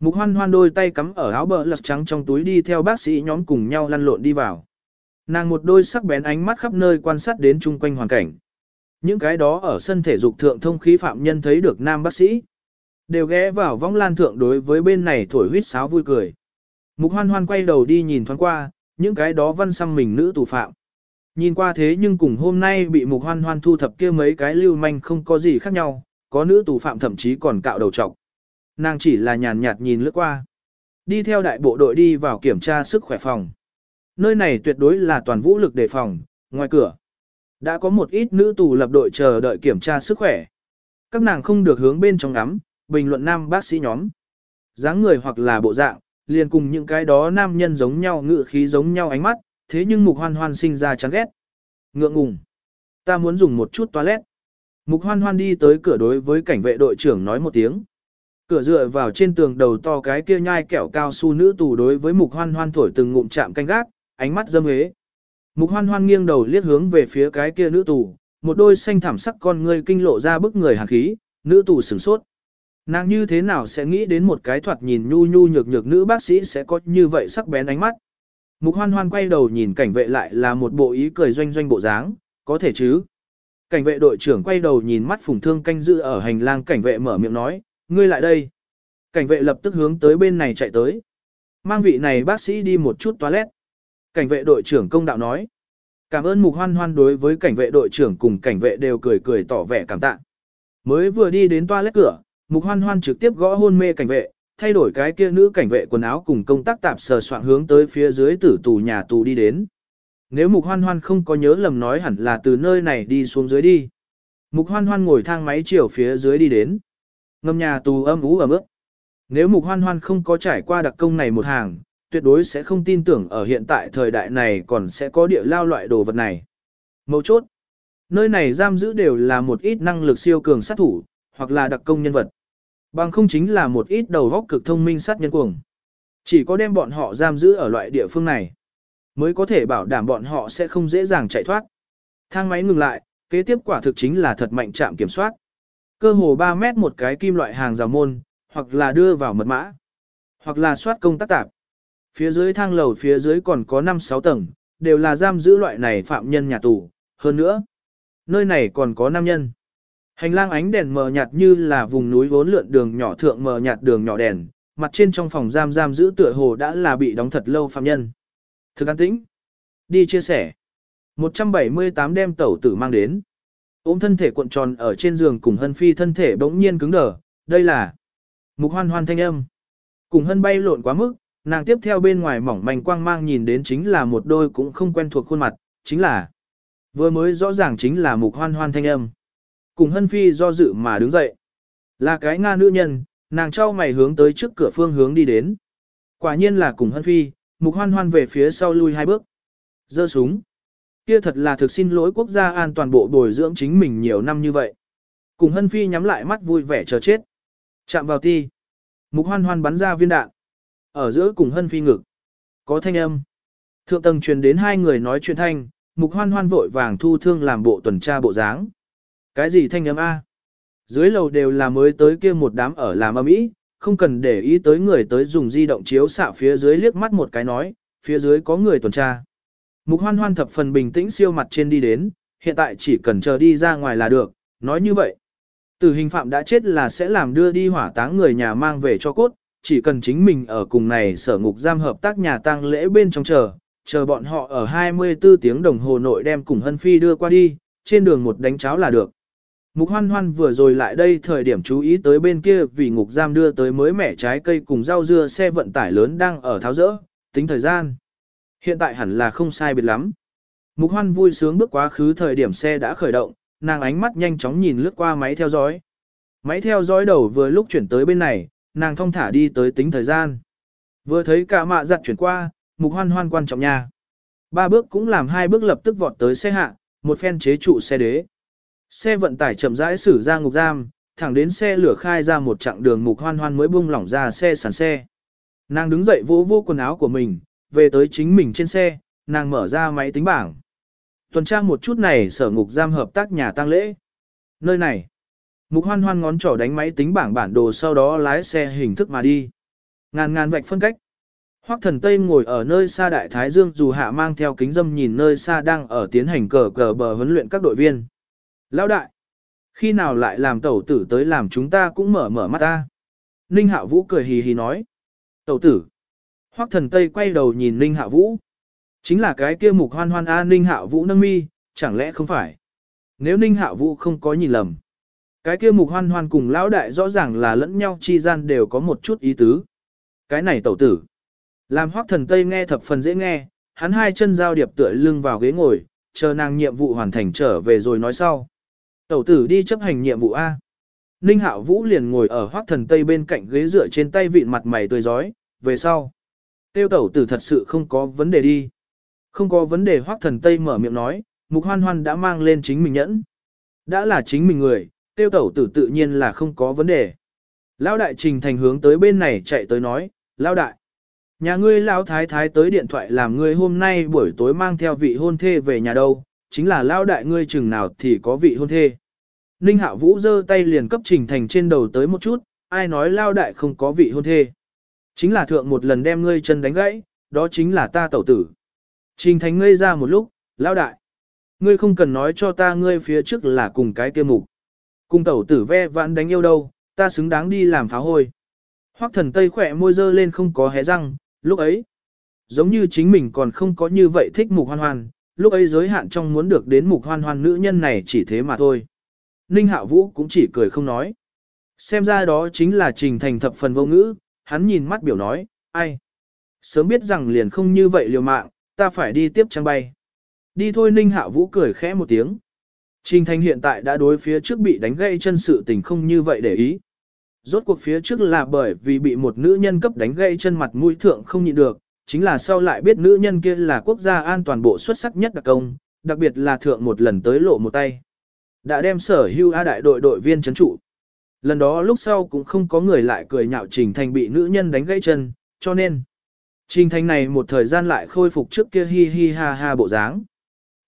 Mục hoan hoan đôi tay cắm ở áo bờ lật trắng trong túi đi theo bác sĩ nhóm cùng nhau lăn lộn đi vào. Nàng một đôi sắc bén ánh mắt khắp nơi quan sát đến chung quanh hoàn cảnh. Những cái đó ở sân thể dục thượng thông khí phạm nhân thấy được nam bác sĩ. Đều ghé vào vong lan thượng đối với bên này thổi huýt sáo vui cười. Mục hoan hoan quay đầu đi nhìn thoáng qua, những cái đó văn xăm mình nữ tù phạm. Nhìn qua thế nhưng cùng hôm nay bị mục hoan hoan thu thập kia mấy cái lưu manh không có gì khác nhau, có nữ tù phạm thậm chí còn cạo đầu trọc. Nàng chỉ là nhàn nhạt nhìn lướt qua. Đi theo đại bộ đội đi vào kiểm tra sức khỏe phòng. Nơi này tuyệt đối là toàn vũ lực đề phòng, ngoài cửa. Đã có một ít nữ tù lập đội chờ đợi kiểm tra sức khỏe. Các nàng không được hướng bên trong ngắm, bình luận nam bác sĩ nhóm. dáng người hoặc là bộ dạng, liền cùng những cái đó nam nhân giống nhau ngự khí giống nhau ánh mắt, thế nhưng mục hoan hoan sinh ra chán ghét. Ngượng ngùng. Ta muốn dùng một chút toilet. Mục hoan hoan đi tới cửa đối với cảnh vệ đội trưởng nói một tiếng. Cửa dựa vào trên tường đầu to cái kia nhai kẹo cao su nữ tù đối với mục hoan hoan thổi từng ngụm chạm canh gác, ánh mắt dâm hế. Mục hoan hoan nghiêng đầu liếc hướng về phía cái kia nữ tù, một đôi xanh thảm sắc con ngươi kinh lộ ra bức người hàn khí, nữ tù sửng sốt. Nàng như thế nào sẽ nghĩ đến một cái thoạt nhìn nhu nhu nhược nhược nữ bác sĩ sẽ có như vậy sắc bén ánh mắt. Mục hoan hoan quay đầu nhìn cảnh vệ lại là một bộ ý cười doanh doanh bộ dáng, có thể chứ. Cảnh vệ đội trưởng quay đầu nhìn mắt phùng thương canh giữ ở hành lang cảnh vệ mở miệng nói, ngươi lại đây. Cảnh vệ lập tức hướng tới bên này chạy tới. Mang vị này bác sĩ đi một chút toilet. Cảnh vệ đội trưởng công đạo nói. Cảm ơn mục hoan hoan đối với cảnh vệ đội trưởng cùng cảnh vệ đều cười cười tỏ vẻ cảm tạ. Mới vừa đi đến toilet cửa, mục hoan hoan trực tiếp gõ hôn mê cảnh vệ, thay đổi cái kia nữ cảnh vệ quần áo cùng công tác tạp sờ soạn hướng tới phía dưới tử tù nhà tù đi đến. Nếu mục hoan hoan không có nhớ lầm nói hẳn là từ nơi này đi xuống dưới đi. Mục hoan hoan ngồi thang máy chiều phía dưới đi đến. Ngâm nhà tù âm ú ẩm ướt. Nếu mục hoan hoan không có trải qua đặc công này một hàng, tuyệt đối sẽ không tin tưởng ở hiện tại thời đại này còn sẽ có địa lao loại đồ vật này. Mấu chốt. Nơi này giam giữ đều là một ít năng lực siêu cường sát thủ, hoặc là đặc công nhân vật. Bằng không chính là một ít đầu góc cực thông minh sát nhân cuồng. Chỉ có đem bọn họ giam giữ ở loại địa phương này, mới có thể bảo đảm bọn họ sẽ không dễ dàng chạy thoát. Thang máy ngừng lại, kế tiếp quả thực chính là thật mạnh chạm kiểm soát. Cơ hồ 3 mét một cái kim loại hàng rào môn, hoặc là đưa vào mật mã, hoặc là soát công tác tạp. Phía dưới thang lầu phía dưới còn có 5-6 tầng, đều là giam giữ loại này phạm nhân nhà tù. Hơn nữa, nơi này còn có nam nhân. Hành lang ánh đèn mờ nhạt như là vùng núi vốn lượn đường nhỏ thượng mờ nhạt đường nhỏ đèn, mặt trên trong phòng giam giam giữ tựa hồ đã là bị đóng thật lâu phạm nhân. Thực an tĩnh. Đi chia sẻ. 178 đem tẩu tử mang đến. Ôm thân thể cuộn tròn ở trên giường cùng hân phi thân thể bỗng nhiên cứng đờ. Đây là mục hoan hoan thanh âm. Cùng hân bay lộn quá mức, nàng tiếp theo bên ngoài mỏng manh quang mang nhìn đến chính là một đôi cũng không quen thuộc khuôn mặt, chính là vừa mới rõ ràng chính là mục hoan hoan thanh âm. Cùng hân phi do dự mà đứng dậy. Là cái Nga nữ nhân, nàng trao mày hướng tới trước cửa phương hướng đi đến. Quả nhiên là cùng hân phi, mục hoan hoan về phía sau lui hai bước. Giơ súng. Kia thật là thực xin lỗi quốc gia an toàn bộ bồi dưỡng chính mình nhiều năm như vậy. Cùng hân phi nhắm lại mắt vui vẻ chờ chết. Chạm vào ti. Mục hoan hoan bắn ra viên đạn. Ở giữa cùng hân phi ngực. Có thanh âm. Thượng tầng truyền đến hai người nói chuyện thanh, mục hoan hoan vội vàng thu thương làm bộ tuần tra bộ dáng. Cái gì thanh âm A? Dưới lầu đều là mới tới kia một đám ở làm âm ý, không cần để ý tới người tới dùng di động chiếu xạ phía dưới liếc mắt một cái nói, phía dưới có người tuần tra. Mục hoan hoan thập phần bình tĩnh siêu mặt trên đi đến, hiện tại chỉ cần chờ đi ra ngoài là được, nói như vậy. Tử hình phạm đã chết là sẽ làm đưa đi hỏa táng người nhà mang về cho cốt, chỉ cần chính mình ở cùng này sở ngục giam hợp tác nhà tang lễ bên trong chờ, chờ bọn họ ở 24 tiếng đồng hồ nội đem cùng Hân Phi đưa qua đi, trên đường một đánh cháo là được. Mục hoan hoan vừa rồi lại đây thời điểm chú ý tới bên kia vì ngục giam đưa tới mới mẻ trái cây cùng rau dưa xe vận tải lớn đang ở tháo rỡ, tính thời gian. Hiện tại hẳn là không sai biệt lắm. Mục hoan vui sướng bước quá khứ thời điểm xe đã khởi động, nàng ánh mắt nhanh chóng nhìn lướt qua máy theo dõi. Máy theo dõi đầu vừa lúc chuyển tới bên này, nàng thong thả đi tới tính thời gian. Vừa thấy cả mạ giặt chuyển qua, mục hoan hoan quan trọng nha. Ba bước cũng làm hai bước lập tức vọt tới xe hạ, một phen chế trụ xe đế. Xe vận tải chậm rãi xử ra ngục giam, thẳng đến xe lửa khai ra một chặng đường mục hoan hoan mới buông lỏng ra xe sàn xe. Nàng đứng dậy vỗ vô quần áo của mình, về tới chính mình trên xe, nàng mở ra máy tính bảng. Tuần tra một chút này sở ngục giam hợp tác nhà tang lễ. Nơi này, mục hoan hoan ngón trỏ đánh máy tính bảng bản đồ sau đó lái xe hình thức mà đi. Ngàn ngàn vạch phân cách. Hoắc thần Tây ngồi ở nơi xa đại thái dương dù hạ mang theo kính dâm nhìn nơi xa đang ở tiến hành cờ cờ bờ huấn luyện các đội viên. Lão đại, khi nào lại làm tẩu tử tới làm chúng ta cũng mở mở mắt ta. Ninh Hạ Vũ cười hì hì nói. Tẩu tử. Hoắc thần Tây quay đầu nhìn Ninh Hạ Vũ. Chính là cái kia mục hoan hoan A Ninh Hạ Vũ nâng mi, chẳng lẽ không phải. Nếu Ninh Hạ Vũ không có nhìn lầm. Cái kia mục hoan hoan cùng lão đại rõ ràng là lẫn nhau chi gian đều có một chút ý tứ. Cái này tẩu tử. Làm hoắc thần Tây nghe thập phần dễ nghe, hắn hai chân giao điệp tựa lưng vào ghế ngồi, chờ nàng nhiệm vụ hoàn thành trở về rồi nói sau. Tẩu tử đi chấp hành nhiệm vụ A. Ninh Hạo Vũ liền ngồi ở hoác thần tây bên cạnh ghế dựa trên tay vịn mặt mày tươi giói, về sau. Tiêu tẩu tử thật sự không có vấn đề đi. Không có vấn đề hoác thần tây mở miệng nói, mục hoan hoan đã mang lên chính mình nhẫn. Đã là chính mình người, tiêu tẩu tử tự nhiên là không có vấn đề. Lão đại trình thành hướng tới bên này chạy tới nói, Lão đại. Nhà ngươi lão thái thái tới điện thoại làm ngươi hôm nay buổi tối mang theo vị hôn thê về nhà đâu, chính là lao đại ngươi chừng nào thì có vị hôn thê. Ninh Hạo Vũ giơ tay liền cấp Trình Thành trên đầu tới một chút, ai nói lao đại không có vị hôn thê. Chính là thượng một lần đem ngươi chân đánh gãy, đó chính là ta tẩu tử. Trình Thành ngây ra một lúc, lao đại. Ngươi không cần nói cho ta ngươi phía trước là cùng cái kia mục. Cùng tẩu tử ve vãn đánh yêu đâu, ta xứng đáng đi làm phá hôi. Hoắc thần Tây khỏe môi dơ lên không có hé răng, lúc ấy. Giống như chính mình còn không có như vậy thích mục hoan hoan, lúc ấy giới hạn trong muốn được đến mục hoan hoan nữ nhân này chỉ thế mà thôi. Ninh Hạ Vũ cũng chỉ cười không nói. Xem ra đó chính là trình thành thập phần vô ngữ, hắn nhìn mắt biểu nói, ai? Sớm biết rằng liền không như vậy liều mạng, ta phải đi tiếp trang bay. Đi thôi Ninh Hạ Vũ cười khẽ một tiếng. Trình Thành hiện tại đã đối phía trước bị đánh gãy chân sự tình không như vậy để ý. Rốt cuộc phía trước là bởi vì bị một nữ nhân cấp đánh gãy chân mặt mũi thượng không nhịn được, chính là sau lại biết nữ nhân kia là quốc gia an toàn bộ xuất sắc nhất đặc công, đặc biệt là thượng một lần tới lộ một tay. Đã đem sở hưu A đại đội đội viên chấn trụ. Lần đó lúc sau cũng không có người lại cười nhạo Trình Thành bị nữ nhân đánh gãy chân, cho nên Trình Thành này một thời gian lại khôi phục trước kia hi hi ha ha bộ dáng.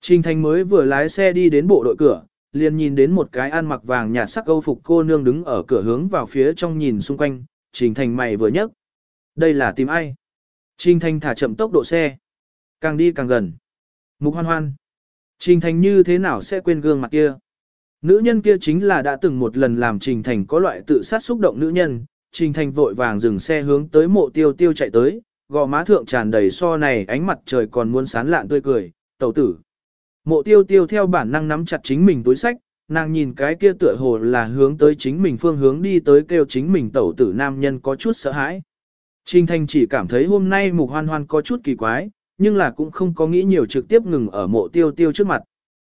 Trình Thành mới vừa lái xe đi đến bộ đội cửa, liền nhìn đến một cái ăn mặc vàng nhạt sắc âu phục cô nương đứng ở cửa hướng vào phía trong nhìn xung quanh, Trình Thành mày vừa nhấc. Đây là tìm ai? Trình Thành thả chậm tốc độ xe. Càng đi càng gần. Mục hoan hoan. Trình Thành như thế nào sẽ quên gương mặt kia? Nữ nhân kia chính là đã từng một lần làm Trình Thành có loại tự sát xúc động nữ nhân. Trình Thành vội vàng dừng xe hướng tới mộ tiêu tiêu chạy tới, gò má thượng tràn đầy so này ánh mặt trời còn muốn sán lạn tươi cười, tẩu tử. Mộ tiêu tiêu theo bản năng nắm chặt chính mình túi sách, nàng nhìn cái kia tựa hồ là hướng tới chính mình phương hướng đi tới kêu chính mình tẩu tử nam nhân có chút sợ hãi. Trình Thành chỉ cảm thấy hôm nay mục hoan hoan có chút kỳ quái, nhưng là cũng không có nghĩ nhiều trực tiếp ngừng ở mộ tiêu tiêu trước mặt.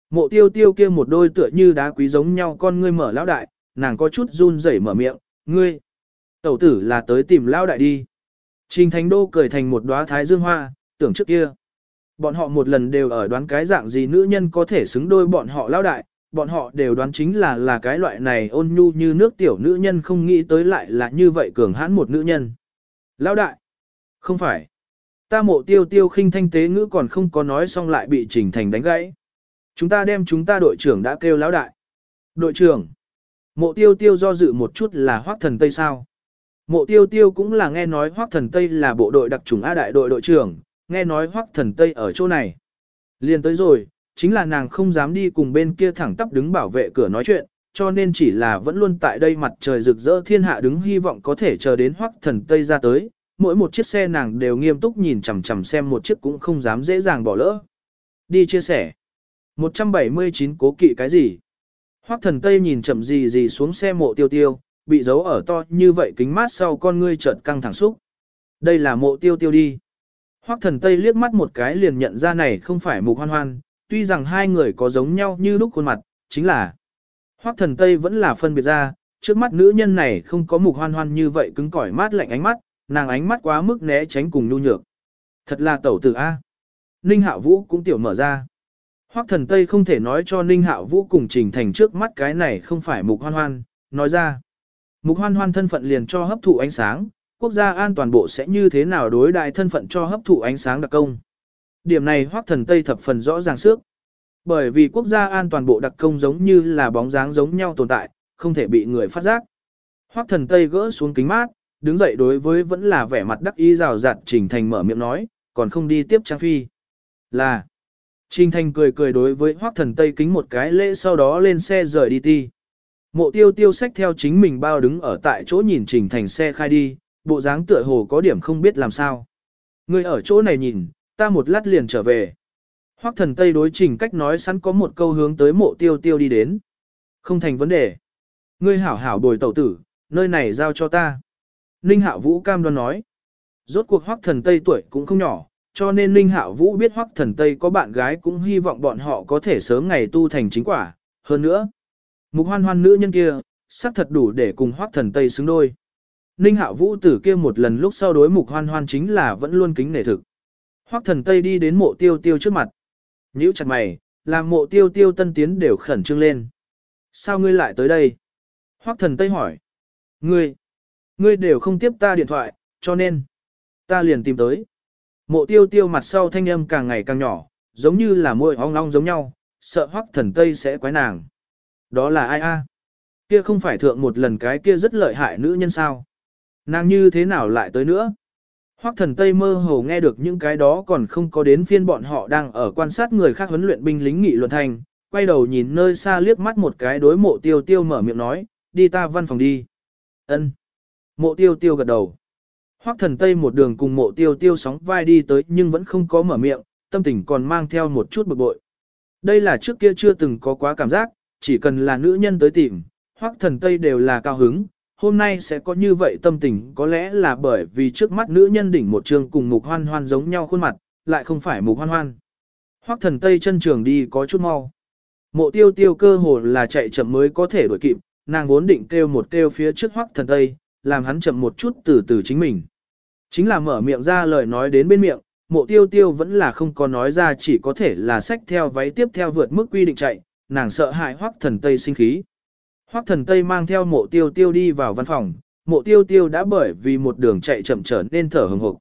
Mộ tiêu tiêu kia một đôi tựa như đá quý giống nhau con ngươi mở lão đại, nàng có chút run rẩy mở miệng, ngươi. Tẩu tử là tới tìm lão đại đi. Trình Thành Đô cười thành một đóa thái dương hoa, tưởng trước kia. Bọn họ một lần đều ở đoán cái dạng gì nữ nhân có thể xứng đôi bọn họ lão đại, bọn họ đều đoán chính là là cái loại này ôn nhu như nước tiểu nữ nhân không nghĩ tới lại là như vậy cường hãn một nữ nhân. Lão đại, không phải. Ta mộ tiêu tiêu khinh thanh tế ngữ còn không có nói xong lại bị Trình Thành đánh gãy. Chúng ta đem chúng ta đội trưởng đã kêu lão đại. Đội trưởng, mộ tiêu tiêu do dự một chút là hoác thần Tây sao. Mộ tiêu tiêu cũng là nghe nói hoác thần Tây là bộ đội đặc trùng A đại đội đội trưởng, nghe nói hoác thần Tây ở chỗ này. Liên tới rồi, chính là nàng không dám đi cùng bên kia thẳng tắp đứng bảo vệ cửa nói chuyện, cho nên chỉ là vẫn luôn tại đây mặt trời rực rỡ thiên hạ đứng hy vọng có thể chờ đến hoắc thần Tây ra tới, mỗi một chiếc xe nàng đều nghiêm túc nhìn chằm chằm xem một chiếc cũng không dám dễ dàng bỏ lỡ. Đi chia sẻ. 179 cố kỵ cái gì? hoắc thần Tây nhìn chậm gì gì xuống xe mộ tiêu tiêu, bị giấu ở to như vậy kính mát sau con ngươi chợt căng thẳng xúc. Đây là mộ tiêu tiêu đi. Hoắc thần Tây liếc mắt một cái liền nhận ra này không phải mục hoan hoan, tuy rằng hai người có giống nhau như lúc khuôn mặt, chính là Hoắc thần Tây vẫn là phân biệt ra, trước mắt nữ nhân này không có mục hoan hoan như vậy cứng cỏi mát lạnh ánh mắt, nàng ánh mắt quá mức né tránh cùng nhu nhược. Thật là tẩu tử A. Ninh Hạo Vũ cũng tiểu mở ra. Hoắc thần Tây không thể nói cho Ninh Hạo Vũ cùng trình thành trước mắt cái này không phải mục hoan hoan, nói ra. Mục hoan hoan thân phận liền cho hấp thụ ánh sáng, quốc gia an toàn bộ sẽ như thế nào đối đại thân phận cho hấp thụ ánh sáng đặc công. Điểm này hoác thần Tây thập phần rõ ràng trước. Bởi vì quốc gia an toàn bộ đặc công giống như là bóng dáng giống nhau tồn tại, không thể bị người phát giác. Hoắc thần Tây gỡ xuống kính mát, đứng dậy đối với vẫn là vẻ mặt đắc ý rào rạt Trình Thành mở miệng nói, còn không đi tiếp Trang Phi. Là. Trình Thành cười cười đối với Hoắc thần Tây kính một cái lễ sau đó lên xe rời đi ti. Mộ tiêu tiêu sách theo chính mình bao đứng ở tại chỗ nhìn Trình Thành xe khai đi, bộ dáng tựa hồ có điểm không biết làm sao. người ở chỗ này nhìn, ta một lát liền trở về. Hoắc thần Tây đối trình cách nói sẵn có một câu hướng tới mộ tiêu tiêu đi đến. Không thành vấn đề. Ngươi hảo hảo bồi tẩu tử, nơi này giao cho ta. Ninh Hạo Vũ cam đoan nói. Rốt cuộc Hoắc thần Tây tuổi cũng không nhỏ, cho nên Ninh Hạo Vũ biết Hoắc thần Tây có bạn gái cũng hy vọng bọn họ có thể sớm ngày tu thành chính quả. Hơn nữa, mục hoan hoan nữ nhân kia, xác thật đủ để cùng Hoắc thần Tây xứng đôi. Ninh Hạo Vũ tử kia một lần lúc sau đối mục hoan hoan chính là vẫn luôn kính nể thực. Hoắc thần Tây đi đến mộ tiêu tiêu trước mặt nhíu chặt mày, làm mộ tiêu tiêu tân tiến đều khẩn trương lên. Sao ngươi lại tới đây? Hoắc thần Tây hỏi. Ngươi, ngươi đều không tiếp ta điện thoại, cho nên, ta liền tìm tới. Mộ tiêu tiêu mặt sau thanh âm càng ngày càng nhỏ, giống như là môi ong ong giống nhau, sợ Hoắc thần Tây sẽ quái nàng. Đó là ai a? Kia không phải thượng một lần cái kia rất lợi hại nữ nhân sao? Nàng như thế nào lại tới nữa? Hoắc thần Tây mơ hồ nghe được những cái đó còn không có đến phiên bọn họ đang ở quan sát người khác huấn luyện binh lính nghị luận thành, quay đầu nhìn nơi xa liếc mắt một cái đối mộ tiêu tiêu mở miệng nói, đi ta văn phòng đi. Ân. Mộ tiêu tiêu gật đầu. Hoắc thần Tây một đường cùng mộ tiêu tiêu sóng vai đi tới nhưng vẫn không có mở miệng, tâm tình còn mang theo một chút bực bội. Đây là trước kia chưa từng có quá cảm giác, chỉ cần là nữ nhân tới tìm, Hoắc thần Tây đều là cao hứng, hôm nay sẽ có như vậy tâm tình có lẽ là bởi vì trước mắt nữ nhân đỉnh một trường cùng mục hoan hoan giống nhau khuôn mặt, lại không phải mục hoan hoan. Hoắc thần tây chân trường đi có chút mau. Mộ tiêu tiêu cơ hồ là chạy chậm mới có thể đuổi kịp, nàng vốn định kêu một kêu phía trước Hoắc thần tây, làm hắn chậm một chút từ từ chính mình. Chính là mở miệng ra lời nói đến bên miệng, mộ tiêu tiêu vẫn là không có nói ra chỉ có thể là sách theo váy tiếp theo vượt mức quy định chạy, nàng sợ hại hoắc thần tây sinh khí. Hoắc thần tây mang theo mộ tiêu tiêu đi vào văn phòng, mộ tiêu tiêu đã bởi vì một đường chạy chậm trở nên thở hừng hực.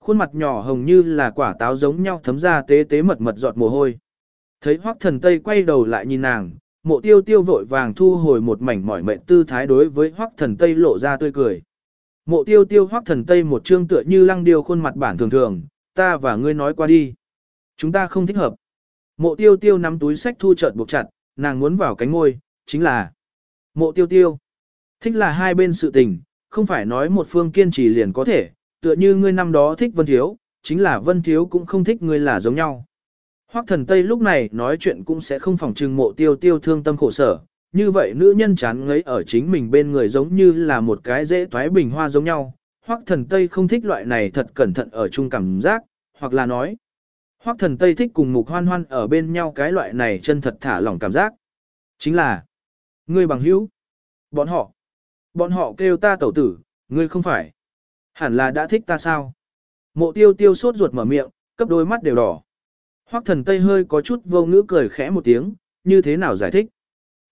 Khuôn mặt nhỏ hồng như là quả táo giống nhau thấm ra tế tế mật mật giọt mồ hôi. Thấy hoắc thần tây quay đầu lại nhìn nàng, mộ tiêu tiêu vội vàng thu hồi một mảnh mỏi mệnh tư thái đối với hoắc thần tây lộ ra tươi cười. Mộ tiêu tiêu hoắc thần tây một trương tựa như lăng điêu khuôn mặt bản thường thường, ta và ngươi nói qua đi. Chúng ta không thích hợp. Mộ tiêu tiêu nắm túi sách thu chợt buộc chặt, nàng muốn vào cánh ngôi, chính là mộ tiêu tiêu. Thích là hai bên sự tình, không phải nói một phương kiên trì liền có thể, tựa như ngươi năm đó thích Vân Thiếu, chính là Vân Thiếu cũng không thích ngươi là giống nhau. Hoắc thần Tây lúc này nói chuyện cũng sẽ không phòng trừng mộ tiêu tiêu thương tâm khổ sở, như vậy nữ nhân chán ngấy ở chính mình bên người giống như là một cái dễ toái bình hoa giống nhau. Hoắc thần Tây không thích loại này thật cẩn thận ở chung cảm giác, hoặc là nói. Hoắc thần Tây thích cùng mục hoan hoan ở bên nhau cái loại này chân thật thả lỏng cảm giác. Chính là, ngươi bằng hữu. Bọn họ, bọn họ kêu ta tẩu tử, ngươi không phải. Hẳn là đã thích ta sao? Mộ tiêu tiêu sốt ruột mở miệng, cấp đôi mắt đều đỏ. Hoắc thần Tây hơi có chút vô ngữ cười khẽ một tiếng, như thế nào giải thích?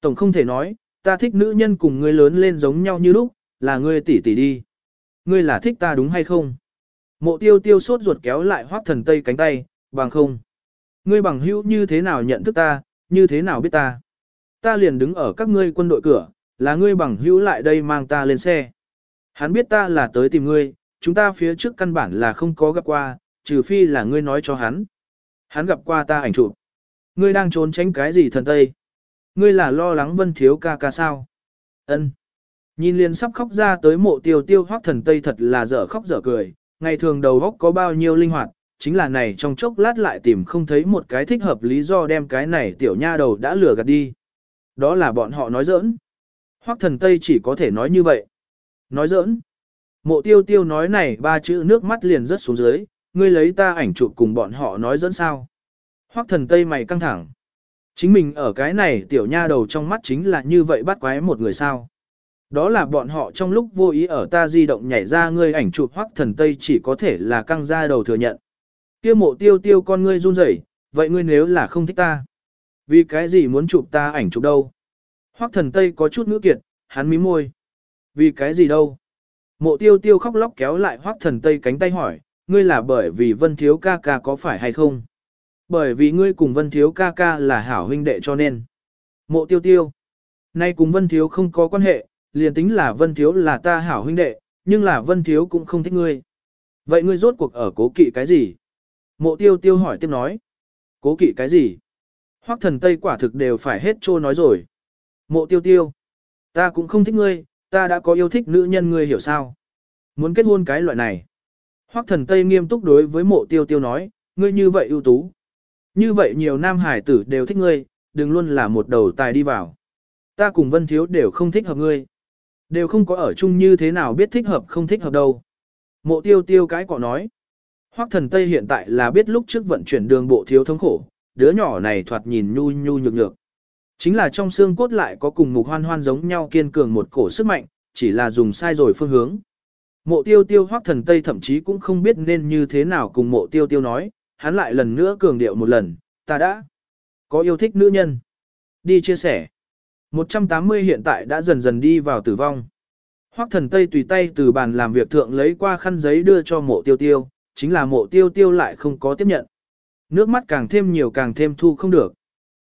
Tổng không thể nói, ta thích nữ nhân cùng ngươi lớn lên giống nhau như lúc, là ngươi tỷ tỷ đi. Ngươi là thích ta đúng hay không? Mộ tiêu tiêu sốt ruột kéo lại hoác thần tây cánh tay, bằng không. Ngươi bằng hữu như thế nào nhận thức ta, như thế nào biết ta? Ta liền đứng ở các ngươi quân đội cửa, là ngươi bằng hữu lại đây mang ta lên xe. Hắn biết ta là tới tìm ngươi, chúng ta phía trước căn bản là không có gặp qua, trừ phi là ngươi nói cho hắn. Hắn gặp qua ta ảnh chụp. Ngươi đang trốn tránh cái gì thần tây? Ngươi là lo lắng vân thiếu ca ca sao? Ân. Nhìn liền sắp khóc ra tới mộ tiêu tiêu hoác thần tây thật là dở khóc dở cười, ngày thường đầu góc có bao nhiêu linh hoạt, chính là này trong chốc lát lại tìm không thấy một cái thích hợp lý do đem cái này tiểu nha đầu đã lừa gạt đi. Đó là bọn họ nói giỡn. Hoắc thần tây chỉ có thể nói như vậy. Nói giỡn. Mộ tiêu tiêu nói này ba chữ nước mắt liền rớt xuống dưới, ngươi lấy ta ảnh chụp cùng bọn họ nói dẫn sao. Hoắc thần tây mày căng thẳng. Chính mình ở cái này tiểu nha đầu trong mắt chính là như vậy bắt quái một người sao. Đó là bọn họ trong lúc vô ý ở ta di động nhảy ra ngươi ảnh chụp hoắc thần tây chỉ có thể là căng ra đầu thừa nhận. Kia mộ tiêu tiêu con ngươi run rẩy, vậy ngươi nếu là không thích ta, vì cái gì muốn chụp ta ảnh chụp đâu? Hoắc thần tây có chút ngữ kiệt, hắn mí môi. Vì cái gì đâu? Mộ tiêu tiêu khóc lóc kéo lại Hoắc thần tây cánh tay hỏi, ngươi là bởi vì vân thiếu ca ca có phải hay không? Bởi vì ngươi cùng Vân Thiếu ca ca là hảo huynh đệ cho nên. Mộ tiêu tiêu. Nay cùng Vân Thiếu không có quan hệ, liền tính là Vân Thiếu là ta hảo huynh đệ, nhưng là Vân Thiếu cũng không thích ngươi. Vậy ngươi rốt cuộc ở cố kỵ cái gì? Mộ tiêu tiêu hỏi tiếp nói. Cố kỵ cái gì? Hoắc thần Tây quả thực đều phải hết trô nói rồi. Mộ tiêu tiêu. Ta cũng không thích ngươi, ta đã có yêu thích nữ nhân ngươi hiểu sao? Muốn kết hôn cái loại này. Hoắc thần Tây nghiêm túc đối với mộ tiêu tiêu nói, ngươi như vậy ưu tú. Như vậy nhiều nam hải tử đều thích ngươi, đừng luôn là một đầu tài đi vào. Ta cùng Vân Thiếu đều không thích hợp ngươi. Đều không có ở chung như thế nào biết thích hợp không thích hợp đâu. Mộ tiêu tiêu cái cọ nói. Hoắc thần Tây hiện tại là biết lúc trước vận chuyển đường bộ thiếu thống khổ, đứa nhỏ này thoạt nhìn nhu nhu nhược nhược. Chính là trong xương cốt lại có cùng mục hoan hoan giống nhau kiên cường một cổ sức mạnh, chỉ là dùng sai rồi phương hướng. Mộ tiêu tiêu hoắc thần Tây thậm chí cũng không biết nên như thế nào cùng mộ tiêu tiêu nói, hắn lại lần nữa cường điệu một lần, ta đã có yêu thích nữ nhân. Đi chia sẻ. 180 hiện tại đã dần dần đi vào tử vong. Hoắc thần Tây tùy tay từ bàn làm việc thượng lấy qua khăn giấy đưa cho mộ tiêu tiêu, chính là mộ tiêu tiêu lại không có tiếp nhận. Nước mắt càng thêm nhiều càng thêm thu không được.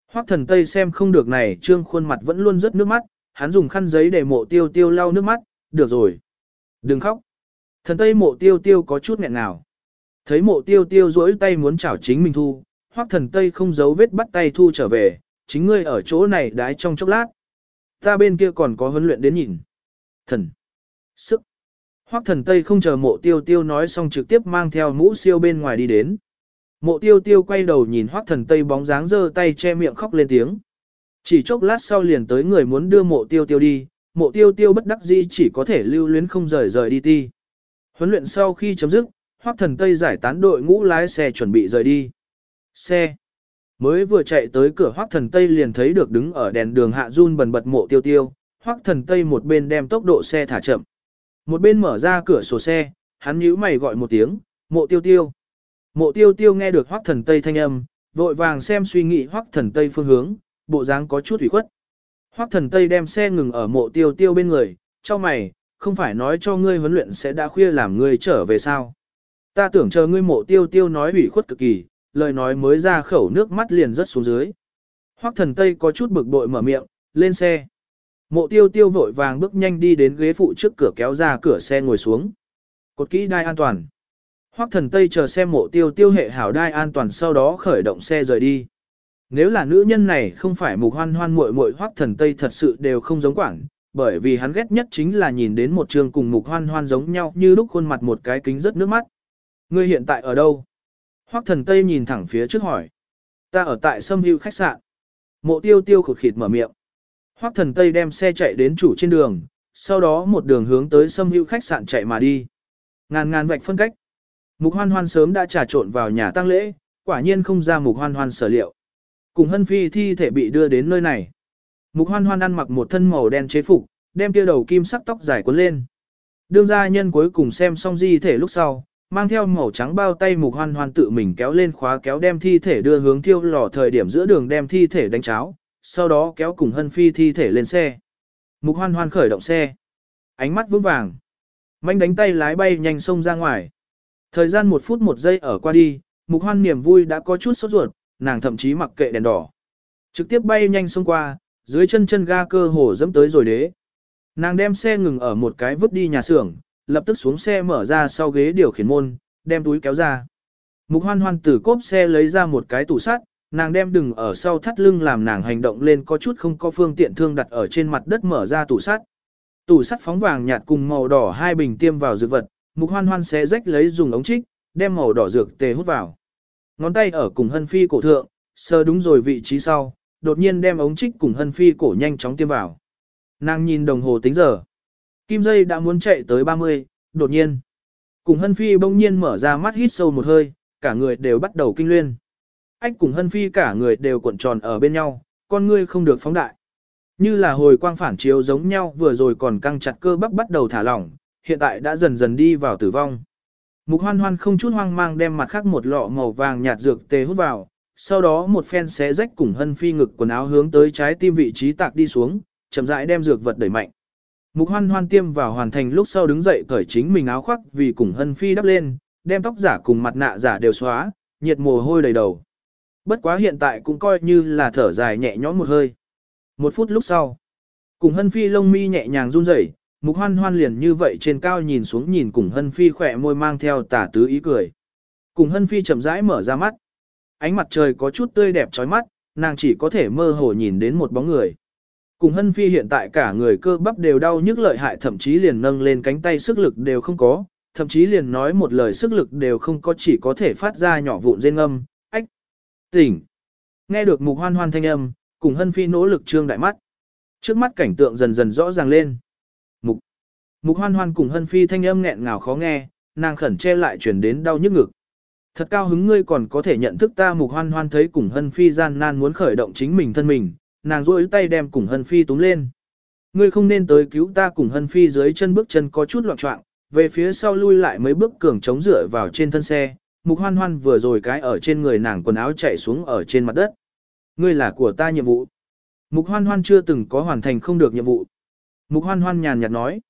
Hoắc thần Tây xem không được này trương khuôn mặt vẫn luôn rất nước mắt, hắn dùng khăn giấy để mộ tiêu tiêu lau nước mắt, được rồi. Đừng khóc. Thần Tây mộ tiêu tiêu có chút nghẹn nào. Thấy mộ tiêu tiêu rỗi tay muốn chảo chính mình thu, hoắc thần tây không giấu vết bắt tay thu trở về, chính ngươi ở chỗ này đái trong chốc lát. Ta bên kia còn có huấn luyện đến nhìn. Thần. Sức. Hoắc thần tây không chờ mộ tiêu tiêu nói xong trực tiếp mang theo mũ siêu bên ngoài đi đến. Mộ tiêu tiêu quay đầu nhìn hoắc thần tây bóng dáng giơ tay che miệng khóc lên tiếng. Chỉ chốc lát sau liền tới người muốn đưa mộ tiêu tiêu đi, mộ tiêu tiêu bất đắc dĩ chỉ có thể lưu luyến không rời rời đi ti. Huấn luyện sau khi chấm dứt, Hoắc Thần Tây giải tán đội ngũ lái xe chuẩn bị rời đi. Xe mới vừa chạy tới cửa Hoắc Thần Tây liền thấy được đứng ở đèn đường hạ run bần bật mộ tiêu tiêu, Hoắc Thần Tây một bên đem tốc độ xe thả chậm, một bên mở ra cửa sổ xe, hắn nhíu mày gọi một tiếng, "Mộ Tiêu Tiêu." Mộ Tiêu Tiêu nghe được Hoắc Thần Tây thanh âm, vội vàng xem suy nghĩ Hoắc Thần Tây phương hướng, bộ dáng có chút ủy khuất. Hoắc Thần Tây đem xe ngừng ở Mộ Tiêu Tiêu bên người, "Cho mày, không phải nói cho ngươi huấn luyện sẽ đã khuya làm ngươi trở về sao? Ta tưởng chờ ngươi Mộ Tiêu Tiêu nói ủy khuất cực kỳ, lời nói mới ra khẩu nước mắt liền rớt xuống dưới." Hoắc Thần Tây có chút bực bội mở miệng, "Lên xe." Mộ tiêu tiêu vội vàng bước nhanh đi đến ghế phụ trước cửa kéo ra cửa xe ngồi xuống. Cột kỹ đai an toàn. Hoắc thần Tây chờ xem mộ tiêu tiêu hệ hảo đai an toàn sau đó khởi động xe rời đi. Nếu là nữ nhân này không phải mục hoan hoan muội muội Hoắc thần Tây thật sự đều không giống quảng, bởi vì hắn ghét nhất chính là nhìn đến một trường cùng mục hoan hoan giống nhau như lúc khuôn mặt một cái kính rất nước mắt. Ngươi hiện tại ở đâu? Hoắc thần Tây nhìn thẳng phía trước hỏi. Ta ở tại Sâm hưu khách sạn. Mộ tiêu tiêu khụt khịt mở miệng. Hoắc thần Tây đem xe chạy đến chủ trên đường, sau đó một đường hướng tới sâm hưu khách sạn chạy mà đi. Ngàn ngàn vạch phân cách. Mục hoan hoan sớm đã trà trộn vào nhà tang lễ, quả nhiên không ra mục hoan hoan sở liệu. Cùng hân phi thi thể bị đưa đến nơi này. Mục hoan hoan ăn mặc một thân màu đen chế phục, đem kia đầu kim sắc tóc dài cuốn lên. Đương gia nhân cuối cùng xem xong di thể lúc sau, mang theo màu trắng bao tay mục hoan hoan tự mình kéo lên khóa kéo đem thi thể đưa hướng thiêu lò thời điểm giữa đường đem thi thể đánh cháo, sau đó kéo cùng hân phi thi thể lên xe. Mục hoan hoan khởi động xe. Ánh mắt vững vàng. Manh đánh tay lái bay nhanh sông ra ngoài. Thời gian một phút một giây ở qua đi, mục hoan niềm vui đã có chút sốt ruột, nàng thậm chí mặc kệ đèn đỏ. Trực tiếp bay nhanh xông qua, dưới chân chân ga cơ hồ dẫm tới rồi đế. Nàng đem xe ngừng ở một cái vứt đi nhà xưởng, lập tức xuống xe mở ra sau ghế điều khiển môn, đem túi kéo ra. Mục hoan hoan từ cốp xe lấy ra một cái tủ sắt, nàng đem đừng ở sau thắt lưng làm nàng hành động lên có chút không có phương tiện thương đặt ở trên mặt đất mở ra tủ sắt. Tủ sắt phóng vàng nhạt cùng màu đỏ hai bình tiêm vào dược vật, mục hoan hoan xé rách lấy dùng ống trích, đem màu đỏ dược tề hút vào. Ngón tay ở cùng hân phi cổ thượng, sơ đúng rồi vị trí sau, đột nhiên đem ống trích cùng hân phi cổ nhanh chóng tiêm vào. Nàng nhìn đồng hồ tính giờ. Kim dây đã muốn chạy tới 30, đột nhiên. Cùng hân phi bỗng nhiên mở ra mắt hít sâu một hơi, cả người đều bắt đầu kinh luyên. Ách cùng hân phi cả người đều cuộn tròn ở bên nhau, con ngươi không được phóng đại. Như là hồi quang phản chiếu giống nhau vừa rồi còn căng chặt cơ bắp bắt đầu thả lỏng, hiện tại đã dần dần đi vào tử vong. Mục hoan hoan không chút hoang mang đem mặt khác một lọ màu vàng nhạt dược tê hút vào, sau đó một phen xé rách cùng hân phi ngực quần áo hướng tới trái tim vị trí tạc đi xuống, chậm rãi đem dược vật đẩy mạnh. Mục hoan hoan tiêm vào hoàn thành lúc sau đứng dậy cởi chính mình áo khoác vì cùng hân phi đắp lên, đem tóc giả cùng mặt nạ giả đều xóa, nhiệt mồ hôi đầy đầu. Bất quá hiện tại cũng coi như là thở dài nhẹ nhõm một hơi. Một phút lúc sau, cùng hân phi lông mi nhẹ nhàng run rẩy, mục hoan hoan liền như vậy trên cao nhìn xuống nhìn cùng hân phi khỏe môi mang theo tả tứ ý cười. Cùng hân phi chậm rãi mở ra mắt. Ánh mặt trời có chút tươi đẹp trói mắt, nàng chỉ có thể mơ hồ nhìn đến một bóng người. Cùng hân phi hiện tại cả người cơ bắp đều đau nhức lợi hại thậm chí liền nâng lên cánh tay sức lực đều không có, thậm chí liền nói một lời sức lực đều không có chỉ có thể phát ra nhỏ vụn rên âm, Tỉnh. Nghe được mục hoan hoan thanh âm, cùng hân phi nỗ lực trương đại mắt. Trước mắt cảnh tượng dần dần rõ ràng lên. Mục. Hoan hoan cùng hân phi thanh âm nghẹn ngào khó nghe, nàng khẩn che lại chuyển đến đau nhức ngực. Thật cao hứng ngươi còn có thể nhận thức ta mục hoan hoan thấy cùng hân phi gian nan muốn khởi động chính mình thân mình, nàng rôi tay đem cùng hân phi túm lên. Ngươi không nên tới cứu ta cùng hân phi dưới chân bước chân có chút loạn trọng, về phía sau lui lại mấy bước cường chống dựa vào trên thân xe, mục hoan hoan vừa rồi cái ở trên người nàng quần áo chạy xuống ở trên mặt đất. Ngươi là của ta nhiệm vụ. Mục hoan hoan chưa từng có hoàn thành không được nhiệm vụ. Mục hoan hoan nhàn nhạt nói.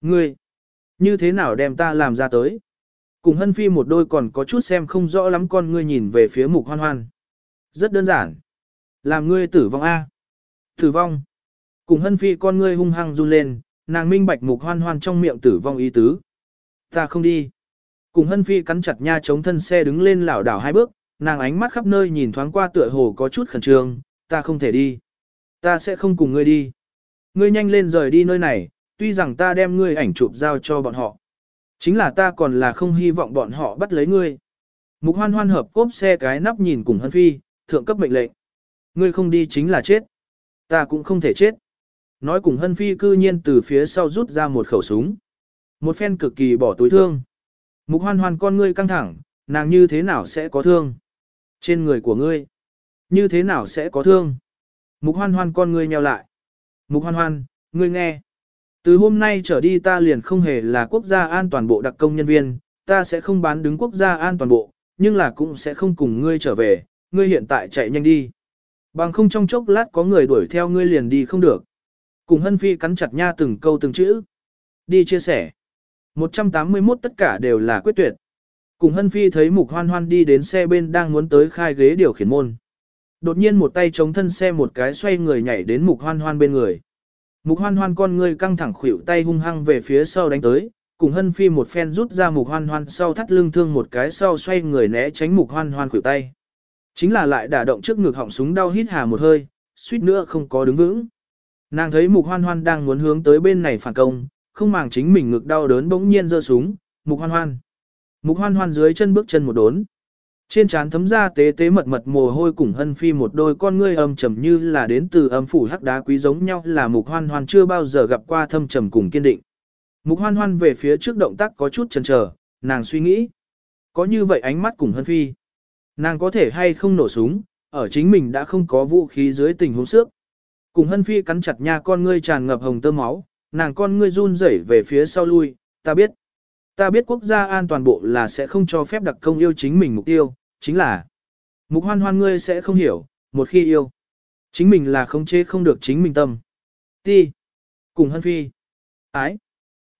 Ngươi, như thế nào đem ta làm ra tới? Cùng hân phi một đôi còn có chút xem không rõ lắm con ngươi nhìn về phía mục hoan hoan. Rất đơn giản. Làm ngươi tử vong A. Tử vong. Cùng hân phi con ngươi hung hăng run lên, nàng minh bạch mục hoan hoan trong miệng tử vong ý tứ. Ta không đi. Cùng hân phi cắn chặt nha chống thân xe đứng lên lảo đảo hai bước, nàng ánh mắt khắp nơi nhìn thoáng qua tựa hồ có chút khẩn trương, ta không thể đi. Ta sẽ không cùng ngươi đi. Ngươi nhanh lên rời đi nơi này, tuy rằng ta đem ngươi ảnh chụp giao cho bọn họ. Chính là ta còn là không hy vọng bọn họ bắt lấy ngươi. Mục hoan hoan hợp cốp xe cái nắp nhìn cùng hân phi, thượng cấp mệnh lệnh. Ngươi không đi chính là chết. Ta cũng không thể chết. nói cùng hân phi cư nhiên từ phía sau rút ra một khẩu súng. Một phen cực kỳ bỏ túi thương. Mục hoan hoan con ngươi căng thẳng, nàng như thế nào sẽ có thương? Trên người của ngươi, như thế nào sẽ có thương? Mục hoan hoan con ngươi nheo lại. Mục hoan hoan, ngươi nghe. Từ hôm nay trở đi ta liền không hề là quốc gia an toàn bộ đặc công nhân viên, ta sẽ không bán đứng quốc gia an toàn bộ, nhưng là cũng sẽ không cùng ngươi trở về, ngươi hiện tại chạy nhanh đi. Bằng không trong chốc lát có người đuổi theo ngươi liền đi không được. Cùng hân phi cắn chặt nha từng câu từng chữ. Đi chia sẻ. 181 tất cả đều là quyết tuyệt. Cùng hân phi thấy mục hoan hoan đi đến xe bên đang muốn tới khai ghế điều khiển môn. Đột nhiên một tay chống thân xe một cái xoay người nhảy đến mục hoan hoan bên người. Mục hoan hoan con ngươi căng thẳng khuỷu tay hung hăng về phía sau đánh tới, cùng hân phi một phen rút ra mục hoan hoan sau thắt lưng thương một cái sau xoay người né tránh mục hoan hoan khuỷu tay. Chính là lại đả động trước ngực họng súng đau hít hà một hơi, suýt nữa không có đứng vững. Nàng thấy mục hoan hoan đang muốn hướng tới bên này phản công, không màng chính mình ngực đau đớn bỗng nhiên giơ súng, mục hoan hoan. Mục hoan hoan dưới chân bước chân một đốn. Trên trán thấm ra tế tế mật mật mồ hôi cùng hân phi một đôi con ngươi âm trầm như là đến từ âm phủ hắc đá quý giống nhau là mục hoan hoan chưa bao giờ gặp qua thâm trầm cùng kiên định. Mục hoan hoan về phía trước động tác có chút chần chờ, nàng suy nghĩ. Có như vậy ánh mắt cùng hân phi. Nàng có thể hay không nổ súng, ở chính mình đã không có vũ khí dưới tình huống sức. Cùng hân phi cắn chặt nha con ngươi tràn ngập hồng tơ máu, nàng con ngươi run rẩy về phía sau lui, ta biết. Ta biết quốc gia an toàn bộ là sẽ không cho phép đặc công yêu chính mình mục tiêu, chính là mục hoan hoan ngươi sẽ không hiểu, một khi yêu. Chính mình là không chế không được chính mình tâm. Ti. Cùng hân phi. Ái.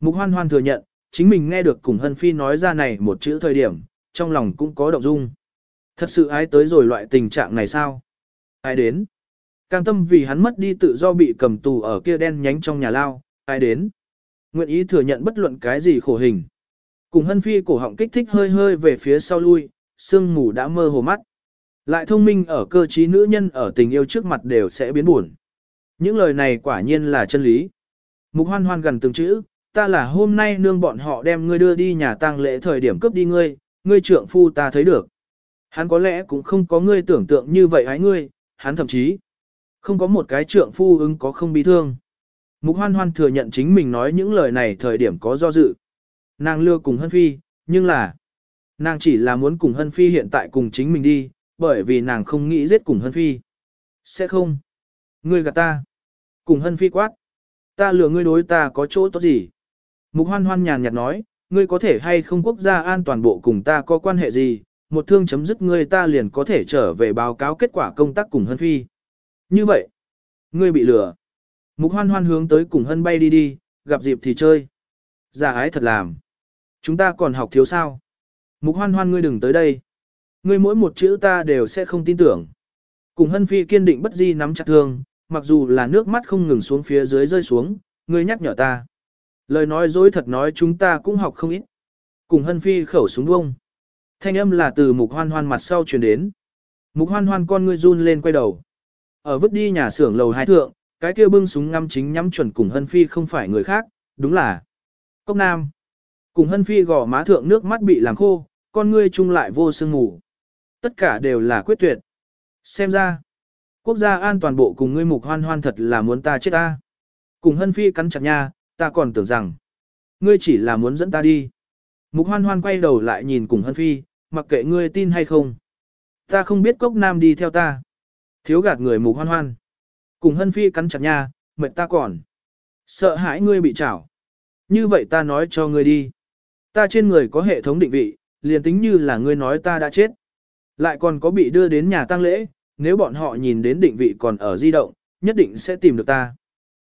Mục hoan hoan thừa nhận, chính mình nghe được cùng hân phi nói ra này một chữ thời điểm, trong lòng cũng có động dung. Thật sự ái tới rồi loại tình trạng này sao? Ai đến? Cam tâm vì hắn mất đi tự do bị cầm tù ở kia đen nhánh trong nhà lao, ai đến? Nguyện ý thừa nhận bất luận cái gì khổ hình. Cùng hân phi cổ họng kích thích hơi hơi về phía sau lui, sương mù đã mơ hồ mắt. Lại thông minh ở cơ trí nữ nhân ở tình yêu trước mặt đều sẽ biến buồn. Những lời này quả nhiên là chân lý. Mục hoan hoan gần từng chữ, ta là hôm nay nương bọn họ đem ngươi đưa đi nhà tang lễ thời điểm cướp đi ngươi, ngươi trượng phu ta thấy được. Hắn có lẽ cũng không có ngươi tưởng tượng như vậy hái ngươi, hắn thậm chí không có một cái trượng phu ứng có không bị thương. Mục hoan hoan thừa nhận chính mình nói những lời này thời điểm có do dự. Nàng lừa cùng Hân Phi, nhưng là nàng chỉ là muốn cùng Hân Phi hiện tại cùng chính mình đi, bởi vì nàng không nghĩ giết cùng Hân Phi. Sẽ không. Ngươi gạt ta. Cùng Hân Phi quát. Ta lừa ngươi đối ta có chỗ tốt gì? Mục hoan hoan nhàn nhạt nói, ngươi có thể hay không quốc gia an toàn bộ cùng ta có quan hệ gì, một thương chấm dứt ngươi ta liền có thể trở về báo cáo kết quả công tác cùng Hân Phi. Như vậy, ngươi bị lừa. Mục hoan hoan hướng tới cùng Hân bay đi đi, gặp dịp thì chơi. Giả ái thật làm. Chúng ta còn học thiếu sao. Mục hoan hoan ngươi đừng tới đây. Ngươi mỗi một chữ ta đều sẽ không tin tưởng. Cùng Hân Phi kiên định bất di nắm chặt thương, mặc dù là nước mắt không ngừng xuống phía dưới rơi xuống, ngươi nhắc nhở ta. Lời nói dối thật nói chúng ta cũng học không ít. Cùng Hân Phi khẩu súng vông. Thanh âm là từ mục hoan hoan mặt sau truyền đến. Mục hoan hoan con ngươi run lên quay đầu. Ở vứt đi nhà xưởng lầu hai thượng, cái kia bưng súng ngắm chính nhắm chuẩn cùng Hân Phi không phải người khác, đúng là Cốc Nam. Cùng Hân Phi gò má thượng nước mắt bị làm khô, con ngươi chung lại vô sương ngủ. Tất cả đều là quyết tuyệt. Xem ra, quốc gia an toàn bộ cùng ngươi mục hoan hoan thật là muốn ta chết ta. Cùng Hân Phi cắn chặt nha, ta còn tưởng rằng, ngươi chỉ là muốn dẫn ta đi. Mục hoan hoan quay đầu lại nhìn cùng Hân Phi, mặc kệ ngươi tin hay không. Ta không biết cốc nam đi theo ta. Thiếu gạt người mục hoan hoan. Cùng hân phi cắn chặt nha, mệt ta còn. Sợ hãi ngươi bị chảo. Như vậy ta nói cho ngươi đi. Ta trên người có hệ thống định vị, liền tính như là ngươi nói ta đã chết. Lại còn có bị đưa đến nhà tang lễ, nếu bọn họ nhìn đến định vị còn ở di động, nhất định sẽ tìm được ta.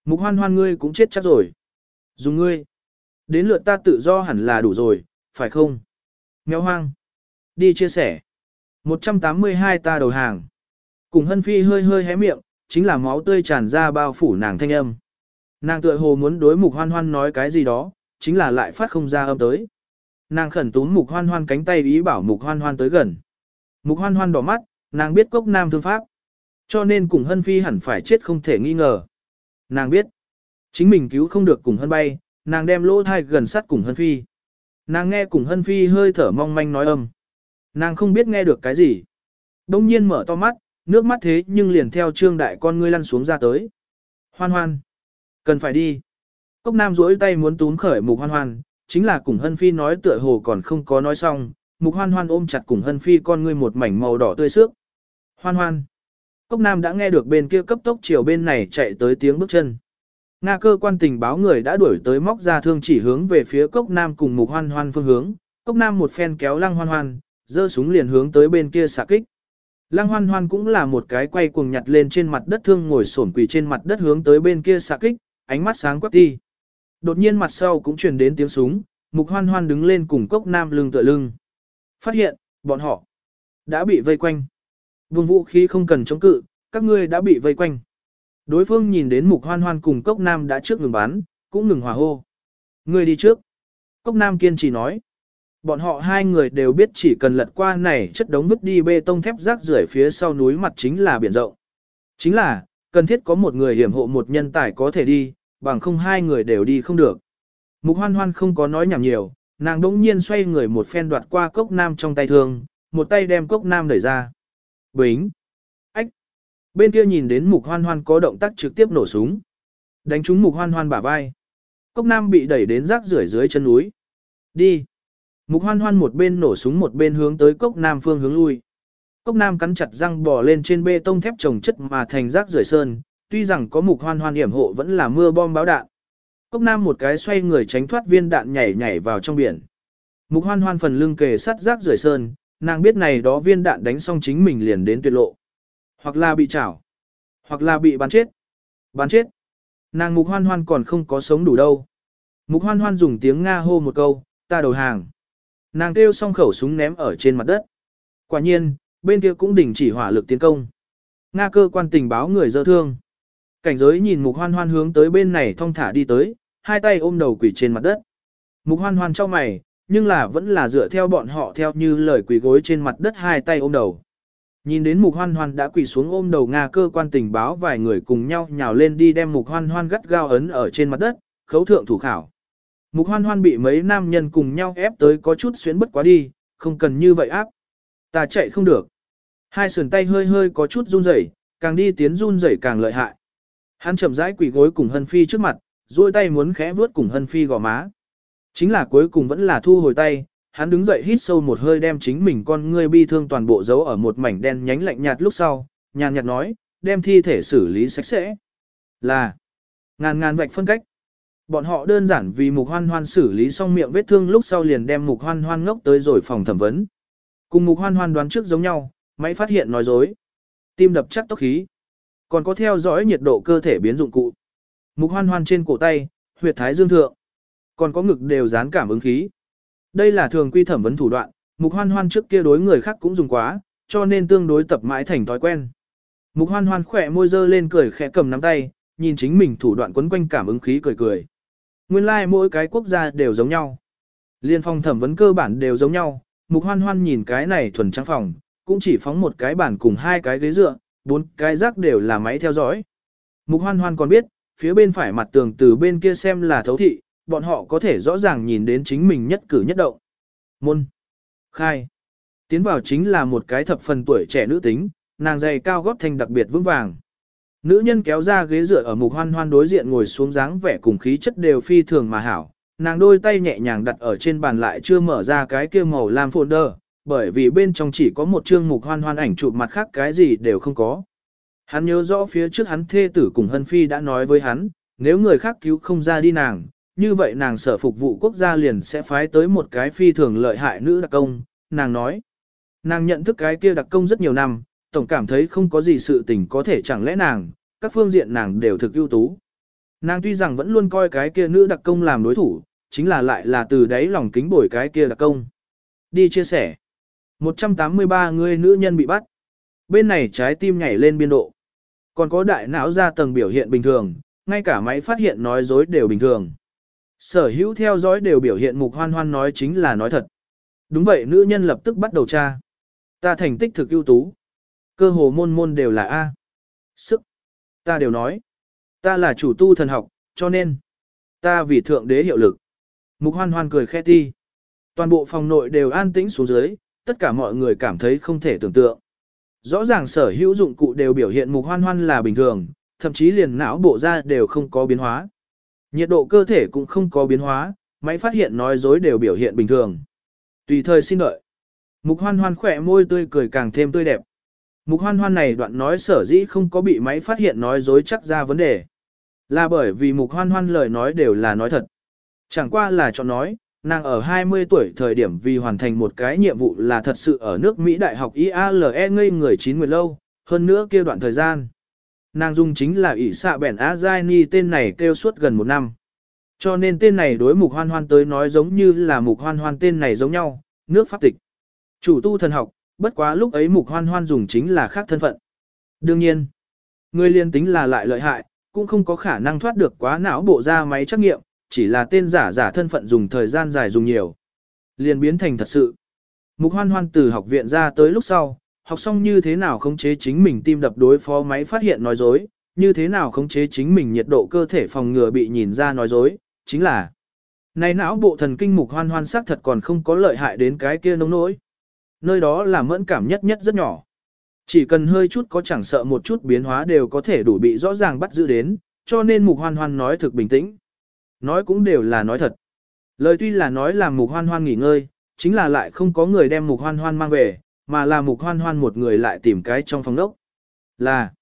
Mục hoan hoan ngươi cũng chết chắc rồi. Dùng ngươi. Đến lượt ta tự do hẳn là đủ rồi, phải không? Mèo hoang. Đi chia sẻ. 182 ta đầu hàng. Cùng hân phi hơi hơi hé miệng, chính là máu tươi tràn ra bao phủ nàng thanh âm. Nàng tựa hồ muốn đối mục hoan hoan nói cái gì đó, chính là lại phát không ra âm tới. Nàng khẩn túm mục hoan hoan cánh tay ý bảo mục hoan hoan tới gần. Mục hoan hoan đỏ mắt, nàng biết cốc nam thương pháp. Cho nên cùng hân phi hẳn phải chết không thể nghi ngờ. Nàng biết, chính mình cứu không được cùng hân bay, nàng đem lỗ thai gần sát cùng hân phi. Nàng nghe cùng hân phi hơi thở mong manh nói âm. Nàng không biết nghe được cái gì. Đông nhiên mở to mắt, nước mắt thế nhưng liền theo trương đại con ngươi lăn xuống ra tới. Hoan hoan. Cần phải đi. Cốc Nam duỗi tay muốn túm khởi Mục Hoan Hoan, chính là cùng Hân Phi nói tựa hồ còn không có nói xong, Mục Hoan Hoan ôm chặt cùng Hân Phi con ngươi một mảnh màu đỏ tươi xước. Hoan Hoan. Cốc Nam đã nghe được bên kia cấp tốc chiều bên này chạy tới tiếng bước chân. Nga cơ quan tình báo người đã đuổi tới móc ra thương chỉ hướng về phía Cốc Nam cùng Mục Hoan Hoan phương hướng. Cốc Nam một phen kéo Lăng Hoan Hoan, giơ súng liền hướng tới bên kia xạ kích. Lăng Hoan Hoan cũng là một cái quay cuồng nhặt lên trên mặt đất thương ngồi xổm quỳ trên mặt đất hướng tới bên kia xạ kích, ánh mắt sáng quắc đi. Đột nhiên mặt sau cũng truyền đến tiếng súng, Mục Hoan Hoan đứng lên cùng Cốc Nam lưng tựa lưng. Phát hiện, bọn họ đã bị vây quanh. Vùng vũ khí không cần chống cự, các ngươi đã bị vây quanh. Đối phương nhìn đến Mục Hoan Hoan cùng Cốc Nam đã trước ngừng bắn, cũng ngừng hòa hô. Ngươi đi trước. Cốc Nam kiên trì nói. Bọn họ hai người đều biết chỉ cần lật qua này chất đống vứt đi bê tông thép rác rưởi phía sau núi mặt chính là biển rộng. Chính là, cần thiết có một người hiểm hộ một nhân tài có thể đi, bằng không hai người đều đi không được. Mục hoan hoan không có nói nhảm nhiều, nàng đỗng nhiên xoay người một phen đoạt qua cốc nam trong tay thương, một tay đem cốc nam đẩy ra. Bính! Ách! Bên kia nhìn đến mục hoan hoan có động tác trực tiếp nổ súng. Đánh trúng mục hoan hoan bả vai. Cốc nam bị đẩy đến rác rưởi dưới chân núi. Đi! Mục hoan hoan một bên nổ súng một bên hướng tới cốc nam phương hướng lui. Cốc nam cắn chặt răng bò lên trên bê tông thép trồng chất mà thành rác rưởi sơn, tuy rằng có mục hoan hoan hiểm hộ vẫn là mưa bom báo đạn. Cốc nam một cái xoay người tránh thoát viên đạn nhảy nhảy vào trong biển. Mục hoan hoan phần lưng kề sắt rác rưởi sơn, nàng biết này đó viên đạn đánh xong chính mình liền đến tuyệt lộ. Hoặc là bị chảo, hoặc là bị bắn chết. Bắn chết. Nàng mục hoan hoan còn không có sống đủ đâu. Mục hoan hoan dùng tiếng Nga hô một câu, ta đầu hàng. Nàng kêu xong khẩu súng ném ở trên mặt đất. Quả nhiên, bên kia cũng đình chỉ hỏa lực tiến công. Nga cơ quan tình báo người dơ thương. Cảnh giới nhìn mục hoan hoan hướng tới bên này thong thả đi tới, hai tay ôm đầu quỷ trên mặt đất. Mục hoan hoan cho mày, nhưng là vẫn là dựa theo bọn họ theo như lời quỷ gối trên mặt đất hai tay ôm đầu. Nhìn đến mục hoan hoan đã quỳ xuống ôm đầu Nga cơ quan tình báo vài người cùng nhau nhào lên đi đem mục hoan hoan gắt gao ấn ở trên mặt đất, khấu thượng thủ khảo. Mục hoan hoan bị mấy nam nhân cùng nhau ép tới có chút xuyến bất quá đi, không cần như vậy áp. Ta chạy không được. Hai sườn tay hơi hơi có chút run rẩy, càng đi tiến run rẩy càng lợi hại. Hắn chậm rãi quỳ gối cùng Hân Phi trước mặt, duỗi tay muốn khẽ vuốt cùng Hân Phi gò má. Chính là cuối cùng vẫn là thu hồi tay, hắn đứng dậy hít sâu một hơi đem chính mình con ngươi bi thương toàn bộ giấu ở một mảnh đen nhánh lạnh nhạt lúc sau, nhàn nhạt nói, đem thi thể xử lý sạch sẽ. Là ngàn ngàn vạch phân cách. Bọn họ đơn giản vì mục hoan hoan xử lý xong miệng vết thương lúc sau liền đem mục hoan hoan ngốc tới rồi phòng thẩm vấn. Cùng mục hoan hoan đoán trước giống nhau, máy phát hiện nói dối. Tim đập chắc tốc khí. Còn có theo dõi nhiệt độ cơ thể biến dụng cụ. Mục hoan hoan trên cổ tay, huyệt thái dương thượng. Còn có ngực đều dán cảm ứng khí. Đây là thường quy thẩm vấn thủ đoạn, mục hoan hoan trước kia đối người khác cũng dùng quá, cho nên tương đối tập mãi thành thói quen. Mục hoan hoan khỏe môi dơ lên cười khẽ cầm nắm tay, nhìn chính mình thủ đoạn quấn quanh cảm ứng khí cười cười. Nguyên lai like mỗi cái quốc gia đều giống nhau. Liên phòng thẩm vấn cơ bản đều giống nhau, mục hoan hoan nhìn cái này thuần trắng phòng, cũng chỉ phóng một cái bàn cùng hai cái ghế dựa, bốn cái rác đều là máy theo dõi. Mục hoan hoan còn biết, phía bên phải mặt tường từ bên kia xem là thấu thị, bọn họ có thể rõ ràng nhìn đến chính mình nhất cử nhất động. Môn. Khai. Tiến vào chính là một cái thập phần tuổi trẻ nữ tính, nàng dày cao gót thanh đặc biệt vững vàng. Nữ nhân kéo ra ghế dựa ở mục hoan hoan đối diện ngồi xuống dáng vẻ cùng khí chất đều phi thường mà hảo. Nàng đôi tay nhẹ nhàng đặt ở trên bàn lại chưa mở ra cái kia màu lam folder, bởi vì bên trong chỉ có một chương mục hoan hoan ảnh chụp mặt khác cái gì đều không có. Hắn nhớ rõ phía trước hắn thê tử cùng Hân Phi đã nói với hắn, nếu người khác cứu không ra đi nàng, như vậy nàng sở phục vụ quốc gia liền sẽ phái tới một cái phi thường lợi hại nữ đặc công, nàng nói. Nàng nhận thức cái kia đặc công rất nhiều năm, tổng cảm thấy không có gì sự tình có thể chẳng lẽ nàng, các phương diện nàng đều thực ưu tú. Nàng tuy rằng vẫn luôn coi cái kia nữ đặc công làm đối thủ, chính là lại là từ đấy lòng kính bổi cái kia đặc công. Đi chia sẻ. 183 người nữ nhân bị bắt. Bên này trái tim nhảy lên biên độ. Còn có đại não ra tầng biểu hiện bình thường, ngay cả máy phát hiện nói dối đều bình thường. Sở hữu theo dõi đều biểu hiện mục hoan hoan nói chính là nói thật. Đúng vậy nữ nhân lập tức bắt đầu tra. Ta thành tích thực ưu tú. Cơ hồ môn môn đều là A. Sức. Ta đều nói. Ta là chủ tu thần học, cho nên. Ta vì thượng đế hiệu lực. Mục hoan hoan cười khẽ ti. Toàn bộ phòng nội đều an tĩnh xuống dưới, tất cả mọi người cảm thấy không thể tưởng tượng. Rõ ràng sở hữu dụng cụ đều biểu hiện mục hoan hoan là bình thường, thậm chí liền não bộ ra đều không có biến hóa. Nhiệt độ cơ thể cũng không có biến hóa, máy phát hiện nói dối đều biểu hiện bình thường. Tùy thời xin đợi. Mục hoan hoan khỏe môi tươi cười càng thêm tươi đẹp. Mục hoan hoan này đoạn nói sở dĩ không có bị máy phát hiện nói dối chắc ra vấn đề. Là bởi vì mục hoan hoan lời nói đều là nói thật. Chẳng qua là chọn nói, nàng ở 20 tuổi thời điểm vì hoàn thành một cái nhiệm vụ là thật sự ở nước Mỹ Đại học IALE ngây người chín nguyệt lâu, hơn nữa kia đoạn thời gian. Nàng dùng chính là ỷ xạ bẻn Azaini tên này kêu suốt gần một năm. Cho nên tên này đối mục hoan hoan tới nói giống như là mục hoan hoan tên này giống nhau, nước pháp tịch. Chủ tu thần học, bất quá lúc ấy mục hoan hoan dùng chính là khác thân phận. Đương nhiên, người liên tính là lại lợi hại, cũng không có khả năng thoát được quá não bộ ra máy trắc nghiệm, chỉ là tên giả giả thân phận dùng thời gian dài dùng nhiều. Liền biến thành thật sự. Mục hoan hoan từ học viện ra tới lúc sau, học xong như thế nào khống chế chính mình tim đập đối phó máy phát hiện nói dối, như thế nào khống chế chính mình nhiệt độ cơ thể phòng ngừa bị nhìn ra nói dối, chính là này não bộ thần kinh mục hoan hoan xác thật còn không có lợi hại đến cái kia nông nỗi. Nơi đó là mẫn cảm nhất nhất rất nhỏ. Chỉ cần hơi chút có chẳng sợ một chút biến hóa đều có thể đủ bị rõ ràng bắt giữ đến, cho nên mục hoan hoan nói thực bình tĩnh. Nói cũng đều là nói thật. Lời tuy là nói là mục hoan hoan nghỉ ngơi, chính là lại không có người đem mục hoan hoan mang về, mà là mục hoan hoan một người lại tìm cái trong phòng đốc. Là,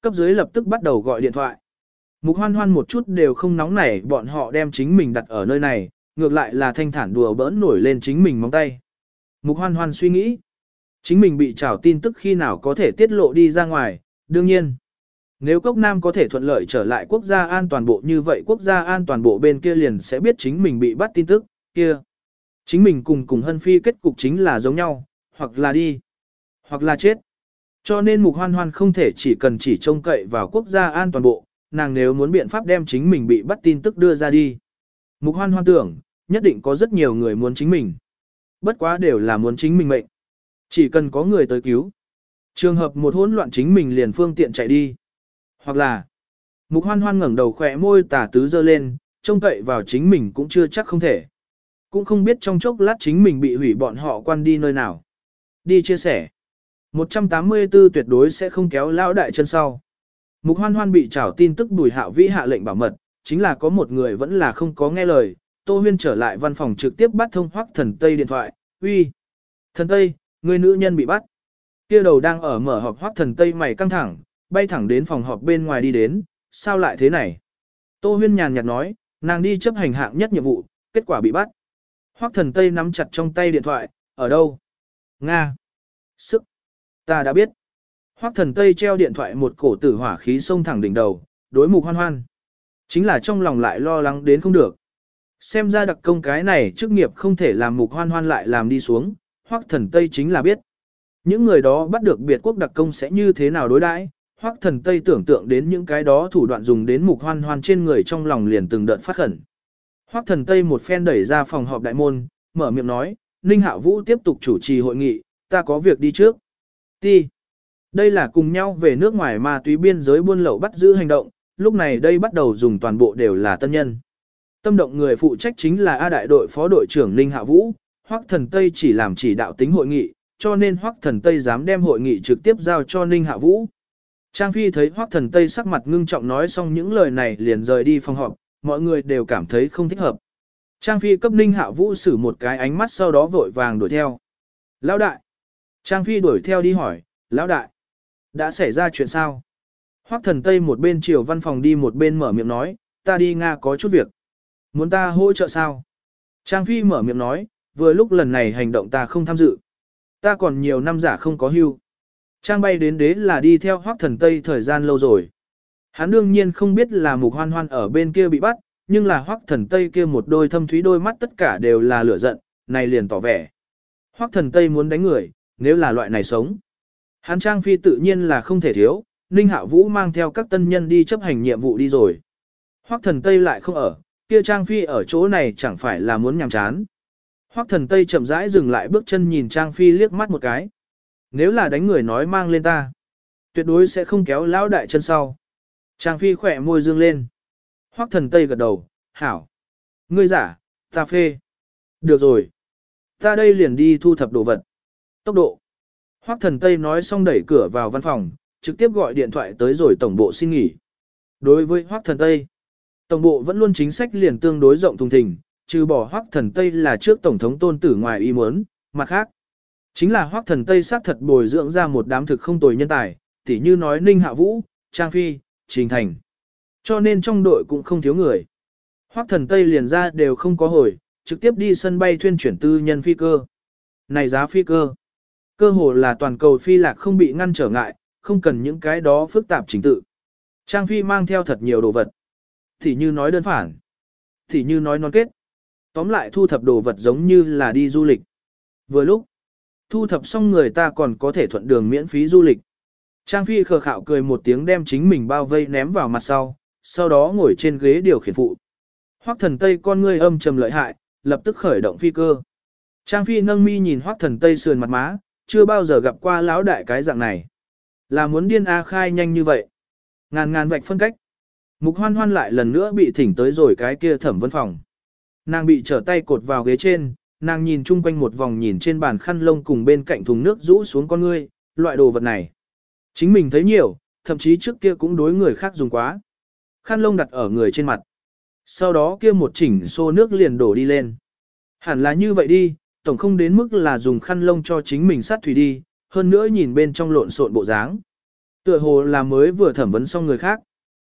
cấp dưới lập tức bắt đầu gọi điện thoại. Mục hoan hoan một chút đều không nóng nảy bọn họ đem chính mình đặt ở nơi này, ngược lại là thanh thản đùa bỡn nổi lên chính mình móng tay. Mục hoan hoan suy nghĩ, chính mình bị trảo tin tức khi nào có thể tiết lộ đi ra ngoài, đương nhiên. Nếu Cốc Nam có thể thuận lợi trở lại quốc gia an toàn bộ như vậy quốc gia an toàn bộ bên kia liền sẽ biết chính mình bị bắt tin tức, kia. Chính mình cùng cùng Hân Phi kết cục chính là giống nhau, hoặc là đi, hoặc là chết. Cho nên mục hoan hoan không thể chỉ cần chỉ trông cậy vào quốc gia an toàn bộ, nàng nếu muốn biện pháp đem chính mình bị bắt tin tức đưa ra đi. Mục hoan hoan tưởng, nhất định có rất nhiều người muốn chính mình. Bất quá đều là muốn chính mình mệnh. Chỉ cần có người tới cứu. Trường hợp một hỗn loạn chính mình liền phương tiện chạy đi. Hoặc là, mục hoan hoan ngẩng đầu khỏe môi tả tứ dơ lên, trông cậy vào chính mình cũng chưa chắc không thể. Cũng không biết trong chốc lát chính mình bị hủy bọn họ quan đi nơi nào. Đi chia sẻ. 184 tuyệt đối sẽ không kéo lão đại chân sau. Mục hoan hoan bị trảo tin tức bùi hạo vĩ hạ lệnh bảo mật, chính là có một người vẫn là không có nghe lời. Tô huyên trở lại văn phòng trực tiếp bắt thông hoắc thần Tây điện thoại, uy. Thần Tây, người nữ nhân bị bắt. kia đầu đang ở mở họp hoắc thần Tây mày căng thẳng, bay thẳng đến phòng họp bên ngoài đi đến, sao lại thế này? Tô huyên nhàn nhạt nói, nàng đi chấp hành hạng nhất nhiệm vụ, kết quả bị bắt. Hoắc thần Tây nắm chặt trong tay điện thoại, ở đâu? Nga. Sức. Ta đã biết. Hoắc thần Tây treo điện thoại một cổ tử hỏa khí xông thẳng đỉnh đầu, đối mục hoan hoan. Chính là trong lòng lại lo lắng đến không được. Xem ra đặc công cái này chức nghiệp không thể làm mục hoan hoan lại làm đi xuống, Hoắc thần Tây chính là biết. Những người đó bắt được biệt quốc đặc công sẽ như thế nào đối đãi Hoắc thần Tây tưởng tượng đến những cái đó thủ đoạn dùng đến mục hoan hoan trên người trong lòng liền từng đợt phát khẩn. Hoắc thần Tây một phen đẩy ra phòng họp đại môn, mở miệng nói, Ninh Hạ Vũ tiếp tục chủ trì hội nghị, ta có việc đi trước. Ti. Đây là cùng nhau về nước ngoài ma túy biên giới buôn lậu bắt giữ hành động, lúc này đây bắt đầu dùng toàn bộ đều là tân nhân. Tâm động người phụ trách chính là A đại đội phó đội trưởng Ninh Hạ Vũ, Hoắc Thần Tây chỉ làm chỉ đạo tính hội nghị, cho nên Hoắc Thần Tây dám đem hội nghị trực tiếp giao cho Ninh Hạ Vũ. Trang Phi thấy Hoắc Thần Tây sắc mặt ngưng trọng nói xong những lời này liền rời đi phòng họp, mọi người đều cảm thấy không thích hợp. Trang Phi cấp Ninh Hạ Vũ xử một cái ánh mắt sau đó vội vàng đuổi theo. Lão đại! Trang Phi đuổi theo đi hỏi, Lão đại! Đã xảy ra chuyện sao? Hoắc thần Tây một bên chiều văn phòng đi một bên mở miệng nói, ta đi Nga có chút việc. Muốn ta hỗ trợ sao? Trang Phi mở miệng nói, vừa lúc lần này hành động ta không tham dự. Ta còn nhiều năm giả không có hưu. Trang bay đến đế là đi theo Hoắc thần Tây thời gian lâu rồi. Hắn đương nhiên không biết là mục hoan hoan ở bên kia bị bắt, nhưng là Hoắc thần Tây kia một đôi thâm thúy đôi mắt tất cả đều là lửa giận, này liền tỏ vẻ. Hoắc thần Tây muốn đánh người, nếu là loại này sống. Hắn Trang Phi tự nhiên là không thể thiếu, Ninh Hạ Vũ mang theo các tân nhân đi chấp hành nhiệm vụ đi rồi. Hoắc thần Tây lại không ở, kia Trang Phi ở chỗ này chẳng phải là muốn nhàm chán. Hoắc thần Tây chậm rãi dừng lại bước chân nhìn Trang Phi liếc mắt một cái. Nếu là đánh người nói mang lên ta, tuyệt đối sẽ không kéo lão đại chân sau. Trang Phi khỏe môi dương lên. Hoắc thần Tây gật đầu, hảo. Ngươi giả, ta phê. Được rồi. Ta đây liền đi thu thập đồ vật. Tốc độ. Hoắc thần Tây nói xong đẩy cửa vào văn phòng, trực tiếp gọi điện thoại tới rồi tổng bộ xin nghỉ. Đối với Hoắc thần Tây, Tổng bộ vẫn luôn chính sách liền tương đối rộng thùng thình, trừ bỏ Hoắc Thần Tây là trước tổng thống tôn tử ngoài ý muốn, mặt khác chính là Hoắc Thần Tây xác thật bồi dưỡng ra một đám thực không tồi nhân tài, tỉ như nói Ninh Hạ Vũ, Trang Phi, Trình Thành. Cho nên trong đội cũng không thiếu người. Hoắc Thần Tây liền ra đều không có hồi, trực tiếp đi sân bay thuyên chuyển tư nhân phi cơ. Này giá phi cơ, cơ hồ là toàn cầu phi lạc không bị ngăn trở ngại, không cần những cái đó phức tạp chính tự. Trang phi mang theo thật nhiều đồ vật. Thì như nói đơn phản, thì như nói non kết. Tóm lại thu thập đồ vật giống như là đi du lịch. Vừa lúc, thu thập xong người ta còn có thể thuận đường miễn phí du lịch. Trang phi khờ khạo cười một tiếng đem chính mình bao vây ném vào mặt sau, sau đó ngồi trên ghế điều khiển phụ. Hoắc thần Tây con ngươi âm trầm lợi hại, lập tức khởi động phi cơ. Trang phi nâng mi nhìn Hoắc thần Tây sườn mặt má, chưa bao giờ gặp qua lão đại cái dạng này. Là muốn điên A khai nhanh như vậy. Ngàn ngàn vạch phân cách. Mục hoan hoan lại lần nữa bị thỉnh tới rồi cái kia thẩm vấn phòng. Nàng bị trở tay cột vào ghế trên, nàng nhìn chung quanh một vòng nhìn trên bàn khăn lông cùng bên cạnh thùng nước rũ xuống con ngươi, loại đồ vật này. Chính mình thấy nhiều, thậm chí trước kia cũng đối người khác dùng quá. Khăn lông đặt ở người trên mặt. Sau đó kia một chỉnh xô nước liền đổ đi lên. Hẳn là như vậy đi, tổng không đến mức là dùng khăn lông cho chính mình sát thủy đi, hơn nữa nhìn bên trong lộn xộn bộ dáng. Tựa hồ là mới vừa thẩm vấn xong người khác.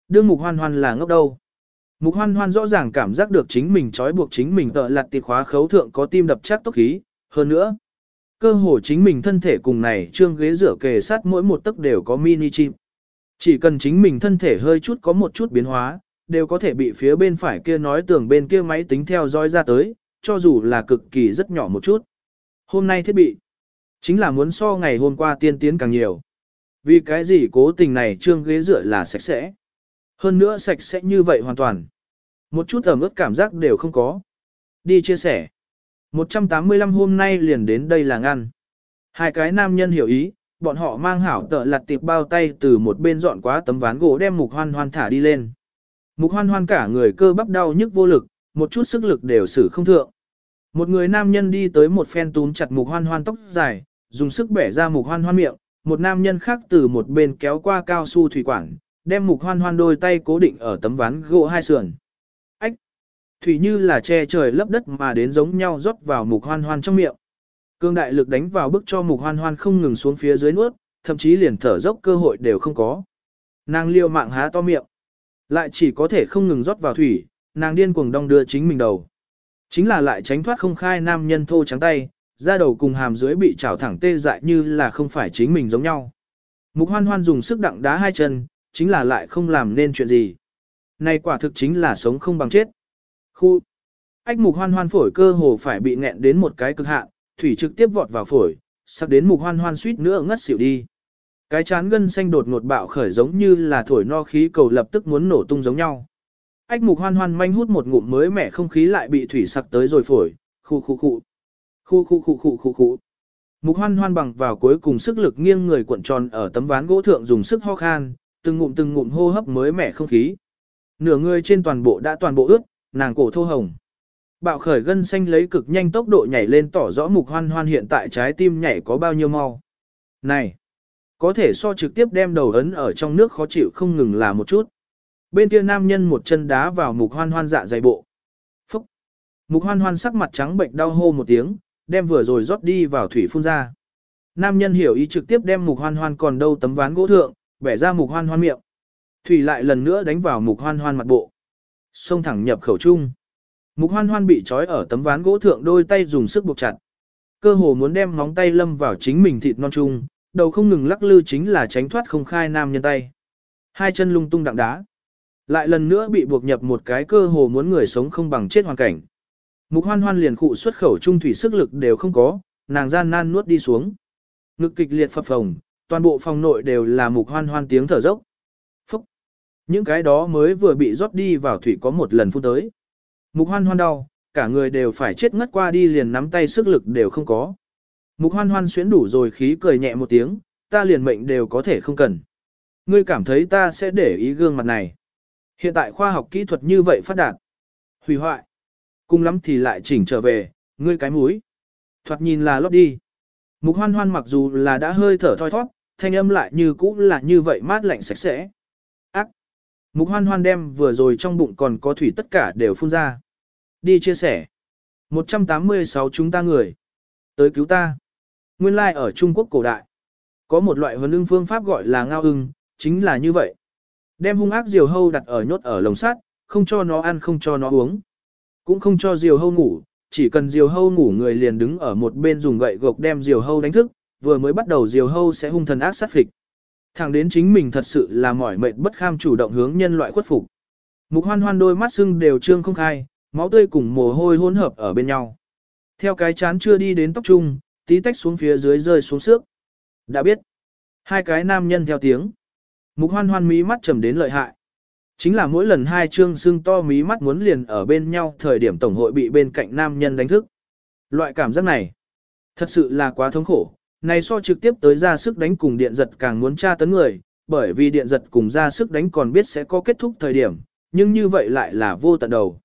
Đương mục hoan hoan là ngốc đâu. Mục hoan hoan rõ ràng cảm giác được chính mình trói buộc chính mình tợ lặt tịt khóa khấu thượng có tim đập chắc tốc khí, hơn nữa. Cơ hồ chính mình thân thể cùng này trương ghế rửa kề sát mỗi một tấc đều có mini chip. Chỉ cần chính mình thân thể hơi chút có một chút biến hóa, đều có thể bị phía bên phải kia nói tưởng bên kia máy tính theo dõi ra tới, cho dù là cực kỳ rất nhỏ một chút. Hôm nay thiết bị, chính là muốn so ngày hôm qua tiên tiến càng nhiều. Vì cái gì cố tình này trương ghế rửa là sạch sẽ. Hơn nữa sạch sẽ như vậy hoàn toàn. Một chút ẩm ướt cảm giác đều không có. Đi chia sẻ. 185 hôm nay liền đến đây là ngăn. Hai cái nam nhân hiểu ý, bọn họ mang hảo tợ lặt tiệp bao tay từ một bên dọn quá tấm ván gỗ đem mục hoan hoan thả đi lên. Mục hoan hoan cả người cơ bắp đau nhức vô lực, một chút sức lực đều xử không thượng. Một người nam nhân đi tới một phen túm chặt mục hoan hoan tóc dài, dùng sức bẻ ra mục hoan hoan miệng, một nam nhân khác từ một bên kéo qua cao su thủy quản, đem mục hoan hoan đôi tay cố định ở tấm ván gỗ hai sườn. Ách! Thủy như là che trời lấp đất mà đến giống nhau rót vào mục hoan hoan trong miệng. Cương đại lực đánh vào bức cho mục hoan hoan không ngừng xuống phía dưới nuốt, thậm chí liền thở dốc cơ hội đều không có. Nàng liêu mạng há to miệng. Lại chỉ có thể không ngừng rót vào thủy, nàng điên cuồng đong đưa chính mình đầu. Chính là lại tránh thoát không khai nam nhân thô trắng tay, da đầu cùng hàm dưới bị chảo thẳng tê dại như là không phải chính mình giống nhau. Mục hoan hoan dùng sức đặng đá hai chân, chính là lại không làm nên chuyện gì. Này quả thực chính là sống không bằng chết. Khu. Ách mục hoan hoan phổi cơ hồ phải bị nghẹn đến một cái cực hạn, thủy trực tiếp vọt vào phổi, sắp đến mục hoan hoan suýt nữa ngất xỉu đi. Cái chán gân xanh đột ngột bạo khởi giống như là thổi no khí cầu lập tức muốn nổ tung giống nhau. Ách mục hoan hoan manh hút một ngụm mới mẻ không khí lại bị thủy sặc tới rồi phổi, khu khu khu. Khu khu khu khu khu khu. Mục hoan hoan bằng vào cuối cùng sức lực nghiêng người cuộn tròn ở tấm ván gỗ thượng dùng sức ho khan, từng ngụm từng ngụm hô hấp mới mẻ không khí. Nửa người trên toàn bộ đã toàn bộ ướt, nàng cổ thô hồng. Bạo khởi gân xanh lấy cực nhanh tốc độ nhảy lên tỏ rõ mục hoan hoan hiện tại trái tim nhảy có bao nhiêu mau. Này, có thể so trực tiếp đem đầu ấn ở trong nước khó chịu không ngừng là một chút. Bên kia nam nhân một chân đá vào mục hoan hoan dạ dày bộ. Phúc! Mục hoan hoan sắc mặt trắng bệnh đau hô một tiếng, đem vừa rồi rót đi vào thủy phun ra. Nam nhân hiểu ý trực tiếp đem mục hoan hoan còn đâu tấm ván gỗ thượng, bẻ ra mục hoan hoan miệng. Thủy lại lần nữa đánh vào mục hoan hoan mặt bộ. Xông thẳng nhập khẩu trung. Mục hoan hoan bị trói ở tấm ván gỗ thượng đôi tay dùng sức buộc chặt. Cơ hồ muốn đem móng tay lâm vào chính mình thịt non trung, đầu không ngừng lắc lư chính là tránh thoát không khai nam nhân tay. Hai chân lung tung đặng đá. Lại lần nữa bị buộc nhập một cái cơ hồ muốn người sống không bằng chết hoàn cảnh. Mục hoan hoan liền khụ xuất khẩu trung thủy sức lực đều không có, nàng gian nan nuốt đi xuống. Ngực kịch liệt phập phồng, toàn bộ phòng nội đều là mục hoan hoan tiếng thở dốc. Phúc! Những cái đó mới vừa bị rót đi vào thủy có một lần phun tới. Mục hoan hoan đau, cả người đều phải chết ngất qua đi liền nắm tay sức lực đều không có. Mục hoan hoan xuyến đủ rồi khí cười nhẹ một tiếng, ta liền mệnh đều có thể không cần. Ngươi cảm thấy ta sẽ để ý gương mặt này. Hiện tại khoa học kỹ thuật như vậy phát đạt. Hủy hoại. Cùng lắm thì lại chỉnh trở về, ngươi cái mũi. Thoạt nhìn là lót đi. Mục hoan hoan mặc dù là đã hơi thở thoi thoát, thanh âm lại như cũ là như vậy mát lạnh sạch sẽ. Ác. Mục hoan hoan đem vừa rồi trong bụng còn có thủy tất cả đều phun ra. Đi chia sẻ. 186 chúng ta người. Tới cứu ta. Nguyên lai like ở Trung Quốc cổ đại. Có một loại huấn ưng phương pháp gọi là ngao ưng, chính là như vậy. Đem hung ác diều hâu đặt ở nhốt ở lồng sắt, không cho nó ăn không cho nó uống. Cũng không cho diều hâu ngủ, chỉ cần diều hâu ngủ người liền đứng ở một bên dùng gậy gộc đem diều hâu đánh thức, vừa mới bắt đầu diều hâu sẽ hung thần ác sát phịch. Thẳng đến chính mình thật sự là mỏi mệt bất kham chủ động hướng nhân loại khuất phục. Mục hoan hoan đôi mắt sưng đều trương không khai, máu tươi cùng mồ hôi hỗn hợp ở bên nhau. Theo cái chán chưa đi đến tóc trung, tí tách xuống phía dưới rơi xuống xước. Đã biết. Hai cái nam nhân theo tiếng. Mục hoan hoan mí mắt trầm đến lợi hại. Chính là mỗi lần hai chương xương to mí mắt muốn liền ở bên nhau thời điểm tổng hội bị bên cạnh nam nhân đánh thức. Loại cảm giác này, thật sự là quá thống khổ. Này so trực tiếp tới ra sức đánh cùng điện giật càng muốn tra tấn người, bởi vì điện giật cùng ra sức đánh còn biết sẽ có kết thúc thời điểm, nhưng như vậy lại là vô tận đầu.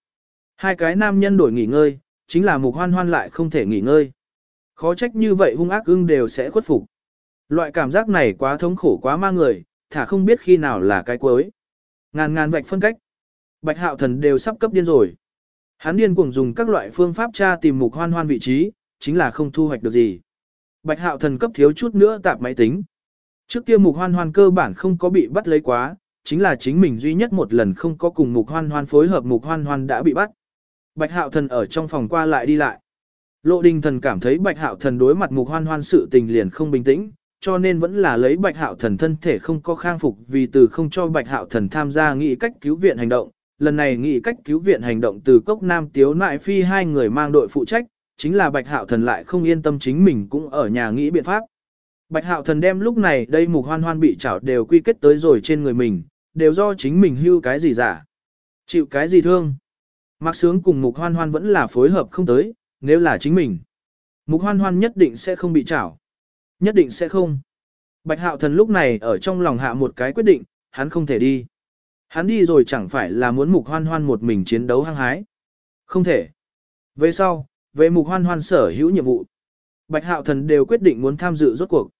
Hai cái nam nhân đổi nghỉ ngơi, chính là mục hoan hoan lại không thể nghỉ ngơi. Khó trách như vậy hung ác ưng đều sẽ khuất phục. Loại cảm giác này quá thống khổ quá ma người, thả không biết khi nào là cái cuối. Ngàn ngàn vạch phân cách. Bạch hạo thần đều sắp cấp điên rồi. Hắn điên cuồng dùng các loại phương pháp tra tìm mục hoan hoan vị trí, chính là không thu hoạch được gì. Bạch hạo thần cấp thiếu chút nữa tạp máy tính. Trước kia mục hoan hoan cơ bản không có bị bắt lấy quá, chính là chính mình duy nhất một lần không có cùng mục hoan hoan phối hợp mục hoan hoan đã bị bắt. Bạch hạo thần ở trong phòng qua lại đi lại. Lộ đình thần cảm thấy bạch hạo thần đối mặt mục hoan hoan sự tình liền không bình tĩnh, cho nên vẫn là lấy bạch hạo thần thân thể không có khang phục vì từ không cho bạch hạo thần tham gia nghị cách cứu viện hành động. Lần này nghị cách cứu viện hành động từ cốc nam tiếu nại phi hai người mang đội phụ trách, chính là bạch hạo thần lại không yên tâm chính mình cũng ở nhà nghĩ biện pháp. Bạch hạo thần đem lúc này đây mục hoan hoan bị chảo đều quy kết tới rồi trên người mình, đều do chính mình hưu cái gì giả. Chịu cái gì thương. Mạc sướng cùng mục hoan hoan vẫn là phối hợp không tới, nếu là chính mình. Mục hoan hoan nhất định sẽ không bị chảo. Nhất định sẽ không. Bạch hạo thần lúc này ở trong lòng hạ một cái quyết định, hắn không thể đi. Hắn đi rồi chẳng phải là muốn mục hoan hoan một mình chiến đấu hăng hái. Không thể. Về sau, về mục hoan hoan sở hữu nhiệm vụ. Bạch hạo thần đều quyết định muốn tham dự rốt cuộc.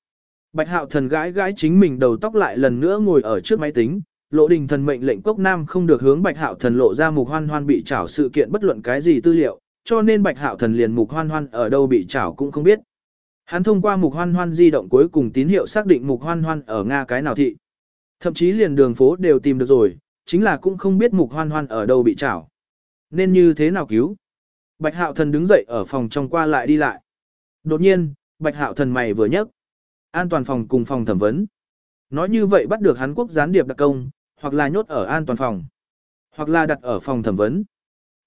Bạch hạo thần gãi gãi chính mình đầu tóc lại lần nữa ngồi ở trước máy tính. Lộ đình thần mệnh lệnh cốc nam không được hướng bạch hạo thần lộ ra mục hoan hoan bị trảo sự kiện bất luận cái gì tư liệu, cho nên bạch hạo thần liền mục hoan hoan ở đâu bị trảo cũng không biết. Hắn thông qua mục hoan hoan di động cuối cùng tín hiệu xác định mục hoan hoan ở Nga cái nào thị. Thậm chí liền đường phố đều tìm được rồi, chính là cũng không biết mục hoan hoan ở đâu bị trảo. Nên như thế nào cứu? Bạch hạo thần đứng dậy ở phòng trong qua lại đi lại. Đột nhiên, bạch hạo thần mày vừa nhấc. An toàn phòng cùng phòng thẩm vấn. Nói như vậy bắt được hắn quốc gián điệp đặc công, hoặc là nhốt ở an toàn phòng, hoặc là đặt ở phòng thẩm vấn.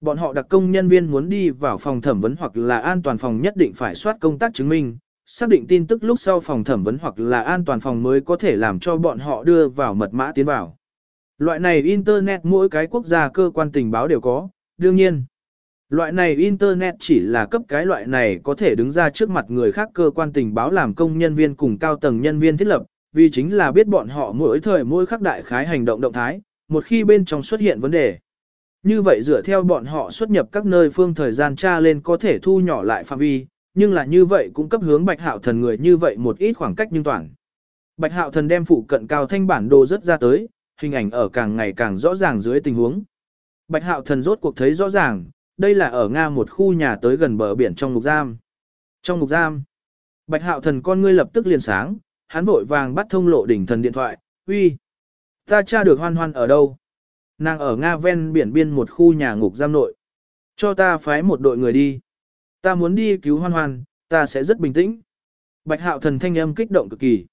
Bọn họ đặc công nhân viên muốn đi vào phòng thẩm vấn hoặc là an toàn phòng nhất định phải soát công tác chứng minh, xác định tin tức lúc sau phòng thẩm vấn hoặc là an toàn phòng mới có thể làm cho bọn họ đưa vào mật mã tiến vào. Loại này Internet mỗi cái quốc gia cơ quan tình báo đều có, đương nhiên. Loại này Internet chỉ là cấp cái loại này có thể đứng ra trước mặt người khác cơ quan tình báo làm công nhân viên cùng cao tầng nhân viên thiết lập, vì chính là biết bọn họ mỗi thời mỗi khắc đại khái hành động động thái, một khi bên trong xuất hiện vấn đề. Như vậy dựa theo bọn họ xuất nhập các nơi phương thời gian tra lên có thể thu nhỏ lại phạm vi, nhưng là như vậy cũng cấp hướng bạch hạo thần người như vậy một ít khoảng cách nhưng toàn. Bạch hạo thần đem phụ cận cao thanh bản đồ rất ra tới, hình ảnh ở càng ngày càng rõ ràng dưới tình huống. Bạch hạo thần rốt cuộc thấy rõ ràng, đây là ở Nga một khu nhà tới gần bờ biển trong ngục giam. Trong ngục giam, Bạch hạo thần con ngươi lập tức liền sáng, hắn vội vàng bắt thông lộ đỉnh thần điện thoại, uy, ta tra được hoan hoan ở đâu. Nàng ở Nga ven biển biên một khu nhà ngục giam nội. Cho ta phái một đội người đi. Ta muốn đi cứu hoan hoan, ta sẽ rất bình tĩnh. Bạch hạo thần thanh âm kích động cực kỳ.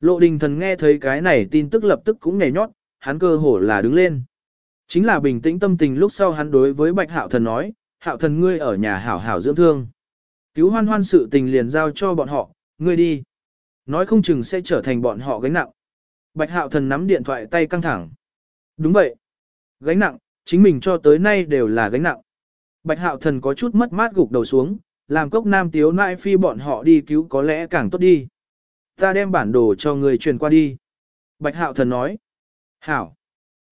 Lộ đình thần nghe thấy cái này tin tức lập tức cũng nhảy nhót, hắn cơ hồ là đứng lên. Chính là bình tĩnh tâm tình lúc sau hắn đối với bạch hạo thần nói, hạo thần ngươi ở nhà hảo hảo dưỡng thương. Cứu hoan hoan sự tình liền giao cho bọn họ, ngươi đi. Nói không chừng sẽ trở thành bọn họ gánh nặng. Bạch hạo thần nắm điện thoại tay căng thẳng. Đúng vậy. Gánh nặng, chính mình cho tới nay đều là gánh nặng. Bạch hạo thần có chút mất mát gục đầu xuống, làm cốc nam tiếu nại phi bọn họ đi cứu có lẽ càng tốt đi. Ta đem bản đồ cho người truyền qua đi. Bạch hạo thần nói. Hảo.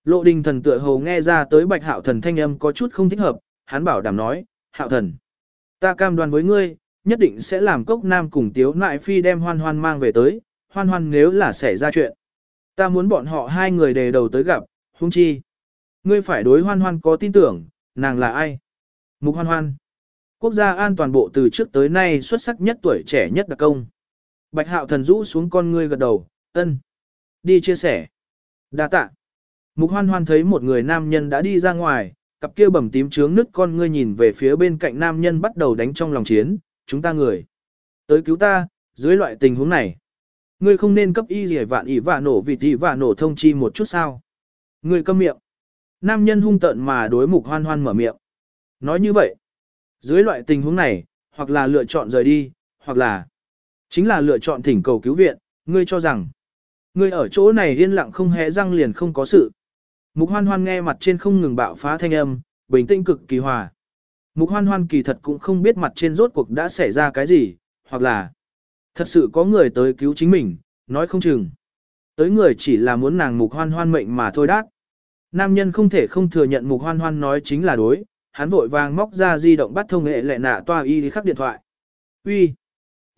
Lộ đình thần tựa hồ nghe ra tới bạch hạo thần thanh âm có chút không thích hợp, hắn bảo đảm nói, hạo thần. Ta cam đoan với ngươi, nhất định sẽ làm cốc nam cùng tiếu nại phi đem hoan hoan mang về tới, hoan hoan nếu là xảy ra chuyện. Ta muốn bọn họ hai người đề đầu tới gặp, Hung chi. Ngươi phải đối hoan hoan có tin tưởng, nàng là ai? Mục hoan hoan. Quốc gia an toàn bộ từ trước tới nay xuất sắc nhất tuổi trẻ nhất đặc công. Bạch hạo thần rũ xuống con ngươi gật đầu, ân. Đi chia sẻ. đa tạ. Mục hoan hoan thấy một người nam nhân đã đi ra ngoài, cặp kia bầm tím trướng nứt con ngươi nhìn về phía bên cạnh nam nhân bắt đầu đánh trong lòng chiến, chúng ta người. Tới cứu ta, dưới loại tình huống này. Ngươi không nên cấp y gì vạn ỉ và nổ vì thị và nổ thông chi một chút sao. Ngươi câm miệng. Nam nhân hung tợn mà đối mục hoan hoan mở miệng. Nói như vậy, dưới loại tình huống này, hoặc là lựa chọn rời đi, hoặc là chính là lựa chọn thỉnh cầu cứu viện, ngươi cho rằng ngươi ở chỗ này yên lặng không hé răng liền không có sự. Mục hoan hoan nghe mặt trên không ngừng bạo phá thanh âm, bình tĩnh cực kỳ hòa. Mục hoan hoan kỳ thật cũng không biết mặt trên rốt cuộc đã xảy ra cái gì, hoặc là thật sự có người tới cứu chính mình, nói không chừng. Tới người chỉ là muốn nàng mục hoan hoan mệnh mà thôi đát. Nam nhân không thể không thừa nhận mục hoan hoan nói chính là đối, hắn vội vàng móc ra di động bắt thông hệ lệ nạ toa y khắc điện thoại. Uy,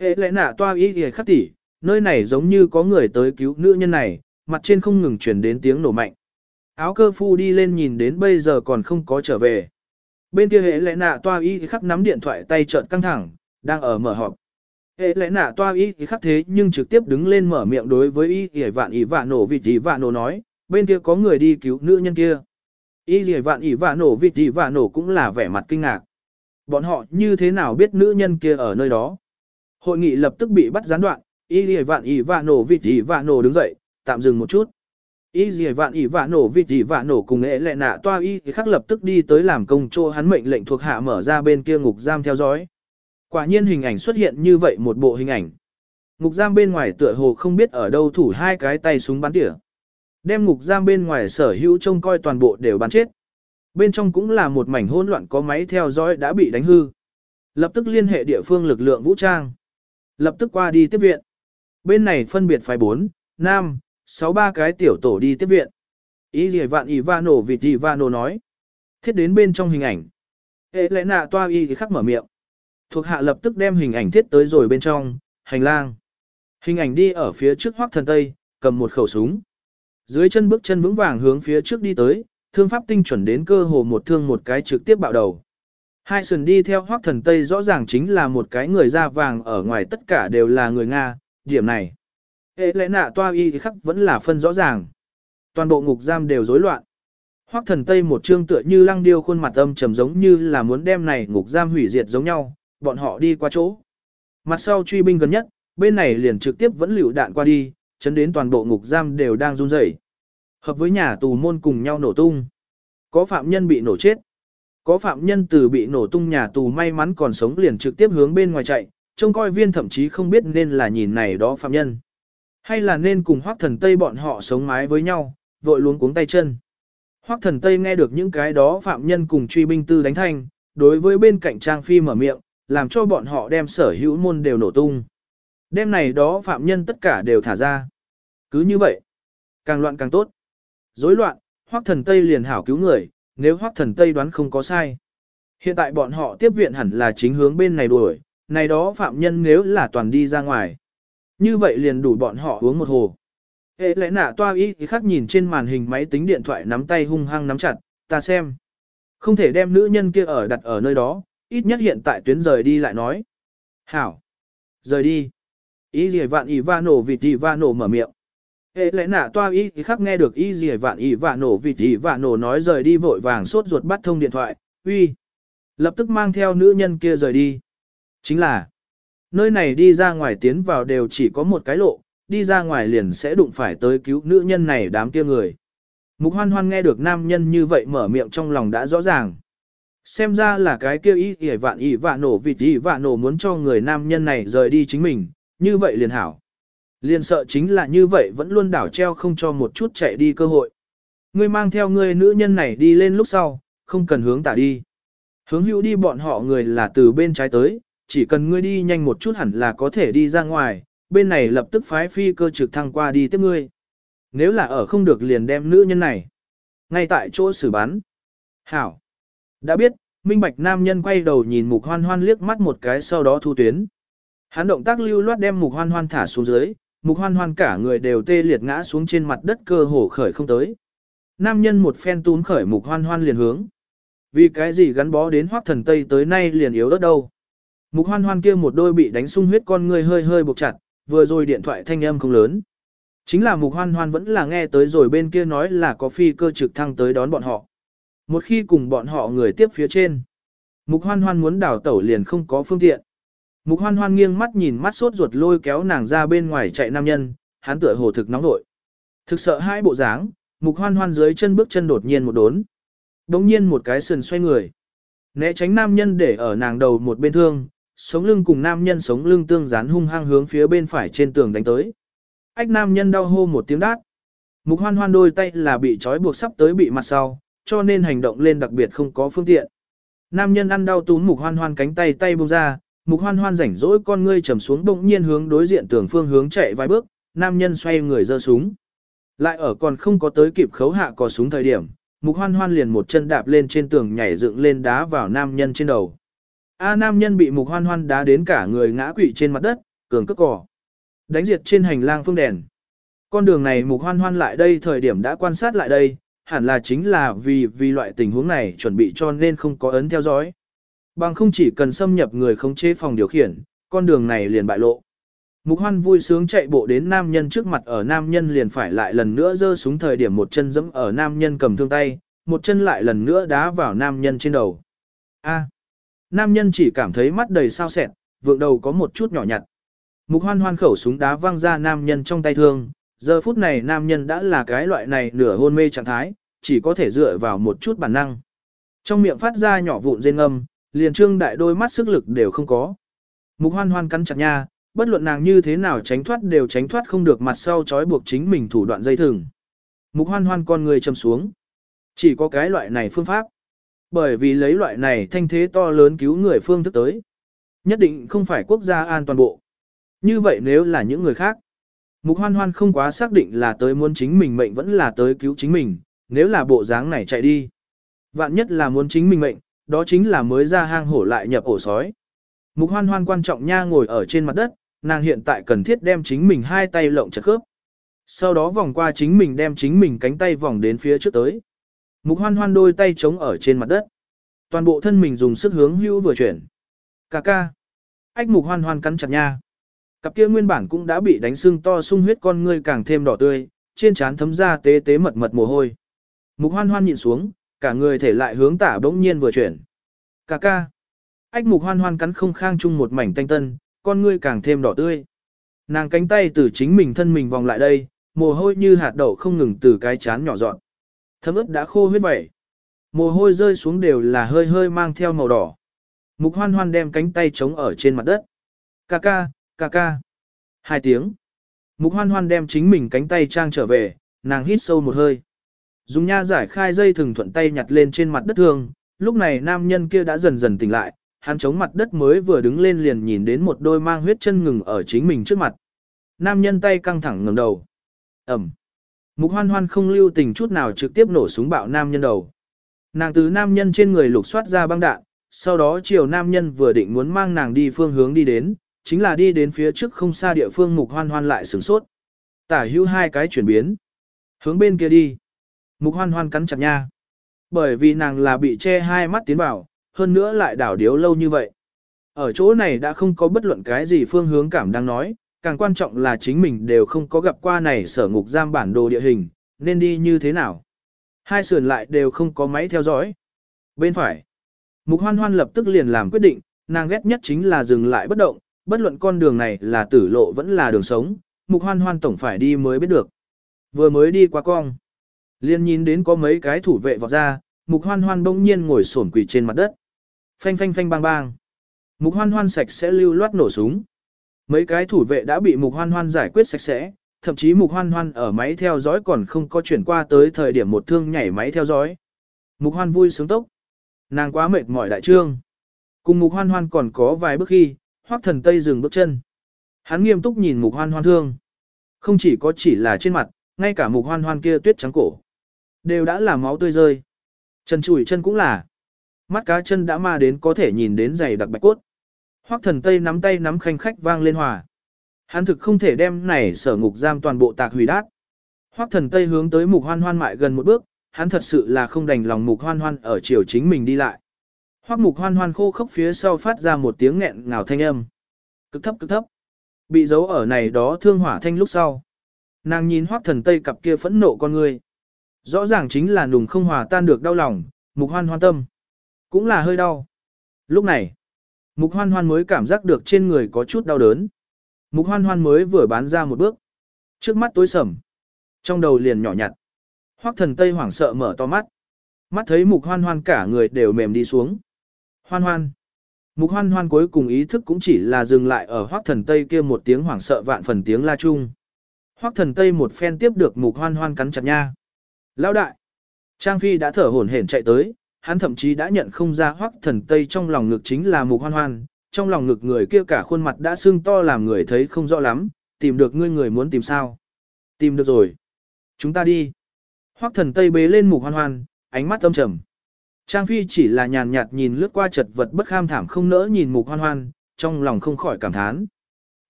Hệ lệ nạ toa y khắc tỉ, nơi này giống như có người tới cứu nữ nhân này, mặt trên không ngừng chuyển đến tiếng nổ mạnh. Áo cơ phu đi lên nhìn đến bây giờ còn không có trở về. Bên kia hệ lẽ nạ toa y khắc nắm điện thoại tay trợn căng thẳng, đang ở mở họp. Hệ lẽ nạ toa y khắc thế nhưng trực tiếp đứng lên mở miệng đối với y ỉ vạn Y vạn nổ vị y vạn nổ nói, bên kia có người đi cứu nữ nhân kia. Y ỉ vạn Y vạn nổ vị y vạn nổ cũng là vẻ mặt kinh ngạc. Bọn họ như thế nào biết nữ nhân kia ở nơi đó? Hội nghị lập tức bị bắt gián đoạn, y ỉ vạn Y vạn nổ vị y vạn nổ đứng dậy, tạm dừng một chút. Y dì vạn ỉ vạn nổ vị ỉ vạn nổ cùng ế lệ nạ toa y thì khắc lập tức đi tới làm công cho hắn mệnh lệnh thuộc hạ mở ra bên kia ngục giam theo dõi. Quả nhiên hình ảnh xuất hiện như vậy một bộ hình ảnh. Ngục giam bên ngoài tựa hồ không biết ở đâu thủ hai cái tay súng bắn tỉa. Đem ngục giam bên ngoài sở hữu trông coi toàn bộ đều bắn chết. Bên trong cũng là một mảnh hỗn loạn có máy theo dõi đã bị đánh hư. Lập tức liên hệ địa phương lực lượng vũ trang. Lập tức qua đi tiếp viện. Bên này phân biệt phái 4, Nam, sáu ba cái tiểu tổ đi tiếp viện. Ý gì vạn Ivano vịt Ivano nói. Thiết đến bên trong hình ảnh. Hệ lẽ nạ toa y thì khắc mở miệng. Thuộc hạ lập tức đem hình ảnh thiết tới rồi bên trong, hành lang. Hình ảnh đi ở phía trước hoác thần tây, cầm một khẩu súng. Dưới chân bước chân vững vàng hướng phía trước đi tới, thương pháp tinh chuẩn đến cơ hồ một thương một cái trực tiếp bạo đầu. Hai sườn đi theo hoác thần Tây rõ ràng chính là một cái người da vàng ở ngoài tất cả đều là người Nga, điểm này. Hệ lẽ nạ toa y thì khắc vẫn là phân rõ ràng. Toàn bộ ngục giam đều rối loạn. Hoắc thần Tây một trương tựa như lăng điêu khuôn mặt âm trầm giống như là muốn đem này ngục giam hủy diệt giống nhau, bọn họ đi qua chỗ. Mặt sau truy binh gần nhất, bên này liền trực tiếp vẫn liều đạn qua đi, chấn đến toàn bộ ngục giam đều đang run rẩy. Hợp với nhà tù môn cùng nhau nổ tung. Có phạm nhân bị nổ chết. Có phạm nhân từ bị nổ tung nhà tù may mắn còn sống liền trực tiếp hướng bên ngoài chạy, trông coi viên thậm chí không biết nên là nhìn này đó phạm nhân. Hay là nên cùng hoác thần Tây bọn họ sống mái với nhau, vội luống cuống tay chân. Hoác thần Tây nghe được những cái đó phạm nhân cùng truy binh tư đánh thanh, đối với bên cạnh trang phi mở miệng, làm cho bọn họ đem sở hữu môn đều nổ tung. Đêm này đó phạm nhân tất cả đều thả ra. Cứ như vậy, càng loạn càng tốt. Rối loạn, hoác thần Tây liền hảo cứu người, nếu hoác thần Tây đoán không có sai. Hiện tại bọn họ tiếp viện hẳn là chính hướng bên này đuổi, này đó phạm nhân nếu là toàn đi ra ngoài. Như vậy liền đủ bọn họ uống một hồ. Hệ lẽ nạ toa ý thì khác nhìn trên màn hình máy tính điện thoại nắm tay hung hăng nắm chặt, ta xem. Không thể đem nữ nhân kia ở đặt ở nơi đó, ít nhất hiện tại tuyến rời đi lại nói. Hảo. Rời đi. Ý gì vạn Ivano vịt nổ mở miệng. Hệ lẽ nạ toa ý thì khác nghe được ý gì vạn Ivano vịt nổ nói rời đi vội vàng sốt ruột bắt thông điện thoại, uy. Lập tức mang theo nữ nhân kia rời đi. Chính là, Nơi này đi ra ngoài tiến vào đều chỉ có một cái lộ, đi ra ngoài liền sẽ đụng phải tới cứu nữ nhân này đám kia người. Mục hoan hoan nghe được nam nhân như vậy mở miệng trong lòng đã rõ ràng. Xem ra là cái kia ý ỉ vạn ỉ vạn nổ vịt ỉ vạn nổ muốn cho người nam nhân này rời đi chính mình, như vậy liền hảo. Liền sợ chính là như vậy vẫn luôn đảo treo không cho một chút chạy đi cơ hội. Ngươi mang theo ngươi nữ nhân này đi lên lúc sau, không cần hướng tả đi. Hướng hữu đi bọn họ người là từ bên trái tới, chỉ cần ngươi đi nhanh một chút hẳn là có thể đi ra ngoài, bên này lập tức phái phi cơ trực thăng qua đi tiếp ngươi. Nếu là ở không được liền đem nữ nhân này. Ngay tại chỗ xử bắn. Hảo. Đã biết, minh bạch nam nhân quay đầu nhìn mục hoan hoan liếc mắt một cái sau đó thu tuyến. Hắn động tác lưu loát đem mục hoan hoan thả xuống dưới, mục hoan hoan cả người đều tê liệt ngã xuống trên mặt đất cơ hồ khởi không tới. nam nhân một phen túm khởi mục hoan hoan liền hướng. Vì cái gì gắn bó đến hoác thần Tây tới nay liền yếu đất đâu. Mục hoan hoan kia một đôi bị đánh sung huyết con người hơi hơi buộc chặt, vừa rồi điện thoại thanh âm không lớn. Chính là mục hoan hoan vẫn là nghe tới rồi bên kia nói là có phi cơ trực thăng tới đón bọn họ. Một khi cùng bọn họ người tiếp phía trên, mục hoan hoan muốn đảo tẩu liền không có phương tiện. Mục hoan hoan nghiêng mắt nhìn mắt sốt ruột lôi kéo nàng ra bên ngoài chạy nam nhân, hắn tựa hồ thực nóng nội. Thực sợ hai bộ dáng, mục hoan hoan dưới chân bước chân đột nhiên một đốn. Đống nhiên một cái sườn xoay người. Né tránh nam nhân để ở nàng đầu một bên thương, sống lưng cùng nam nhân sống lưng tương dán hung hăng hướng phía bên phải trên tường đánh tới. Ách nam nhân đau hô một tiếng đát. Mục hoan hoan đôi tay là bị trói buộc sắp tới bị mặt sau, cho nên hành động lên đặc biệt không có phương tiện. Nam nhân ăn đau túm mục hoan hoan cánh tay tay buông ra, mục hoan hoan rảnh rỗi con ngươi trầm xuống bỗng nhiên hướng đối diện tường phương hướng chạy vài bước, nam nhân xoay người giơ súng. Lại ở còn không có tới kịp khấu hạ cò súng thời điểm, mục hoan hoan liền một chân đạp lên trên tường nhảy dựng lên đá vào nam nhân trên đầu. A nam nhân bị mục hoan hoan đá đến cả người ngã quỵ trên mặt đất, cường cất cỏ. Đánh diệt trên hành lang phương đèn. Con đường này mục hoan hoan lại đây thời điểm đã quan sát lại đây, hẳn là chính là vì vì loại tình huống này chuẩn bị cho nên không có ấn theo dõi. Bằng không chỉ cần xâm nhập người khống chế phòng điều khiển, con đường này liền bại lộ. Mục hoan vui sướng chạy bộ đến nam nhân trước mặt ở nam nhân liền phải lại lần nữa giơ súng thời điểm một chân dẫm ở nam nhân cầm thương tay, một chân lại lần nữa đá vào nam nhân trên đầu. A nam nhân chỉ cảm thấy mắt đầy sao sẹn, vượng đầu có một chút nhỏ nhặt. Mục hoan hoan khẩu súng đá văng ra nam nhân trong tay thương, giờ phút này nam nhân đã là cái loại này nửa hôn mê trạng thái, chỉ có thể dựa vào một chút bản năng. Trong miệng phát ra nhỏ vụn rên âm, liền trương đại đôi mắt sức lực đều không có. Mục hoan hoan cắn chặt nha, bất luận nàng như thế nào tránh thoát đều tránh thoát không được mặt sau trói buộc chính mình thủ đoạn dây thừng. Mục hoan hoan con người châm xuống. Chỉ có cái loại này phương pháp. Bởi vì lấy loại này thanh thế to lớn cứu người phương thức tới. Nhất định không phải quốc gia an toàn bộ. Như vậy nếu là những người khác. Mục hoan hoan không quá xác định là tới muốn chính mình mệnh vẫn là tới cứu chính mình, nếu là bộ dáng này chạy đi. Vạn nhất là muốn chính mình mệnh, đó chính là mới ra hang hổ lại nhập ổ sói. Mục hoan hoan quan trọng nha ngồi ở trên mặt đất, nàng hiện tại cần thiết đem chính mình hai tay lộng chặt khớp. Sau đó vòng qua chính mình đem chính mình cánh tay vòng đến phía trước tới. Mục hoan hoan đôi tay chống ở trên mặt đất. Toàn bộ thân mình dùng sức hướng hữu vừa chuyển. Cà ca. Ách mục hoan hoan cắn chặt nha. Cặp kia nguyên bản cũng đã bị đánh sưng to sung huyết con ngươi càng thêm đỏ tươi, trên trán thấm ra tế tế mật mật mồ hôi. Mục hoan hoan nhìn xuống, cả người thể lại hướng tả bỗng nhiên vừa chuyển. Cà ca. Ách mục hoan hoan cắn không khang chung một mảnh tanh tân, con ngươi càng thêm đỏ tươi. Nàng cánh tay từ chính mình thân mình vòng lại đây, mồ hôi như hạt đậu không ngừng từ cái chán nhỏ dọn. Thấm ướt đã khô huyết vậy. Mồ hôi rơi xuống đều là hơi hơi mang theo màu đỏ. Mục hoan hoan đem cánh tay trống ở trên mặt đất. Ca ca, ca ca. Hai tiếng. Mục hoan hoan đem chính mình cánh tay trang trở về, nàng hít sâu một hơi. Dùng nha giải khai dây thừng thuận tay nhặt lên trên mặt đất thương, lúc này nam nhân kia đã dần dần tỉnh lại, hắn chống mặt đất mới vừa đứng lên liền nhìn đến một đôi mang huyết chân ngừng ở chính mình trước mặt. Nam nhân tay căng thẳng ngẩng đầu. Ẩm. Mục hoan hoan không lưu tình chút nào trực tiếp nổ súng bạo nam nhân đầu. Nàng từ nam nhân trên người lục soát ra băng đạn, sau đó chiều nam nhân vừa định muốn mang nàng đi phương hướng đi đến, chính là đi đến phía trước không xa địa phương mục hoan hoan lại sửng sốt. Tả hữu hai cái chuyển biến. Hướng bên kia đi. Mục hoan hoan cắn chặt nha. Bởi vì nàng là bị che hai mắt tiến vào, hơn nữa lại đảo điếu lâu như vậy. Ở chỗ này đã không có bất luận cái gì phương hướng cảm đang nói, càng quan trọng là chính mình đều không có gặp qua này sở ngục giam bản đồ địa hình, nên đi như thế nào. Hai sườn lại đều không có máy theo dõi. Bên phải, mục hoan hoan lập tức liền làm quyết định, nàng ghét nhất chính là dừng lại bất động, bất luận con đường này là tử lộ vẫn là đường sống, mục hoan hoan tổng phải đi mới biết được. Vừa mới đi qua cong, liền nhìn đến có mấy cái thủ vệ vọt ra, mục hoan hoan bỗng nhiên ngồi sổn quỳ trên mặt đất. Phanh phanh phanh bang bang. Mục hoan hoan sạch sẽ lưu loát nổ súng. Mấy cái thủ vệ đã bị mục hoan hoan giải quyết sạch sẽ, thậm chí mục hoan hoan ở máy theo dõi còn không có chuyển qua tới thời điểm một thương nhảy máy theo dõi. Mục hoan vui sướng tốc. Nàng quá mệt mỏi đại trương. Cùng mục hoan hoan còn có vài bước khi, hoác thần tây dừng bước chân. Hắn nghiêm túc nhìn mục hoan hoan thương. Không chỉ có chỉ là trên mặt, ngay cả mục hoan hoan kia tuyết trắng cổ. Đều đã là máu tươi rơi. Chân chùi chân cũng là. Mắt cá chân đã ma đến có thể nhìn đến giày đặc bạch cốt. Hoắc thần Tây nắm tay nắm khanh khách vang lên hòa. Hắn thực không thể đem này sở ngục giam toàn bộ tạc hủy đát. Hoắc thần Tây hướng tới mục hoan hoan mại gần một bước, hắn thật sự là không đành lòng mục hoan hoan ở chiều chính mình đi lại. Hoắc mục hoan hoan khô khốc phía sau phát ra một tiếng nghẹn ngào thanh âm. Cực thấp cực thấp. Bị giấu ở này đó thương hỏa thanh lúc sau. Nàng nhìn Hoắc thần tây cặp kia phẫn nộ con người. Rõ ràng chính là nùng không hòa tan được đau lòng, mục hoan hoan tâm. Cũng là hơi đau. Lúc này, mục hoan hoan mới cảm giác được trên người có chút đau đớn. Mục hoan hoan mới vừa bán ra một bước. Trước mắt tối sầm. Trong đầu liền nhỏ nhặt. Hoắc thần tây hoảng sợ mở to mắt. Mắt thấy mục hoan hoan cả người đều mềm đi xuống. Hoan hoan. Mục hoan hoan cuối cùng ý thức cũng chỉ là dừng lại ở hoác thần Tây kia một tiếng hoảng sợ vạn phần tiếng la chung. Hoác thần Tây một phen tiếp được mục hoan hoan cắn chặt nha. Lão đại. Trang Phi đã thở hổn hển chạy tới, hắn thậm chí đã nhận không ra hoắc thần Tây trong lòng ngực chính là mục hoan hoan, trong lòng ngực người kia cả khuôn mặt đã sưng to làm người thấy không rõ lắm, tìm được ngươi người muốn tìm sao. Tìm được rồi. Chúng ta đi. hoắc thần Tây bế lên mục hoan hoan, ánh mắt âm trầm. Trang Phi chỉ là nhàn nhạt nhìn lướt qua chật vật bất kham thảm không nỡ nhìn mục hoan hoan, trong lòng không khỏi cảm thán.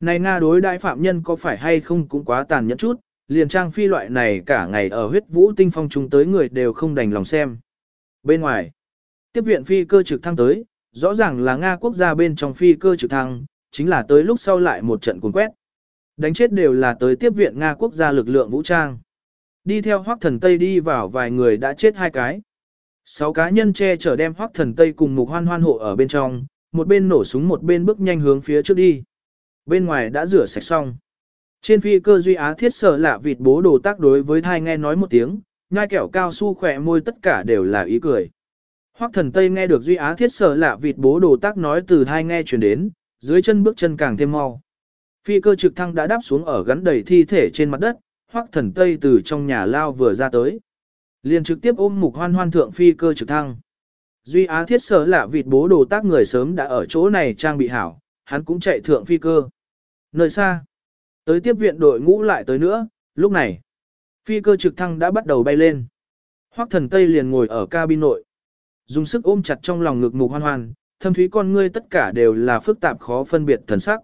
Này Nga đối đại phạm nhân có phải hay không cũng quá tàn nhẫn chút, liền Trang Phi loại này cả ngày ở huyết vũ tinh phong chúng tới người đều không đành lòng xem. Bên ngoài, tiếp viện phi cơ trực thăng tới, rõ ràng là Nga quốc gia bên trong phi cơ trực thăng, chính là tới lúc sau lại một trận cuốn quét. Đánh chết đều là tới tiếp viện Nga quốc gia lực lượng vũ trang. Đi theo hoác thần Tây đi vào vài người đã chết hai cái. Sáu cá nhân che chở đem hoắc thần Tây cùng mục hoan hoan hộ ở bên trong, một bên nổ súng một bên bước nhanh hướng phía trước đi. Bên ngoài đã rửa sạch xong. Trên phi cơ duy á thiết sở lạ vịt bố đồ tác đối với thai nghe nói một tiếng, nhai kẹo cao su khỏe môi tất cả đều là ý cười. Hoắc thần Tây nghe được duy á thiết sở lạ vịt bố đồ tác nói từ thai nghe truyền đến, dưới chân bước chân càng thêm mau. Phi cơ trực thăng đã đáp xuống ở gắn đầy thi thể trên mặt đất, Hoắc thần Tây từ trong nhà lao vừa ra tới. Liền trực tiếp ôm mục hoan hoan thượng phi cơ trực thăng. Duy Á thiết sở lạ vịt bố đồ tác người sớm đã ở chỗ này trang bị hảo, hắn cũng chạy thượng phi cơ. Nơi xa, tới tiếp viện đội ngũ lại tới nữa, lúc này, phi cơ trực thăng đã bắt đầu bay lên. Hoắc thần Tây liền ngồi ở cabin nội. Dùng sức ôm chặt trong lòng ngực mục hoan hoan, thâm thúy con ngươi tất cả đều là phức tạp khó phân biệt thần sắc.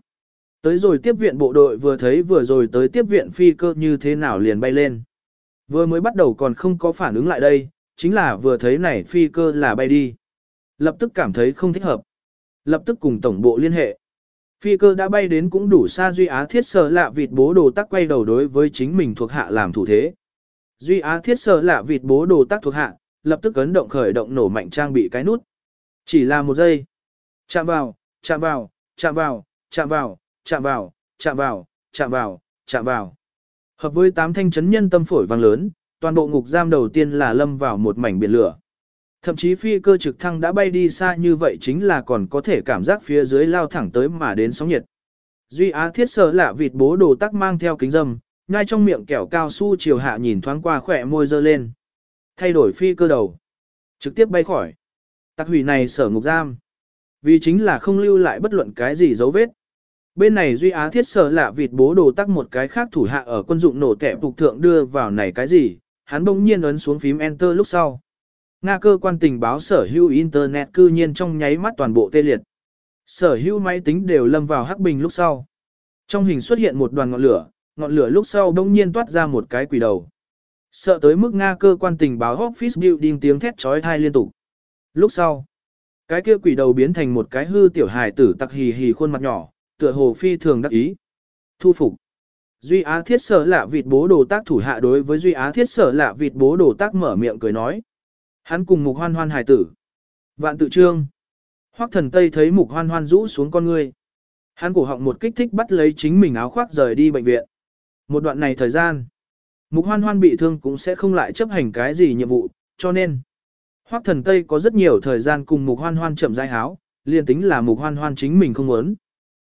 Tới rồi tiếp viện bộ đội vừa thấy vừa rồi tới tiếp viện phi cơ như thế nào liền bay lên. Vừa mới bắt đầu còn không có phản ứng lại đây, chính là vừa thấy này phi cơ là bay đi. Lập tức cảm thấy không thích hợp. Lập tức cùng tổng bộ liên hệ. Phi cơ đã bay đến cũng đủ xa Duy Á thiết sở lạ vịt bố đồ tắc quay đầu đối với chính mình thuộc hạ làm thủ thế. Duy Á thiết sở lạ vịt bố đồ tắc thuộc hạ, lập tức ấn động khởi động nổ mạnh trang bị cái nút. Chỉ là một giây. Chạm vào, chạm vào, chạm vào, chạm vào, chạm vào, chạm vào, chạm vào, chạm vào. Hợp với tám thanh chấn nhân tâm phổi vang lớn, toàn bộ ngục giam đầu tiên là lâm vào một mảnh biển lửa. Thậm chí phi cơ trực thăng đã bay đi xa như vậy chính là còn có thể cảm giác phía dưới lao thẳng tới mà đến sóng nhiệt. Duy Á thiết sở lạ vịt bố đồ tắc mang theo kính dâm, ngay trong miệng kẹo cao su chiều hạ nhìn thoáng qua khỏe môi dơ lên. Thay đổi phi cơ đầu. Trực tiếp bay khỏi. Tắc hủy này sở ngục giam. Vì chính là không lưu lại bất luận cái gì dấu vết. Bên này Duy Á thiết sở lạ vịt bố đồ tắc một cái khác thủ hạ ở quân dụng nổ tẻ phục thượng đưa vào này cái gì, hắn bỗng nhiên ấn xuống phím Enter lúc sau. Nga cơ quan tình báo sở hữu Internet cư nhiên trong nháy mắt toàn bộ tê liệt. Sở hữu máy tính đều lâm vào hắc bình lúc sau. Trong hình xuất hiện một đoàn ngọn lửa, ngọn lửa lúc sau đông nhiên toát ra một cái quỷ đầu. Sợ tới mức Nga cơ quan tình báo Office Building tiếng thét trói thai liên tục. Lúc sau, cái kia quỷ đầu biến thành một cái hư tiểu hài tử tặc hì hì khuôn mặt nhỏ, tựa hồ phi thường đắc ý. Thu phục. Duy Á Thiết Sở lạ vịt bố đồ tác thủ hạ đối với Duy Á Thiết Sở lạ vịt bố đồ tác mở miệng cười nói. Hắn cùng mục hoan hoan hài tử. Vạn tự trương. Hoắc thần Tây thấy mục hoan hoan rũ xuống con ngươi. Hắn cổ họng một kích thích bắt lấy chính mình áo khoác rời đi bệnh viện. Một đoạn này thời gian. Mục hoan hoan bị thương cũng sẽ không lại chấp hành cái gì nhiệm vụ, cho nên. Hoắc thần Tây có rất nhiều thời gian cùng mục hoan hoan chậm rãi háo, liền tính là mục hoan hoan chính mình không muốn.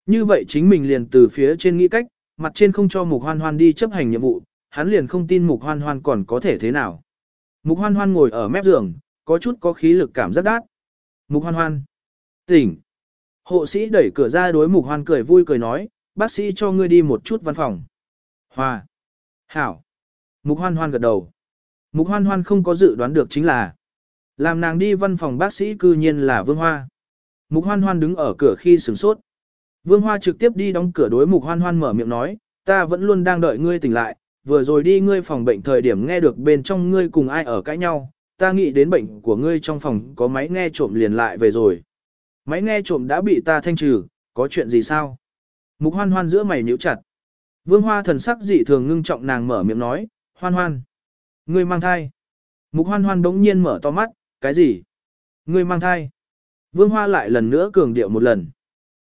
Như vậy chính mình liền từ phía trên nghĩ cách, mặt trên không cho mục hoan hoan đi chấp hành nhiệm vụ, hắn liền không tin mục hoan hoan còn có thể thế nào. Mục hoan hoan ngồi ở mép giường, có chút có khí lực cảm giác đát. Mục hoan hoan. Tỉnh. Hộ sĩ đẩy cửa ra đối mục hoan cười vui cười nói, bác sĩ cho ngươi đi một chút văn phòng. Hòa. Hảo. Mục hoan hoan gật đầu. Mục hoan hoan không có dự đoán được chính là làm nàng đi văn phòng bác sĩ cư nhiên là Vương Hoa. Mục hoan hoan đứng ở cửa khi sửng sốt. Vương Hoa trực tiếp đi đóng cửa đối mục hoan hoan mở miệng nói, ta vẫn luôn đang đợi ngươi tỉnh lại, vừa rồi đi ngươi phòng bệnh thời điểm nghe được bên trong ngươi cùng ai ở cãi nhau, ta nghĩ đến bệnh của ngươi trong phòng có máy nghe trộm liền lại về rồi. Máy nghe trộm đã bị ta thanh trừ, có chuyện gì sao? Mục hoan hoan giữa mày nhíu chặt. Vương hoa thần sắc dị thường ngưng trọng nàng mở miệng nói, hoan hoan. Ngươi mang thai. Mục hoan hoan đống nhiên mở to mắt, cái gì? Ngươi mang thai. Vương hoa lại lần nữa cường điệu một lần.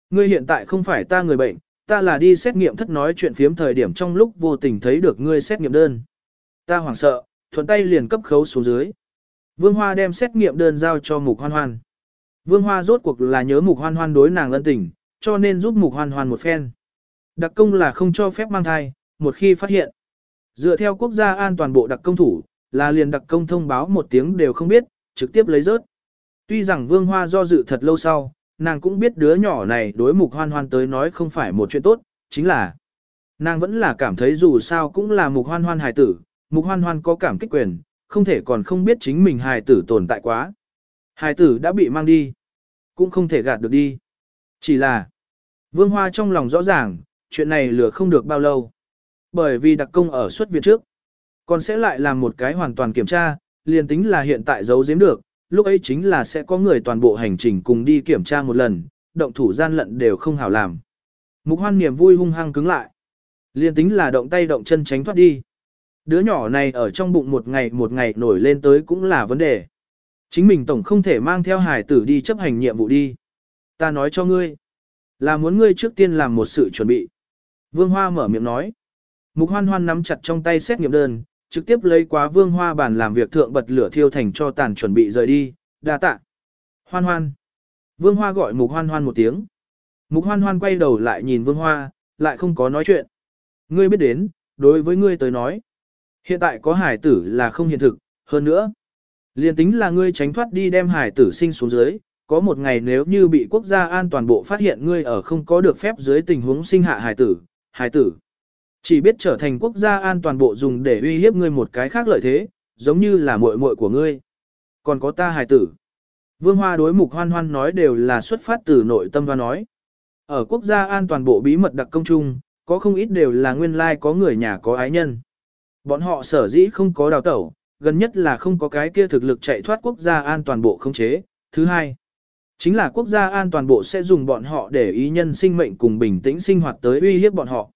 Ngươi hiện tại không phải ta người bệnh, ta là đi xét nghiệm thất nói chuyện phiếm thời điểm trong lúc vô tình thấy được ngươi xét nghiệm đơn. Ta hoảng sợ, thuận tay liền cấp khấu xuống dưới. Vương Hoa đem xét nghiệm đơn giao cho Mục Hoan Hoan. Vương Hoa rốt cuộc là nhớ Mục Hoan Hoan đối nàng ân tình, cho nên giúp Mục Hoan Hoan một phen. Đặc công là không cho phép mang thai, một khi phát hiện. Dựa theo quốc gia an toàn bộ đặc công thủ, là liền đặc công thông báo một tiếng đều không biết, trực tiếp lấy rớt. Tuy rằng Vương Hoa do dự thật lâu sau, nàng cũng biết đứa nhỏ này đối Mục Hoan Hoan tới nói không phải một chuyện tốt, chính là nàng vẫn là cảm thấy dù sao cũng là Mục Hoan Hoan hài tử, Mục Hoan Hoan có cảm kích quyền, không thể còn không biết chính mình hài tử tồn tại quá. Hài tử đã bị mang đi, cũng không thể gạt được đi. Chỉ là, Vương Hoa trong lòng rõ ràng, chuyện này lừa không được bao lâu. Bởi vì đặc công ở xuất viện trước, còn sẽ lại làm một cái hoàn toàn kiểm tra, liền tính là hiện tại giấu giếm được, lúc ấy chính là sẽ có người toàn bộ hành trình cùng đi kiểm tra một lần, động thủ gian lận đều không hảo làm. Mục hoan niềm vui hung hăng cứng lại. Liền tính là động tay động chân tránh thoát đi. Đứa nhỏ này ở trong bụng một ngày một ngày nổi lên tới cũng là vấn đề. Chính mình tổng không thể mang theo hải tử đi chấp hành nhiệm vụ đi. Ta nói cho ngươi, là muốn ngươi trước tiên làm một sự chuẩn bị. Vương Hoa mở miệng nói. Mục hoan hoan nắm chặt trong tay xét nghiệm đơn, trực tiếp lấy quá vương hoa bàn làm việc thượng bật lửa thiêu thành cho tàn chuẩn bị rời đi, đa tạ. Hoan hoan. Vương hoa gọi mục hoan hoan một tiếng. Mục hoan hoan quay đầu lại nhìn vương hoa, lại không có nói chuyện. Ngươi biết đến, đối với ngươi tới nói. Hiện tại có hải tử là không hiện thực, hơn nữa. Liên tính là ngươi tránh thoát đi đem hải tử sinh xuống dưới, có một ngày nếu như bị quốc gia an toàn bộ phát hiện ngươi ở không có được phép dưới tình huống sinh hạ hải tử, hải tử. Chỉ biết trở thành quốc gia an toàn bộ dùng để uy hiếp ngươi một cái khác lợi thế, giống như là muội muội của ngươi. Còn có ta hài tử. Vương Hoa đối mục hoan hoan nói đều là xuất phát từ nội tâm và nói. Ở quốc gia an toàn bộ bí mật đặc công chung, có không ít đều là nguyên lai like có người nhà có ái nhân. Bọn họ sở dĩ không có đào tẩu, gần nhất là không có cái kia thực lực chạy thoát quốc gia an toàn bộ không chế. Thứ hai, chính là quốc gia an toàn bộ sẽ dùng bọn họ để ý nhân sinh mệnh cùng bình tĩnh sinh hoạt tới uy hiếp bọn họ.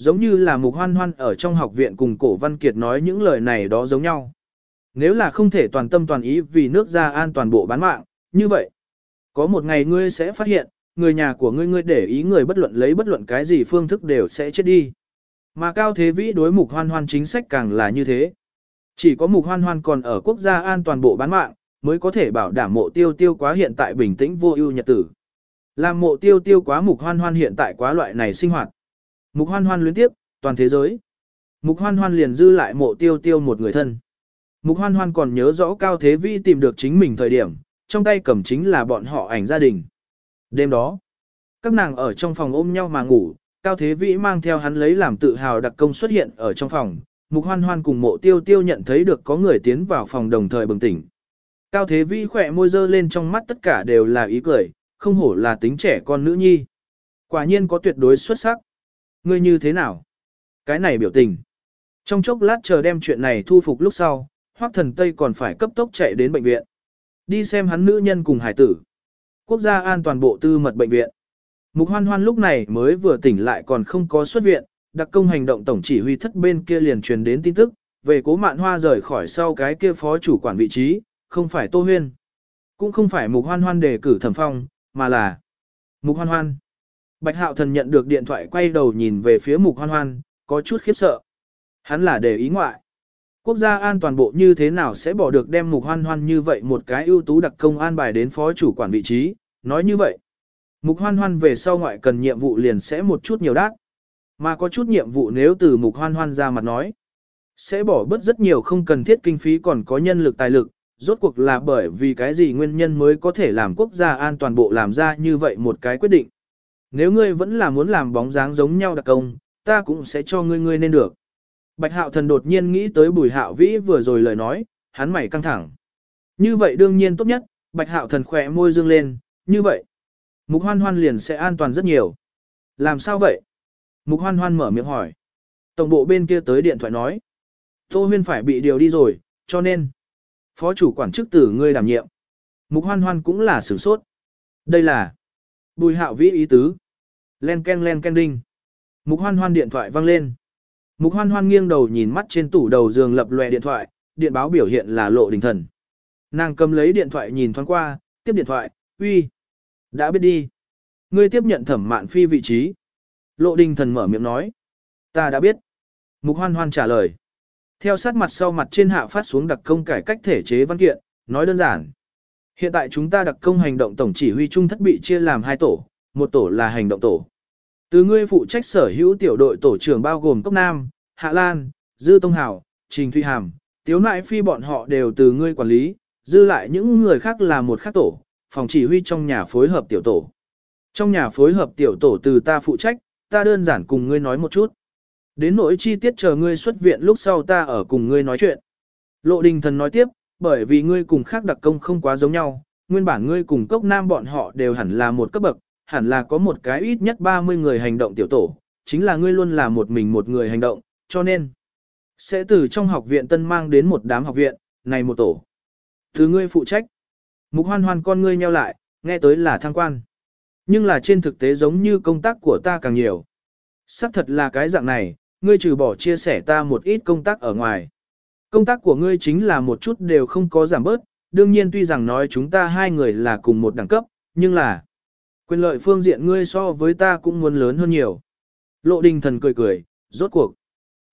Giống như là mục hoan hoan ở trong học viện cùng cổ văn kiệt nói những lời này đó giống nhau. Nếu là không thể toàn tâm toàn ý vì nước gia an toàn bộ bán mạng, như vậy, có một ngày ngươi sẽ phát hiện, người nhà của ngươi ngươi để ý người bất luận lấy bất luận cái gì phương thức đều sẽ chết đi. Mà cao thế vĩ đối mục hoan hoan chính sách càng là như thế. Chỉ có mục hoan hoan còn ở quốc gia an toàn bộ bán mạng, mới có thể bảo đảm mộ tiêu tiêu quá hiện tại bình tĩnh vô ưu nhật tử. Làm mộ tiêu tiêu quá mục hoan hoan hiện tại quá loại này sinh hoạt. Mục hoan hoan luyến tiếp, toàn thế giới. Mục hoan hoan liền dư lại mộ tiêu tiêu một người thân. Mục hoan hoan còn nhớ rõ Cao Thế Vi tìm được chính mình thời điểm, trong tay cầm chính là bọn họ ảnh gia đình. Đêm đó, các nàng ở trong phòng ôm nhau mà ngủ, Cao Thế Vĩ mang theo hắn lấy làm tự hào đặc công xuất hiện ở trong phòng, Mục Hoan Hoan cùng Mộ Tiêu Tiêu nhận thấy được có người tiến vào phòng đồng thời bừng tỉnh. Cao Thế Vĩ khỏe môi dơ lên trong mắt tất cả đều là ý cười, không hổ là tính trẻ con nữ nhi. Quả nhiên có tuyệt đối xuất sắc. Ngươi như thế nào? Cái này biểu tình. Trong chốc lát chờ đem chuyện này thu phục lúc sau, Hoắc Thần Tây còn phải cấp tốc chạy đến bệnh viện. Đi xem hắn nữ nhân cùng hải tử. Quốc gia an toàn bộ tư mật bệnh viện. Mục Hoan Hoan lúc này mới vừa tỉnh lại còn không có xuất viện, đặc công hành động tổng chỉ huy thất bên kia liền truyền đến tin tức, về cố mạn hoa rời khỏi sau cái kia phó chủ quản vị trí, không phải Tô Huyên. Cũng không phải Mục Hoan Hoan đề cử thẩm phong, mà là Mục Hoan Hoan. Bạch Hạo Thần nhận được điện thoại quay đầu nhìn về phía Mục Hoan Hoan, có chút khiếp sợ. Hắn là để ý ngoại. Quốc gia an toàn bộ như thế nào sẽ bỏ được đem Mục Hoan Hoan như vậy một cái ưu tú đặc công an bài đến phó chủ quản vị trí, nói như vậy. Mục Hoan Hoan về sau ngoại cần nhiệm vụ liền sẽ một chút nhiều đắt. Mà có chút nhiệm vụ nếu từ Mục Hoan Hoan ra mặt nói, sẽ bỏ bớt rất nhiều không cần thiết kinh phí còn có nhân lực tài lực, rốt cuộc là bởi vì cái gì nguyên nhân mới có thể làm quốc gia an toàn bộ làm ra như vậy một cái quyết định. Nếu ngươi vẫn là muốn làm bóng dáng giống nhau đặc công, ta cũng sẽ cho ngươi ngươi nên được. Bạch hạo thần đột nhiên nghĩ tới bùi hạo vĩ vừa rồi lời nói, hắn mày căng thẳng. Như vậy đương nhiên tốt nhất, bạch hạo thần khỏe môi dương lên, như vậy. Mục hoan hoan liền sẽ an toàn rất nhiều. Làm sao vậy? Mục hoan hoan mở miệng hỏi. Tổng bộ bên kia tới điện thoại nói. Tô Huyên phải bị điều đi rồi, cho nên. Phó chủ quản chức tử ngươi đảm nhiệm. Mục hoan hoan cũng là sửng sốt. Đây là. Bùi hạo vĩ ý tứ. Len ken len ken đinh. Mục hoan hoan điện thoại vang lên. Mục hoan hoan nghiêng đầu nhìn mắt trên tủ đầu giường lập lòe điện thoại, điện báo biểu hiện là lộ đình thần. Nàng cầm lấy điện thoại nhìn thoáng qua, tiếp điện thoại, uy. Đã biết đi. Ngươi tiếp nhận thẩm mạn phi vị trí. Lộ đình thần mở miệng nói. Ta đã biết. Mục hoan hoan trả lời. Theo sát mặt sau mặt trên hạ phát xuống đặc công cải cách thể chế văn kiện, nói đơn giản. Hiện tại chúng ta đặc công hành động tổng chỉ huy trung thất bị chia làm hai tổ, một tổ là hành động tổ. Từ ngươi phụ trách sở hữu tiểu đội tổ trưởng bao gồm Cốc Nam, Hạ Lan, Dư Tông Hảo, Trình Thuy Hàm, Tiếu Nại Phi bọn họ đều từ ngươi quản lý, dư lại những người khác là một khác tổ, phòng chỉ huy trong nhà phối hợp tiểu tổ. Trong nhà phối hợp tiểu tổ từ ta phụ trách, ta đơn giản cùng ngươi nói một chút. Đến nỗi chi tiết chờ ngươi xuất viện lúc sau ta ở cùng ngươi nói chuyện. Lộ đình thần nói tiếp, bởi vì ngươi cùng khác đặc công không quá giống nhau, nguyên bản ngươi cùng cốc nam bọn họ đều hẳn là một cấp bậc, hẳn là có một cái ít nhất 30 người hành động tiểu tổ, chính là ngươi luôn là một mình một người hành động, cho nên sẽ từ trong học viện tân mang đến một đám học viện, này một tổ. Từ ngươi phụ trách. Mục hoan hoan con ngươi nheo lại, nghe tới là thăng quan. Nhưng là trên thực tế giống như công tác của ta càng nhiều. Sắc thật là cái dạng này, ngươi trừ bỏ chia sẻ ta một ít công tác ở ngoài. Công tác của ngươi chính là một chút đều không có giảm bớt, đương nhiên tuy rằng nói chúng ta hai người là cùng một đẳng cấp, nhưng là quyền lợi phương diện ngươi so với ta cũng muốn lớn hơn nhiều. Lộ đình thần cười cười, rốt cuộc.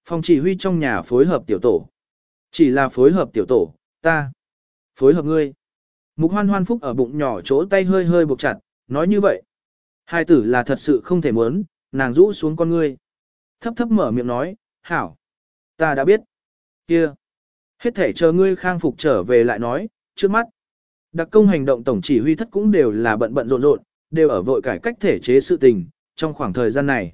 Phòng chỉ huy trong nhà phối hợp tiểu tổ. Chỉ là phối hợp tiểu tổ, ta. Phối hợp ngươi. Mục hoan hoan phúc ở bụng nhỏ chỗ tay hơi hơi buộc chặt, nói như vậy. Hai tử là thật sự không thể muốn, nàng rũ xuống con ngươi. Thấp thấp mở miệng nói, hảo. Ta đã biết. kia Hết thể chờ ngươi khang phục trở về lại nói, trước mắt. Đặc công hành động tổng chỉ huy thất cũng đều là bận bận rộn rộn, đều ở vội cải cách thể chế sự tình, trong khoảng thời gian này.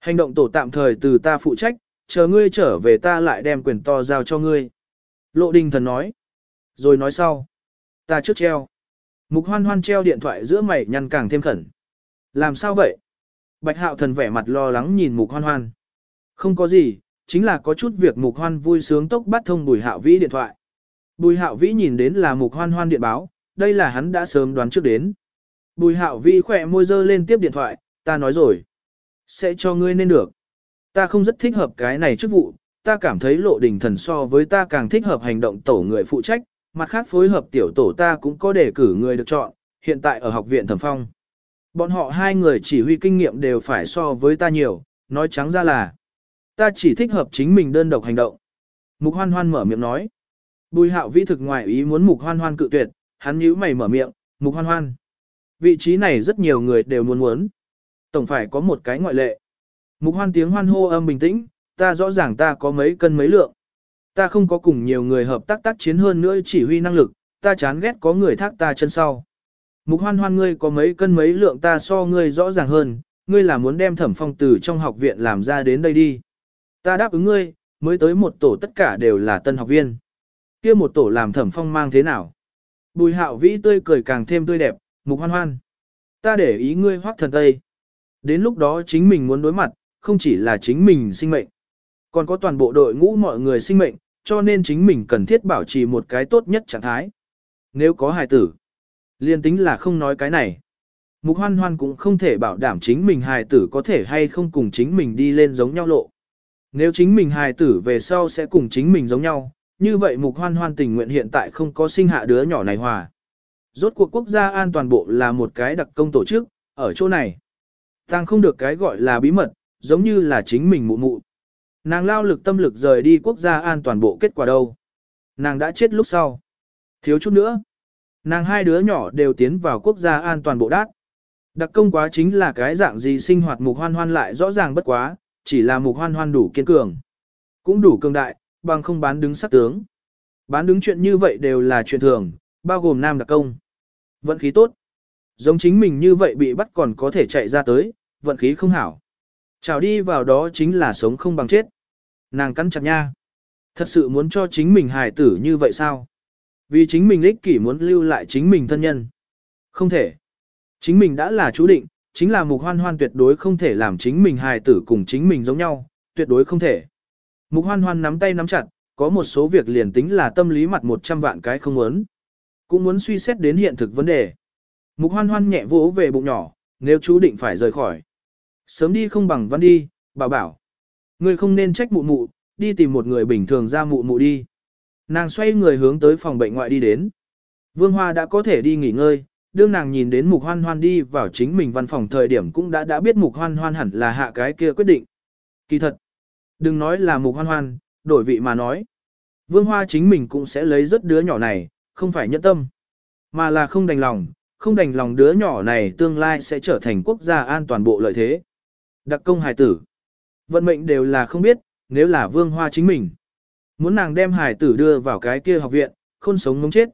Hành động tổ tạm thời từ ta phụ trách, chờ ngươi trở về ta lại đem quyền to giao cho ngươi. Lộ đình thần nói. Rồi nói sau. Ta trước treo. Mục hoan hoan treo điện thoại giữa mày nhăn càng thêm khẩn. Làm sao vậy? Bạch hạo thần vẻ mặt lo lắng nhìn mục hoan hoan. Không có gì, chính là có chút việc mục hoan vui sướng tốc bắt thông bùi hạo vĩ điện thoại. Bùi hạo vĩ nhìn đến là mục hoan hoan điện báo, đây là hắn đã sớm đoán trước đến. Bùi hạo vĩ khỏe môi dơ lên tiếp điện thoại, ta nói rồi. Sẽ cho ngươi nên được. Ta không rất thích hợp cái này chức vụ, ta cảm thấy lộ đình thần so với ta càng thích hợp hành động tổ người phụ trách, mặt khác phối hợp tiểu tổ ta cũng có đề cử người được chọn, hiện tại ở học viện thẩm phong. Bọn họ hai người chỉ huy kinh nghiệm đều phải so với ta nhiều, nói trắng ra là ta chỉ thích hợp chính mình đơn độc hành động. Mục hoan hoan mở miệng nói. Bùi hạo vĩ thực ngoài ý muốn mục hoan hoan cự tuyệt, hắn nhíu mày mở miệng, mục hoan hoan. Vị trí này rất nhiều người đều muốn muốn. Tổng phải có một cái ngoại lệ. Mục hoan tiếng hoan hô âm bình tĩnh, ta rõ ràng ta có mấy cân mấy lượng. Ta không có cùng nhiều người hợp tác tác chiến hơn nữa chỉ huy năng lực, ta chán ghét có người thác ta chân sau. Mục hoan hoan ngươi có mấy cân mấy lượng ta so ngươi rõ ràng hơn, ngươi là muốn đem thẩm phong từ trong học viện làm ra đến đây đi. Ta đáp ứng ngươi, mới tới một tổ tất cả đều là tân học viên. kia một tổ làm thẩm phong mang thế nào? Bùi hạo vĩ tươi cười càng thêm tươi đẹp, mục hoan hoan. Ta để ý ngươi hoác thần tây. Đến lúc đó chính mình muốn đối mặt, không chỉ là chính mình sinh mệnh, còn có toàn bộ đội ngũ mọi người sinh mệnh, cho nên chính mình cần thiết bảo trì một cái tốt nhất trạng thái. Nếu có hài tử, liên tính là không nói cái này. Mục hoan hoan cũng không thể bảo đảm chính mình hài tử có thể hay không cùng chính mình đi lên giống nhau lộ. Nếu chính mình hài tử về sau sẽ cùng chính mình giống nhau, như vậy mục hoan hoan tình nguyện hiện tại không có sinh hạ đứa nhỏ này hòa. Rốt cuộc quốc gia an toàn bộ là một cái đặc công tổ chức, ở chỗ này. Tàng không được cái gọi là bí mật, giống như là chính mình mụ mụ. Nàng lao lực tâm lực rời đi quốc gia an toàn bộ kết quả đâu. Nàng đã chết lúc sau. Thiếu chút nữa. Nàng hai đứa nhỏ đều tiến vào quốc gia an toàn bộ đát. Đặc công quá chính là cái dạng gì sinh hoạt mục hoan hoan lại rõ ràng bất quá, chỉ là mục hoan hoan đủ kiên cường. Cũng đủ cường đại, bằng không bán đứng sắc tướng. Bán đứng chuyện như vậy đều là chuyện thường, bao gồm nam đặc công. Vận khí tốt. Giống chính mình như vậy bị bắt còn có thể chạy ra tới, vận khí không hảo. Chào đi vào đó chính là sống không bằng chết. Nàng cắn chặt nha. Thật sự muốn cho chính mình hài tử như vậy sao? Vì chính mình ích kỷ muốn lưu lại chính mình thân nhân. Không thể. Chính mình đã là chú định, chính là mục hoan hoan tuyệt đối không thể làm chính mình hài tử cùng chính mình giống nhau, tuyệt đối không thể. Mục hoan hoan nắm tay nắm chặt, có một số việc liền tính là tâm lý mặt 100 vạn cái không muốn. Cũng muốn suy xét đến hiện thực vấn đề. Mục hoan hoan nhẹ vỗ về bụng nhỏ, nếu chú định phải rời khỏi. Sớm đi không bằng văn đi, bà bảo. người không nên trách mụ mụ, đi tìm một người bình thường ra mụ mụ đi. Nàng xoay người hướng tới phòng bệnh ngoại đi đến. Vương Hoa đã có thể đi nghỉ ngơi, đương nàng nhìn đến mục hoan hoan đi vào chính mình văn phòng thời điểm cũng đã đã biết mục hoan hoan hẳn là hạ cái kia quyết định. Kỳ thật, đừng nói là mục hoan hoan, đổi vị mà nói. Vương Hoa chính mình cũng sẽ lấy rất đứa nhỏ này, không phải nhẫn tâm, mà là không đành lòng, không đành lòng đứa nhỏ này tương lai sẽ trở thành quốc gia an toàn bộ lợi thế. Đặc công hài tử. Vận mệnh đều là không biết, nếu là Vương Hoa chính mình. Muốn nàng đem hài tử đưa vào cái kia học viện, khôn sống ngống chết.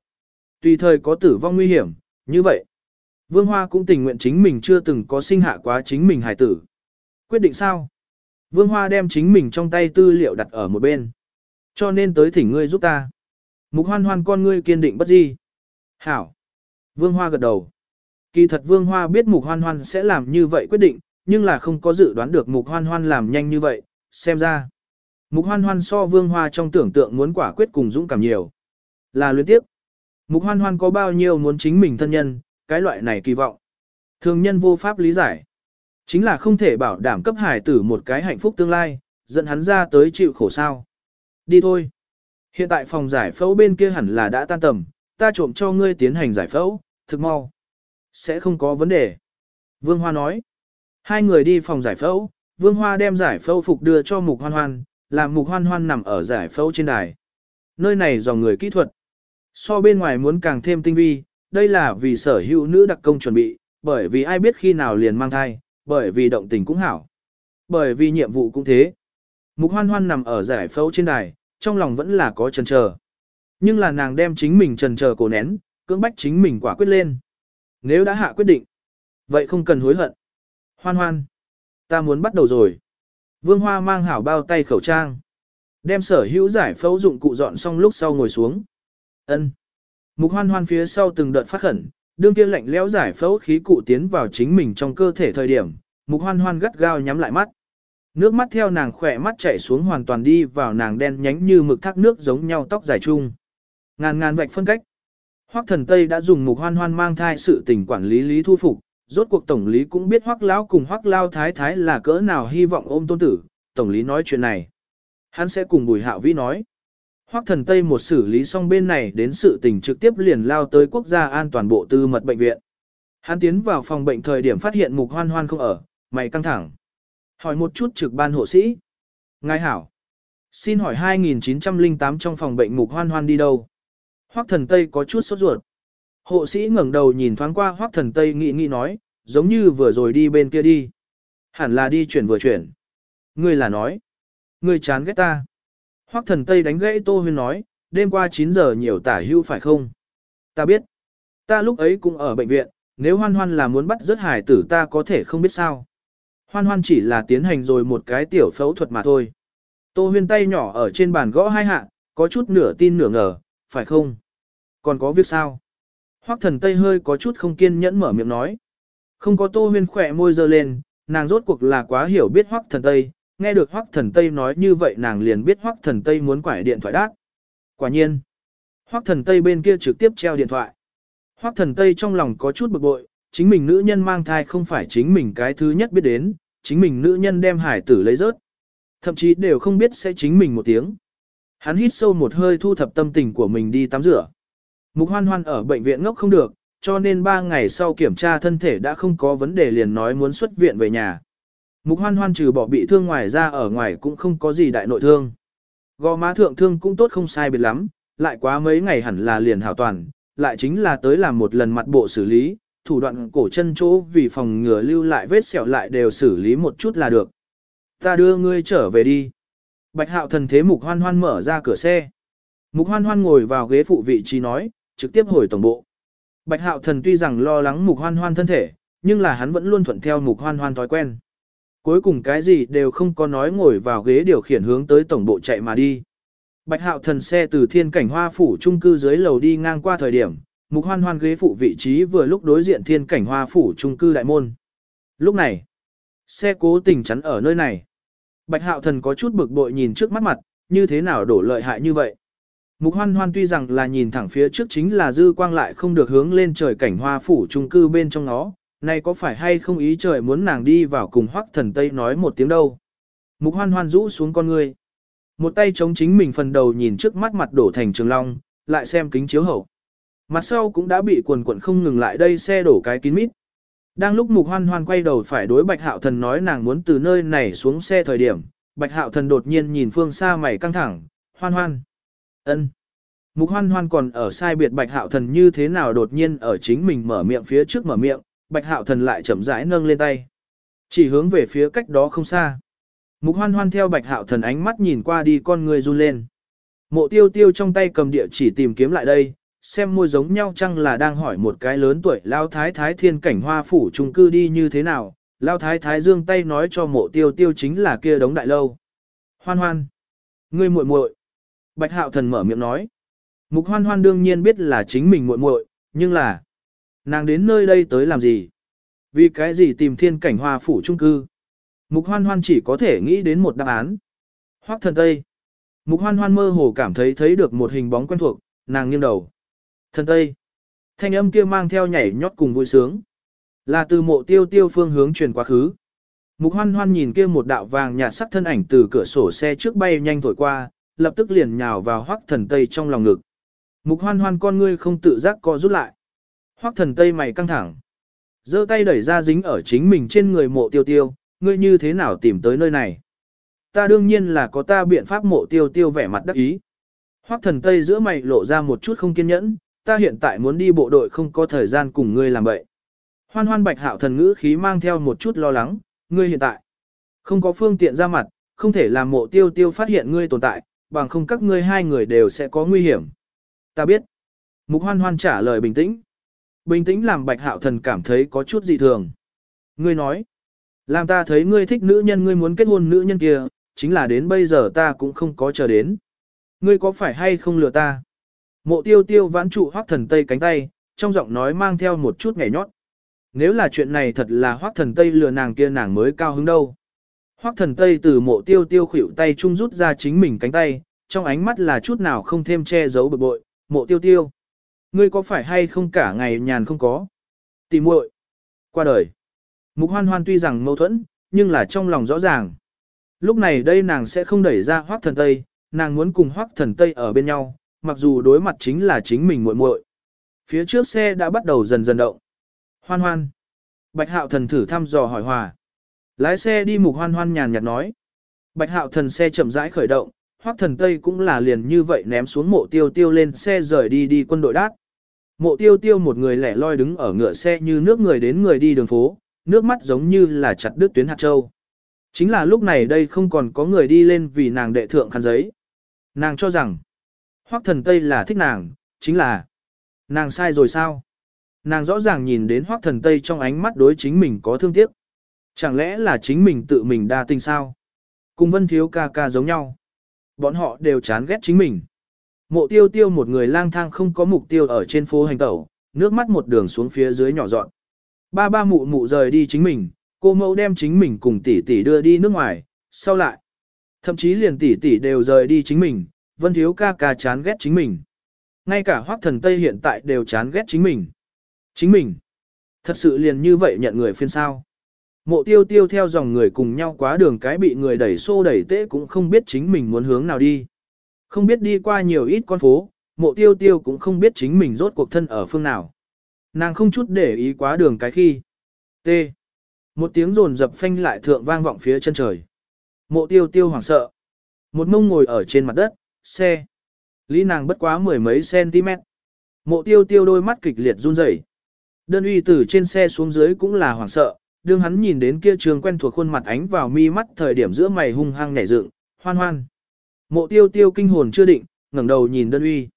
Tùy thời có tử vong nguy hiểm, như vậy. Vương Hoa cũng tình nguyện chính mình chưa từng có sinh hạ quá chính mình hài tử. Quyết định sao? Vương Hoa đem chính mình trong tay tư liệu đặt ở một bên. Cho nên tới thỉnh ngươi giúp ta. Mục hoan hoan con ngươi kiên định bất di. Hảo. Vương Hoa gật đầu. Kỳ thật Vương Hoa biết Mục Hoan Hoan sẽ làm như vậy quyết định, nhưng là không có dự đoán được Mục Hoan Hoan làm nhanh như vậy, xem ra. Mục Hoan Hoan so Vương Hoa trong tưởng tượng muốn quả quyết cùng dũng cảm nhiều. Là luyến tiếp. Mục Hoan Hoan có bao nhiêu muốn chính mình thân nhân, cái loại này kỳ vọng. Thường nhân vô pháp lý giải. Chính là không thể bảo đảm cấp hải tử một cái hạnh phúc tương lai, dẫn hắn ra tới chịu khổ sao. Đi thôi. Hiện tại phòng giải phẫu bên kia hẳn là đã tan tầm, ta trộm cho ngươi tiến hành giải phẫu, thực mau. Sẽ không có vấn đề. Vương Hoa nói. Hai người đi phòng giải phẫu, Vương Hoa đem giải phẫu phục đưa cho Mục Hoan Hoan, làm Mục Hoan Hoan nằm ở giải phẫu trên đài. Nơi này dò người kỹ thuật. So bên ngoài muốn càng thêm tinh vi, đây là vì sở hữu nữ đặc công chuẩn bị, bởi vì ai biết khi nào liền mang thai, bởi vì động tình cũng hảo. Bởi vì nhiệm vụ cũng thế. Mục Hoan Hoan nằm ở giải phẫu trên đài, trong lòng vẫn là có chần chờ. Nhưng là nàng đem chính mình trần chờ cổ nén, cưỡng bách chính mình quả quyết lên. Nếu đã hạ quyết định, vậy không cần hối hận. Hoan hoan, ta muốn bắt đầu rồi. Vương Hoa mang hảo bao tay khẩu trang. Đem sở hữu giải phẫu dụng cụ dọn xong lúc sau ngồi xuống ân Mục hoan hoan phía sau từng đợt phát khẩn, đương kia lạnh lẽo giải phẫu khí cụ tiến vào chính mình trong cơ thể thời điểm, mục hoan hoan gắt gao nhắm lại mắt. Nước mắt theo nàng khỏe mắt chảy xuống hoàn toàn đi vào nàng đen nhánh như mực thác nước giống nhau tóc dài chung. Ngàn ngàn vạch phân cách. Hoắc thần Tây đã dùng mục hoan hoan mang thai sự tình quản lý lý thu phục, rốt cuộc tổng lý cũng biết Hoắc lão cùng Hoắc lao thái thái là cỡ nào hy vọng ôm tôn tử, tổng lý nói chuyện này. Hắn sẽ cùng Bùi Hạo Vĩ nói. Hoắc thần Tây một xử lý xong bên này đến sự tình trực tiếp liền lao tới quốc gia an toàn bộ tư mật bệnh viện. Hắn tiến vào phòng bệnh thời điểm phát hiện mục hoan hoan không ở, mày căng thẳng. Hỏi một chút trực ban hộ sĩ. Ngài hảo. Xin hỏi 2908 trong phòng bệnh mục hoan hoan đi đâu? Hoắc thần Tây có chút sốt ruột. Hộ sĩ ngẩng đầu nhìn thoáng qua Hoắc thần Tây nghĩ nghĩ nói, giống như vừa rồi đi bên kia đi. Hẳn là đi chuyển vừa chuyển. Ngươi là nói. Ngươi chán ghét ta. Hoắc thần Tây đánh gãy Tô Huyên nói, đêm qua 9 giờ nhiều tả hưu phải không? Ta biết. Ta lúc ấy cũng ở bệnh viện, nếu hoan hoan là muốn bắt rất hải tử ta có thể không biết sao. Hoan hoan chỉ là tiến hành rồi một cái tiểu phẫu thuật mà thôi. Tô Huyên tay nhỏ ở trên bàn gõ hai hạ, có chút nửa tin nửa ngờ, phải không? Còn có việc sao? Hoắc thần Tây hơi có chút không kiên nhẫn mở miệng nói. Không có Tô Huyên khỏe môi dơ lên, nàng rốt cuộc là quá hiểu biết Hoắc thần Tây, nghe được Hoắc thần Tây nói như vậy nàng liền biết Hoắc thần Tây muốn quải điện thoại đát. Quả nhiên, Hoắc thần Tây bên kia trực tiếp treo điện thoại. Hoắc thần Tây trong lòng có chút bực bội, chính mình nữ nhân mang thai không phải chính mình cái thứ nhất biết đến, chính mình nữ nhân đem hải tử lấy rớt. Thậm chí đều không biết sẽ chính mình một tiếng. Hắn hít sâu một hơi thu thập tâm tình của mình đi tắm rửa. Mục hoan hoan ở bệnh viện ngốc không được, cho nên 3 ngày sau kiểm tra thân thể đã không có vấn đề liền nói muốn xuất viện về nhà. Mục hoan hoan trừ bỏ bị thương ngoài ra ở ngoài cũng không có gì đại nội thương. Gò má thượng thương cũng tốt không sai biệt lắm, lại quá mấy ngày hẳn là liền hảo toàn, lại chính là tới làm một lần mặt bộ xử lý, thủ đoạn cổ chân chỗ vì phòng ngừa lưu lại vết sẹo lại đều xử lý một chút là được. Ta đưa ngươi trở về đi. Bạch hạo thần thế mục hoan hoan mở ra cửa xe. Mục hoan hoan ngồi vào ghế phụ vị trí nói, trực tiếp hồi tổng bộ. Bạch hạo thần tuy rằng lo lắng mục hoan hoan thân thể, nhưng là hắn vẫn luôn thuận theo mục hoan hoan thói quen. Cuối cùng cái gì đều không có nói ngồi vào ghế điều khiển hướng tới tổng bộ chạy mà đi. Bạch hạo thần xe từ thiên cảnh hoa phủ trung cư dưới lầu đi ngang qua thời điểm, mục hoan hoan ghế phụ vị trí vừa lúc đối diện thiên cảnh hoa phủ trung cư đại môn. Lúc này, xe cố tình chắn ở nơi này. Bạch hạo thần có chút bực bội nhìn trước mắt mặt, như thế nào đổ lợi hại như vậy. Mục hoan hoan tuy rằng là nhìn thẳng phía trước chính là dư quang lại không được hướng lên trời cảnh hoa phủ trung cư bên trong nó, này có phải hay không ý trời muốn nàng đi vào cùng hoắc thần Tây nói một tiếng đâu. Mục hoan hoan rũ xuống con người. Một tay chống chính mình phần đầu nhìn trước mắt mặt đổ thành trường long, lại xem kính chiếu hậu. Mặt sau cũng đã bị quần quận không ngừng lại đây xe đổ cái kín mít. Đang lúc mục hoan hoan quay đầu phải đối bạch hạo thần nói nàng muốn từ nơi này xuống xe thời điểm, bạch hạo thần đột nhiên nhìn phương xa mày căng thẳng, hoan hoan. ân. Mục hoan hoan còn ở sai biệt bạch hạo thần như thế nào đột nhiên ở chính mình mở miệng phía trước mở miệng, bạch hạo thần lại chậm rãi nâng lên tay. Chỉ hướng về phía cách đó không xa. Mục hoan hoan theo bạch hạo thần ánh mắt nhìn qua đi con người run lên. Mộ tiêu tiêu trong tay cầm địa chỉ tìm kiếm lại đây, xem môi giống nhau chăng là đang hỏi một cái lớn tuổi lao thái thái thiên cảnh hoa phủ trung cư đi như thế nào. Lao thái thái dương tay nói cho mộ tiêu tiêu chính là kia đống đại lâu. Hoan hoan. Ngươi muội muội. Bạch hạo thần mở miệng nói. Mục hoan hoan đương nhiên biết là chính mình muội muội, nhưng là nàng đến nơi đây tới làm gì? Vì cái gì tìm thiên cảnh hoa phủ trung cư? Mục hoan hoan chỉ có thể nghĩ đến một đáp án. Hoác thần Tây. Mục hoan hoan mơ hồ cảm thấy thấy được một hình bóng quen thuộc, nàng nghiêng đầu. Thần Tây. Thanh âm kia mang theo nhảy nhót cùng vui sướng. Là từ mộ tiêu tiêu phương hướng truyền quá khứ. Mục hoan hoan nhìn kia một đạo vàng nhạt sắc thân ảnh từ cửa sổ xe trước bay nhanh thổi qua, lập tức liền nhào vào hoác thần Tây trong lòng ngực. Mục hoan hoan con ngươi không tự giác co rút lại. Hoắc thần Tây mày căng thẳng. giơ tay đẩy ra dính ở chính mình trên người mộ tiêu tiêu, ngươi như thế nào tìm tới nơi này? Ta đương nhiên là có ta biện pháp mộ tiêu tiêu vẻ mặt đắc ý. Hoắc thần Tây giữa mày lộ ra một chút không kiên nhẫn, ta hiện tại muốn đi bộ đội không có thời gian cùng ngươi làm vậy. Hoan hoan bạch hạo thần ngữ khí mang theo một chút lo lắng, ngươi hiện tại không có phương tiện ra mặt, không thể làm mộ tiêu tiêu phát hiện ngươi tồn tại, bằng không các ngươi hai người đều sẽ có nguy hiểm. Ta biết. Mục hoan hoan trả lời bình tĩnh. Bình tĩnh làm bạch hạo thần cảm thấy có chút dị thường. Ngươi nói. Làm ta thấy ngươi thích nữ nhân ngươi muốn kết hôn nữ nhân kia, chính là đến bây giờ ta cũng không có chờ đến. Ngươi có phải hay không lừa ta? Mộ tiêu tiêu vãn trụ hoác thần tây cánh tay, trong giọng nói mang theo một chút nhảy nhót. Nếu là chuyện này thật là hoác thần tây lừa nàng kia nàng mới cao hứng đâu. Hoác thần tây từ mộ tiêu tiêu khuỷu tay trung rút ra chính mình cánh tay, trong ánh mắt là chút nào không thêm che giấu bực bội, mộ tiêu tiêu. Ngươi có phải hay không cả ngày nhàn không có? Tỷ muội Qua đời. Mục hoan hoan tuy rằng mâu thuẫn, nhưng là trong lòng rõ ràng. Lúc này đây nàng sẽ không đẩy ra Hoắc thần Tây, nàng muốn cùng Hoắc thần Tây ở bên nhau, mặc dù đối mặt chính là chính mình muội muội. Phía trước xe đã bắt đầu dần dần động. Hoan hoan. Bạch hạo thần thử thăm dò hỏi hòa. Lái xe đi mục hoan hoan nhàn nhạt nói. Bạch hạo thần xe chậm rãi khởi động, Hoắc thần Tây cũng là liền như vậy ném xuống mộ tiêu tiêu lên xe rời đi đi quân đội đát. Mộ tiêu tiêu một người lẻ loi đứng ở ngựa xe như nước người đến người đi đường phố, nước mắt giống như là chặt đứt tuyến hạt châu. Chính là lúc này đây không còn có người đi lên vì nàng đệ thượng khăn giấy. Nàng cho rằng, hoắc thần Tây là thích nàng, chính là, nàng sai rồi sao? Nàng rõ ràng nhìn đến hoắc thần Tây trong ánh mắt đối chính mình có thương tiếc. Chẳng lẽ là chính mình tự mình đa tình sao? Cùng vân thiếu ca ca giống nhau. Bọn họ đều chán ghét chính mình. Mộ tiêu tiêu một người lang thang không có mục tiêu ở trên phố hành tẩu, nước mắt một đường xuống phía dưới nhỏ dọn. Ba ba mụ mụ rời đi chính mình, cô mẫu đem chính mình cùng tỷ tỷ đưa đi nước ngoài, sau lại. Thậm chí liền tỷ tỷ đều rời đi chính mình, vân thiếu ca ca chán ghét chính mình. Ngay cả hoác thần Tây hiện tại đều chán ghét chính mình. Chính mình. Thật sự liền như vậy nhận người phiên sao. Mộ tiêu tiêu theo dòng người cùng nhau quá đường cái bị người đẩy xô đẩy tễ cũng không biết chính mình muốn hướng nào đi. Không biết đi qua nhiều ít con phố, mộ tiêu tiêu cũng không biết chính mình rốt cuộc thân ở phương nào. Nàng không chút để ý quá đường cái khi. T. Một tiếng rồn dập phanh lại thượng vang vọng phía chân trời. Mộ tiêu tiêu hoảng sợ. Một mông ngồi ở trên mặt đất, xe. Lý nàng bất quá mười mấy cm. Mộ tiêu tiêu đôi mắt kịch liệt run rẩy. Đơn uy từ trên xe xuống dưới cũng là hoảng sợ, đương hắn nhìn đến kia trường quen thuộc khuôn mặt ánh vào mi mắt thời điểm giữa mày hung hăng nhảy dựng, hoan hoan. Mộ tiêu tiêu kinh hồn chưa định, ngẩng đầu nhìn đơn uy.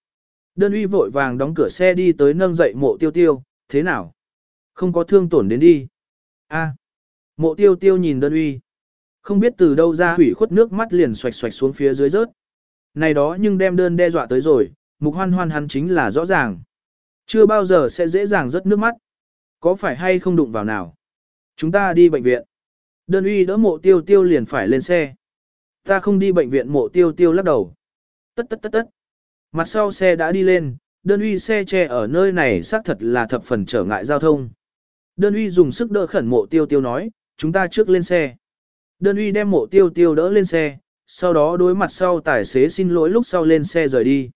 Đơn uy vội vàng đóng cửa xe đi tới nâng dậy mộ tiêu tiêu, thế nào? Không có thương tổn đến đi. A. Mộ tiêu tiêu nhìn đơn uy. Không biết từ đâu ra hủy khuất nước mắt liền xoạch xoạch xuống phía dưới rớt. Này đó nhưng đem đơn đe dọa tới rồi, mục hoan hoan hắn chính là rõ ràng. Chưa bao giờ sẽ dễ dàng rớt nước mắt. Có phải hay không đụng vào nào? Chúng ta đi bệnh viện. Đơn uy đỡ mộ tiêu tiêu liền phải lên xe. Ta không đi bệnh viện mộ tiêu tiêu lắc đầu. Tất tất tất tất. Mặt sau xe đã đi lên, đơn uy xe che ở nơi này xác thật là thập phần trở ngại giao thông. Đơn uy dùng sức đỡ khẩn mộ tiêu tiêu nói, chúng ta trước lên xe. Đơn uy đem mộ tiêu tiêu đỡ lên xe, sau đó đối mặt sau tài xế xin lỗi lúc sau lên xe rời đi.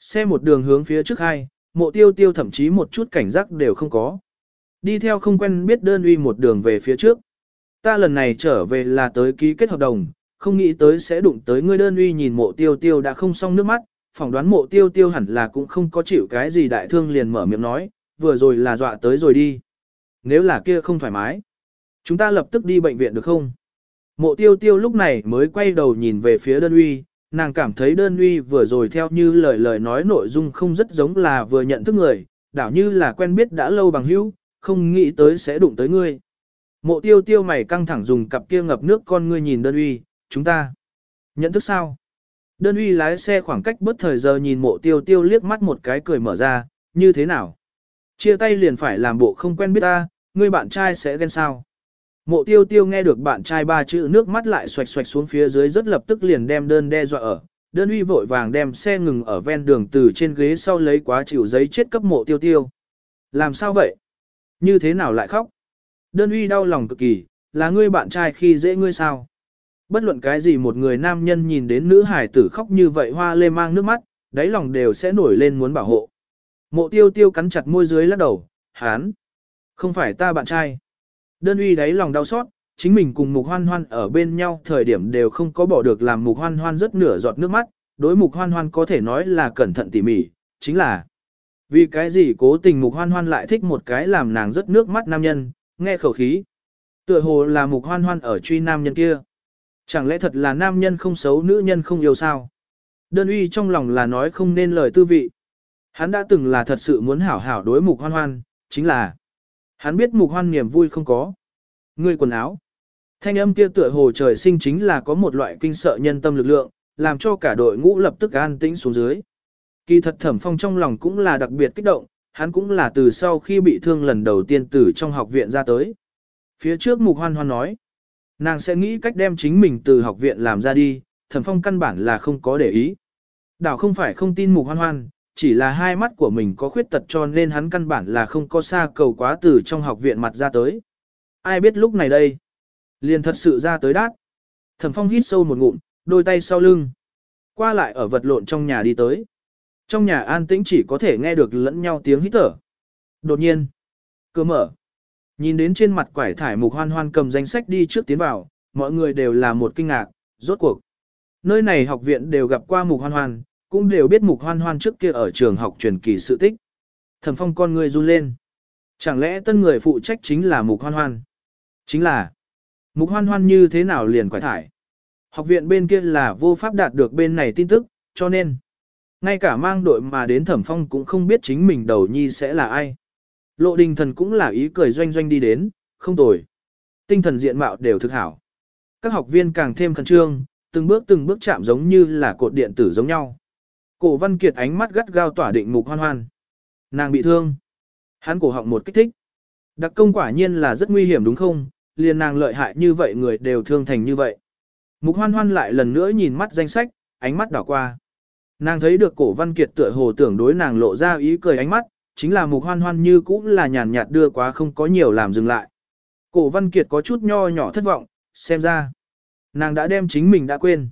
Xe một đường hướng phía trước hai, mộ tiêu tiêu thậm chí một chút cảnh giác đều không có. Đi theo không quen biết đơn uy một đường về phía trước. Ta lần này trở về là tới ký kết hợp đồng, không nghĩ tới sẽ đụng tới ngươi đơn uy nhìn mộ tiêu tiêu đã không xong nước mắt, phỏng đoán mộ tiêu tiêu hẳn là cũng không có chịu cái gì đại thương liền mở miệng nói, vừa rồi là dọa tới rồi đi. Nếu là kia không thoải mái, chúng ta lập tức đi bệnh viện được không? Mộ tiêu tiêu lúc này mới quay đầu nhìn về phía đơn uy, nàng cảm thấy đơn uy vừa rồi theo như lời lời nói nội dung không rất giống là vừa nhận thức người, đảo như là quen biết đã lâu bằng hữu, không nghĩ tới sẽ đụng tới ngươi. Mộ tiêu tiêu mày căng thẳng dùng cặp kia ngập nước con ngươi nhìn đơn uy, chúng ta. Nhận thức sao? Đơn uy lái xe khoảng cách bất thời giờ nhìn mộ tiêu tiêu liếc mắt một cái cười mở ra, như thế nào? Chia tay liền phải làm bộ không quen biết ta, người bạn trai sẽ ghen sao? Mộ tiêu tiêu nghe được bạn trai ba chữ nước mắt lại xoạch xoạch xuống phía dưới rất lập tức liền đem đơn đe dọa ở. Đơn uy vội vàng đem xe ngừng ở ven đường từ trên ghế sau lấy quá chịu giấy chết cấp mộ tiêu tiêu. Làm sao vậy? Như thế nào lại khóc? Đơn uy đau lòng cực kỳ, là ngươi bạn trai khi dễ ngươi sao? Bất luận cái gì một người nam nhân nhìn đến nữ hải tử khóc như vậy hoa lê mang nước mắt, đáy lòng đều sẽ nổi lên muốn bảo hộ. Mộ tiêu tiêu cắn chặt môi dưới lắc đầu, hán. Không phải ta bạn trai. Đơn uy đáy lòng đau xót, chính mình cùng mục hoan hoan ở bên nhau thời điểm đều không có bỏ được làm mục hoan hoan rất nửa giọt nước mắt, đối mục hoan hoan có thể nói là cẩn thận tỉ mỉ, chính là vì cái gì cố tình mục hoan hoan lại thích một cái làm nàng rất nước mắt nam nhân, nghe khẩu khí. Tựa hồ là mục hoan hoan ở truy nam nhân kia. Chẳng lẽ thật là nam nhân không xấu nữ nhân không yêu sao? Đơn uy trong lòng là nói không nên lời tư vị. Hắn đã từng là thật sự muốn hảo hảo đối mục hoan hoan, chính là hắn biết mục hoan niềm vui không có. Người quần áo. Thanh âm kia tựa hồ trời sinh chính là có một loại kinh sợ nhân tâm lực lượng, làm cho cả đội ngũ lập tức an tĩnh xuống dưới. Kỳ thật thẩm phong trong lòng cũng là đặc biệt kích động, hắn cũng là từ sau khi bị thương lần đầu tiên từ trong học viện ra tới. Phía trước mục hoan hoan nói, nàng sẽ nghĩ cách đem chính mình từ học viện làm ra đi, thẩm phong căn bản là không có để ý. Đảo không phải không tin mục hoan hoan, chỉ là hai mắt của mình có khuyết tật cho nên hắn căn bản là không có xa cầu quá từ trong học viện mặt ra tới. Ai biết lúc này đây, liền thật sự ra tới đát. Thẩm phong hít sâu một ngụm, đôi tay sau lưng. Qua lại ở vật lộn trong nhà đi tới. Trong nhà an tĩnh chỉ có thể nghe được lẫn nhau tiếng hít thở. Đột nhiên, cửa mở. Nhìn đến trên mặt quải thải mục hoan hoan cầm danh sách đi trước tiến vào, mọi người đều là một kinh ngạc, rốt cuộc. Nơi này học viện đều gặp qua mục hoan hoan, cũng đều biết mục hoan hoan trước kia ở trường học truyền kỳ sự tích. Thẩm phong con người run lên. Chẳng lẽ tân người phụ trách chính là mục hoan hoan? Chính là, mục hoan hoan như thế nào liền quải thải? Học viện bên kia là vô pháp đạt được bên này tin tức, cho nên, ngay cả mang đội mà đến thẩm phong cũng không biết chính mình đầu nhi sẽ là ai. Lộ đình thần cũng là ý cười doanh doanh đi đến, không tồi. Tinh thần diện mạo đều thực hảo. Các học viên càng thêm khẩn trương, từng bước từng bước chạm giống như là cột điện tử giống nhau. Cổ văn kiệt ánh mắt gắt gao tỏa định mục hoan hoan. Nàng bị thương. Hắn cổ họng một kích thích. Đặc công quả nhiên là rất nguy hiểm đúng không? Liền nàng lợi hại như vậy người đều thương thành như vậy. Mục hoan hoan lại lần nữa nhìn mắt danh sách, ánh mắt đảo qua. Nàng thấy được cổ văn kiệt tựa hồ tưởng đối nàng lộ ra ý cười ánh mắt, chính là mục hoan hoan như cũng là nhàn nhạt đưa quá không có nhiều làm dừng lại. Cổ văn kiệt có chút nho nhỏ thất vọng, xem ra. Nàng đã đem chính mình đã quên.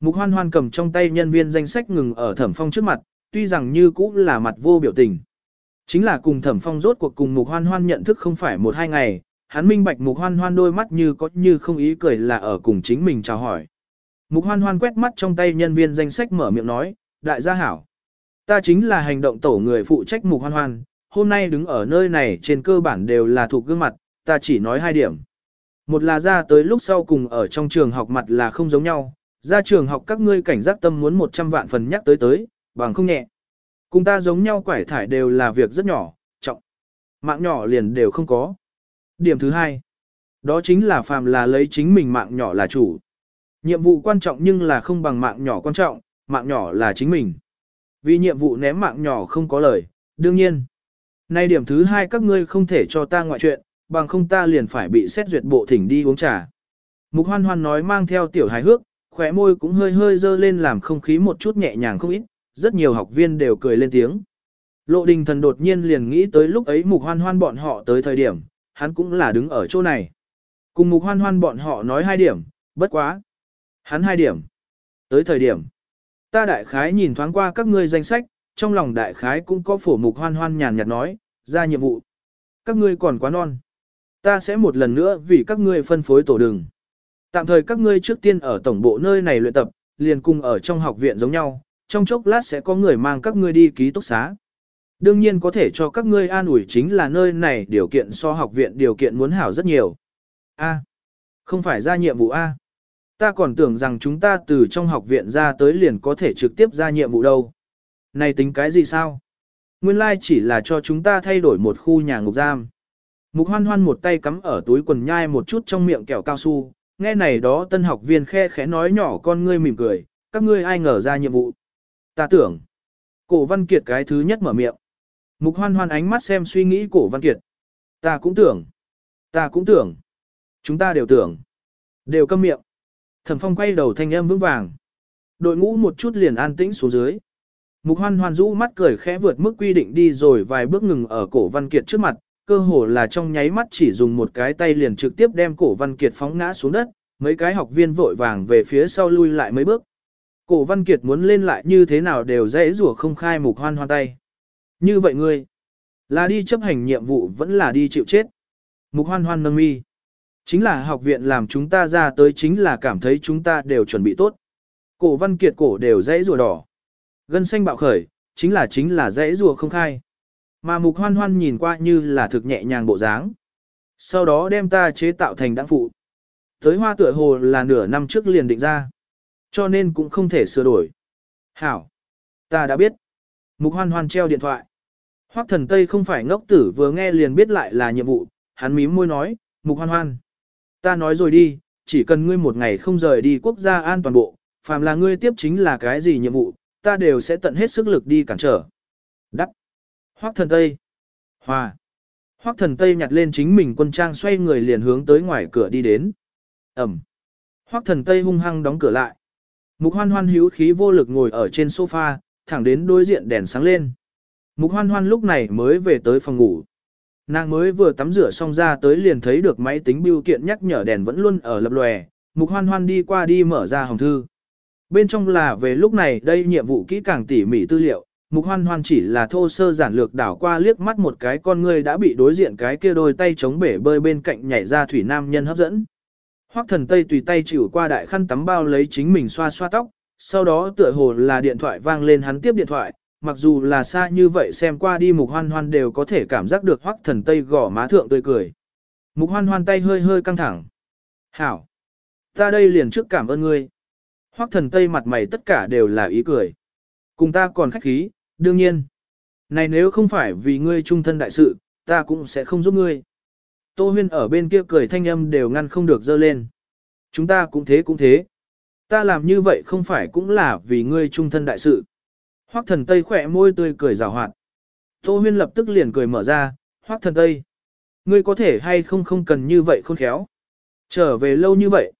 Mục hoan hoan cầm trong tay nhân viên danh sách ngừng ở thẩm phong trước mặt, tuy rằng như cũng là mặt vô biểu tình. Chính là cùng thẩm phong rốt cuộc cùng mục hoan hoan nhận thức không phải một hai ngày, hắn minh bạch mục hoan hoan đôi mắt như có như không ý cười là ở cùng chính mình chào hỏi. Mục hoan hoan quét mắt trong tay nhân viên danh sách mở miệng nói, đại gia hảo. Ta chính là hành động tổ người phụ trách mục hoan hoan, hôm nay đứng ở nơi này trên cơ bản đều là thuộc gương mặt, ta chỉ nói hai điểm. Một là ra tới lúc sau cùng ở trong trường học mặt là không giống nhau, ra trường học các ngươi cảnh giác tâm muốn 100 vạn phần nhắc tới tới, bằng không nhẹ. Cùng ta giống nhau quải thải đều là việc rất nhỏ, trọng. Mạng nhỏ liền đều không có. Điểm thứ hai, đó chính là phàm là lấy chính mình mạng nhỏ là chủ. Nhiệm vụ quan trọng nhưng là không bằng mạng nhỏ quan trọng, mạng nhỏ là chính mình. Vì nhiệm vụ ném mạng nhỏ không có lời, đương nhiên. Nay điểm thứ hai các ngươi không thể cho ta ngoại chuyện, bằng không ta liền phải bị xét duyệt bộ thỉnh đi uống trà. Mục hoan hoan nói mang theo tiểu hài hước, khóe môi cũng hơi hơi dơ lên làm không khí một chút nhẹ nhàng không ít, rất nhiều học viên đều cười lên tiếng. Lộ đình thần đột nhiên liền nghĩ tới lúc ấy mục hoan hoan bọn họ tới thời điểm, hắn cũng là đứng ở chỗ này. Cùng mục hoan hoan bọn họ nói hai điểm, bất quá. Hắn hai điểm. Tới thời điểm, ta đại khái nhìn thoáng qua các ngươi danh sách, trong lòng đại khái cũng có phổ mục hoan hoan nhàn nhạt nói, ra nhiệm vụ. Các ngươi còn quá non. Ta sẽ một lần nữa vì các ngươi phân phối tổ đường. Tạm thời các ngươi trước tiên ở tổng bộ nơi này luyện tập, liền cùng ở trong học viện giống nhau, trong chốc lát sẽ có người mang các ngươi đi ký túc xá. Đương nhiên có thể cho các ngươi an ủi chính là nơi này điều kiện so học viện điều kiện muốn hảo rất nhiều. A. không phải ra nhiệm vụ A. Ta còn tưởng rằng chúng ta từ trong học viện ra tới liền có thể trực tiếp ra nhiệm vụ đâu. Này tính cái gì sao? Nguyên lai like chỉ là cho chúng ta thay đổi một khu nhà ngục giam. Mục hoan hoan một tay cắm ở túi quần nhai một chút trong miệng kẹo cao su, nghe này đó tân học viên khe khẽ nói nhỏ con ngươi mỉm cười, các ngươi ai ngờ ra nhiệm vụ. Ta tưởng, cổ văn kiệt cái thứ nhất mở miệng. Mục hoan hoan ánh mắt xem suy nghĩ cổ văn kiệt. Ta cũng tưởng, ta cũng tưởng, chúng ta đều tưởng, đều câm miệng. Thẩm phong quay đầu thanh âm vững vàng. Đội ngũ một chút liền an tĩnh xuống dưới. Mục hoan hoan rũ mắt cười khẽ vượt mức quy định đi rồi vài bước ngừng ở cổ văn kiệt trước mặt, cơ hồ là trong nháy mắt chỉ dùng một cái tay liền trực tiếp đem cổ văn kiệt phóng ngã xuống đất, mấy cái học viên vội vàng về phía sau lui lại mấy bước. Cổ văn kiệt muốn lên lại như thế nào đều dễ rủa không khai mục hoan hoan tay. Như vậy ngươi, là đi chấp hành nhiệm vụ vẫn là đi chịu chết. Mục hoan hoan nâng mi. Chính là học viện làm chúng ta ra tới chính là cảm thấy chúng ta đều chuẩn bị tốt. Cổ văn kiệt cổ đều dãy rùa đỏ. Gân xanh bạo khởi, chính là chính là dãy rùa không khai. Mà mục hoan hoan nhìn qua như là thực nhẹ nhàng bộ dáng. Sau đó đem ta chế tạo thành đáng phụ. Tới hoa tựa hồ là nửa năm trước liền định ra. Cho nên cũng không thể sửa đổi. Hảo. Ta đã biết. Mục hoan hoan treo điện thoại. Hoắc thần Tây không phải ngốc tử vừa nghe liền biết lại là nhiệm vụ. Hắn mím môi nói, mục hoan hoan. Ta nói rồi đi, chỉ cần ngươi một ngày không rời đi quốc gia an toàn bộ, phàm là ngươi tiếp chính là cái gì nhiệm vụ, ta đều sẽ tận hết sức lực đi cản trở. Đắc. Hoắc thần Tây. Hòa. Hoắc thần Tây nhặt lên chính mình quân trang xoay người liền hướng tới ngoài cửa đi đến. Ẩm. Hoắc thần Tây hung hăng đóng cửa lại. Mục hoan hoan hữu khí vô lực ngồi ở trên sofa, thẳng đến đối diện đèn sáng lên. Mục hoan hoan lúc này mới về tới phòng ngủ. Nàng mới vừa tắm rửa xong ra tới liền thấy được máy tính bưu kiện nhắc nhở đèn vẫn luôn ở lập lòe. Mục hoan hoan đi qua đi mở ra hồng thư. Bên trong là về lúc này đây nhiệm vụ kỹ càng tỉ mỉ tư liệu, mục hoan hoan chỉ là thô sơ giản lược đảo qua liếc mắt một cái con người đã bị đối diện cái kia đôi tay chống bể bơi bên cạnh nhảy ra thủy nam nhân hấp dẫn. Hoắc thần tây tùy tay chịu qua đại khăn tắm bao lấy chính mình xoa xoa tóc, sau đó tựa hồ là điện thoại vang lên hắn tiếp điện thoại, mặc dù là xa như vậy xem qua đi mục hoan hoan đều có thể cảm giác được Hoắc thần tây gõ má thượng tươi cười. Mục hoan hoan tay hơi hơi căng thẳng. Hảo! Ta đây liền trước cảm ơn ngươi. Hoắc thần tây mặt mày tất cả đều là ý cười. Cùng ta còn khách khí, đương nhiên. Này nếu không phải vì ngươi trung thân đại sự, ta cũng sẽ không giúp ngươi. Tô huyên ở bên kia cười thanh âm đều ngăn không được dơ lên. Chúng ta cũng thế cũng thế. Ta làm như vậy không phải cũng là vì ngươi trung thân đại sự. Hoắc thần Tây khỏe môi tươi cười rào hoạt. Tô huyên lập tức liền cười mở ra, Hoắc thần Tây. Ngươi có thể hay không không cần như vậy khôn khéo. Trở về lâu như vậy.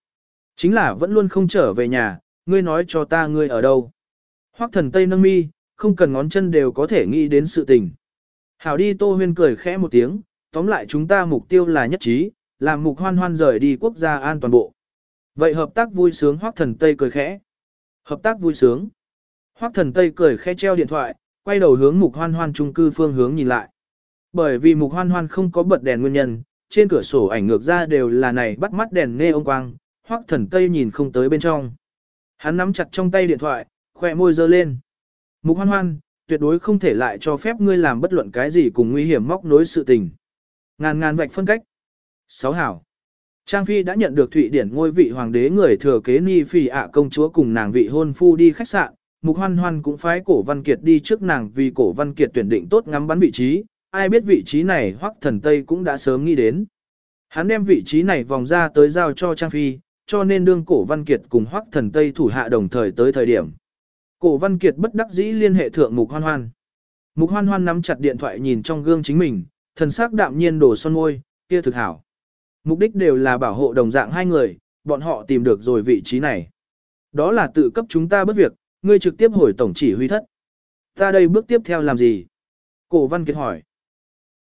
Chính là vẫn luôn không trở về nhà, ngươi nói cho ta ngươi ở đâu. Hoắc thần Tây nâng mi, không cần ngón chân đều có thể nghĩ đến sự tình. Hảo đi Tô huyên cười khẽ một tiếng, tóm lại chúng ta mục tiêu là nhất trí, làm mục hoan hoan rời đi quốc gia an toàn bộ. Vậy hợp tác vui sướng Hoắc thần Tây cười khẽ. Hợp tác vui sướng. Hoắc thần Tây cười khẽ treo điện thoại, quay đầu hướng mục hoan hoan trung cư phương hướng nhìn lại. Bởi vì mục hoan hoan không có bật đèn nguyên nhân, trên cửa sổ ảnh ngược ra đều là này bắt mắt đèn nghe ông quang, Hoắc thần Tây nhìn không tới bên trong. Hắn nắm chặt trong tay điện thoại, khỏe môi dơ lên. Mục hoan hoan, tuyệt đối không thể lại cho phép ngươi làm bất luận cái gì cùng nguy hiểm móc nối sự tình. Ngàn ngàn vạch phân cách. Sáu hảo. Trang Phi đã nhận được Thụy Điển ngôi vị hoàng đế người thừa kế Ni Phi ạ công chúa cùng nàng vị hôn phu đi khách sạn, Mục Hoan Hoan cũng phái Cổ Văn Kiệt đi trước nàng vì Cổ Văn Kiệt tuyển định tốt ngắm bắn vị trí, ai biết vị trí này Hoắc Thần Tây cũng đã sớm nghĩ đến. Hắn đem vị trí này vòng ra tới giao cho Trang Phi, cho nên đương Cổ Văn Kiệt cùng Hoắc Thần Tây thủ hạ đồng thời tới thời điểm. Cổ Văn Kiệt bất đắc dĩ liên hệ thượng Mục Hoan Hoan. Mục Hoan Hoan nắm chặt điện thoại nhìn trong gương chính mình, thần sắc đạm nhiên đổ son môi, kia thực hảo. Mục đích đều là bảo hộ đồng dạng hai người, bọn họ tìm được rồi vị trí này. Đó là tự cấp chúng ta bất việc, ngươi trực tiếp hồi tổng chỉ huy thất. Ta đây bước tiếp theo làm gì? Cổ văn kiệt hỏi.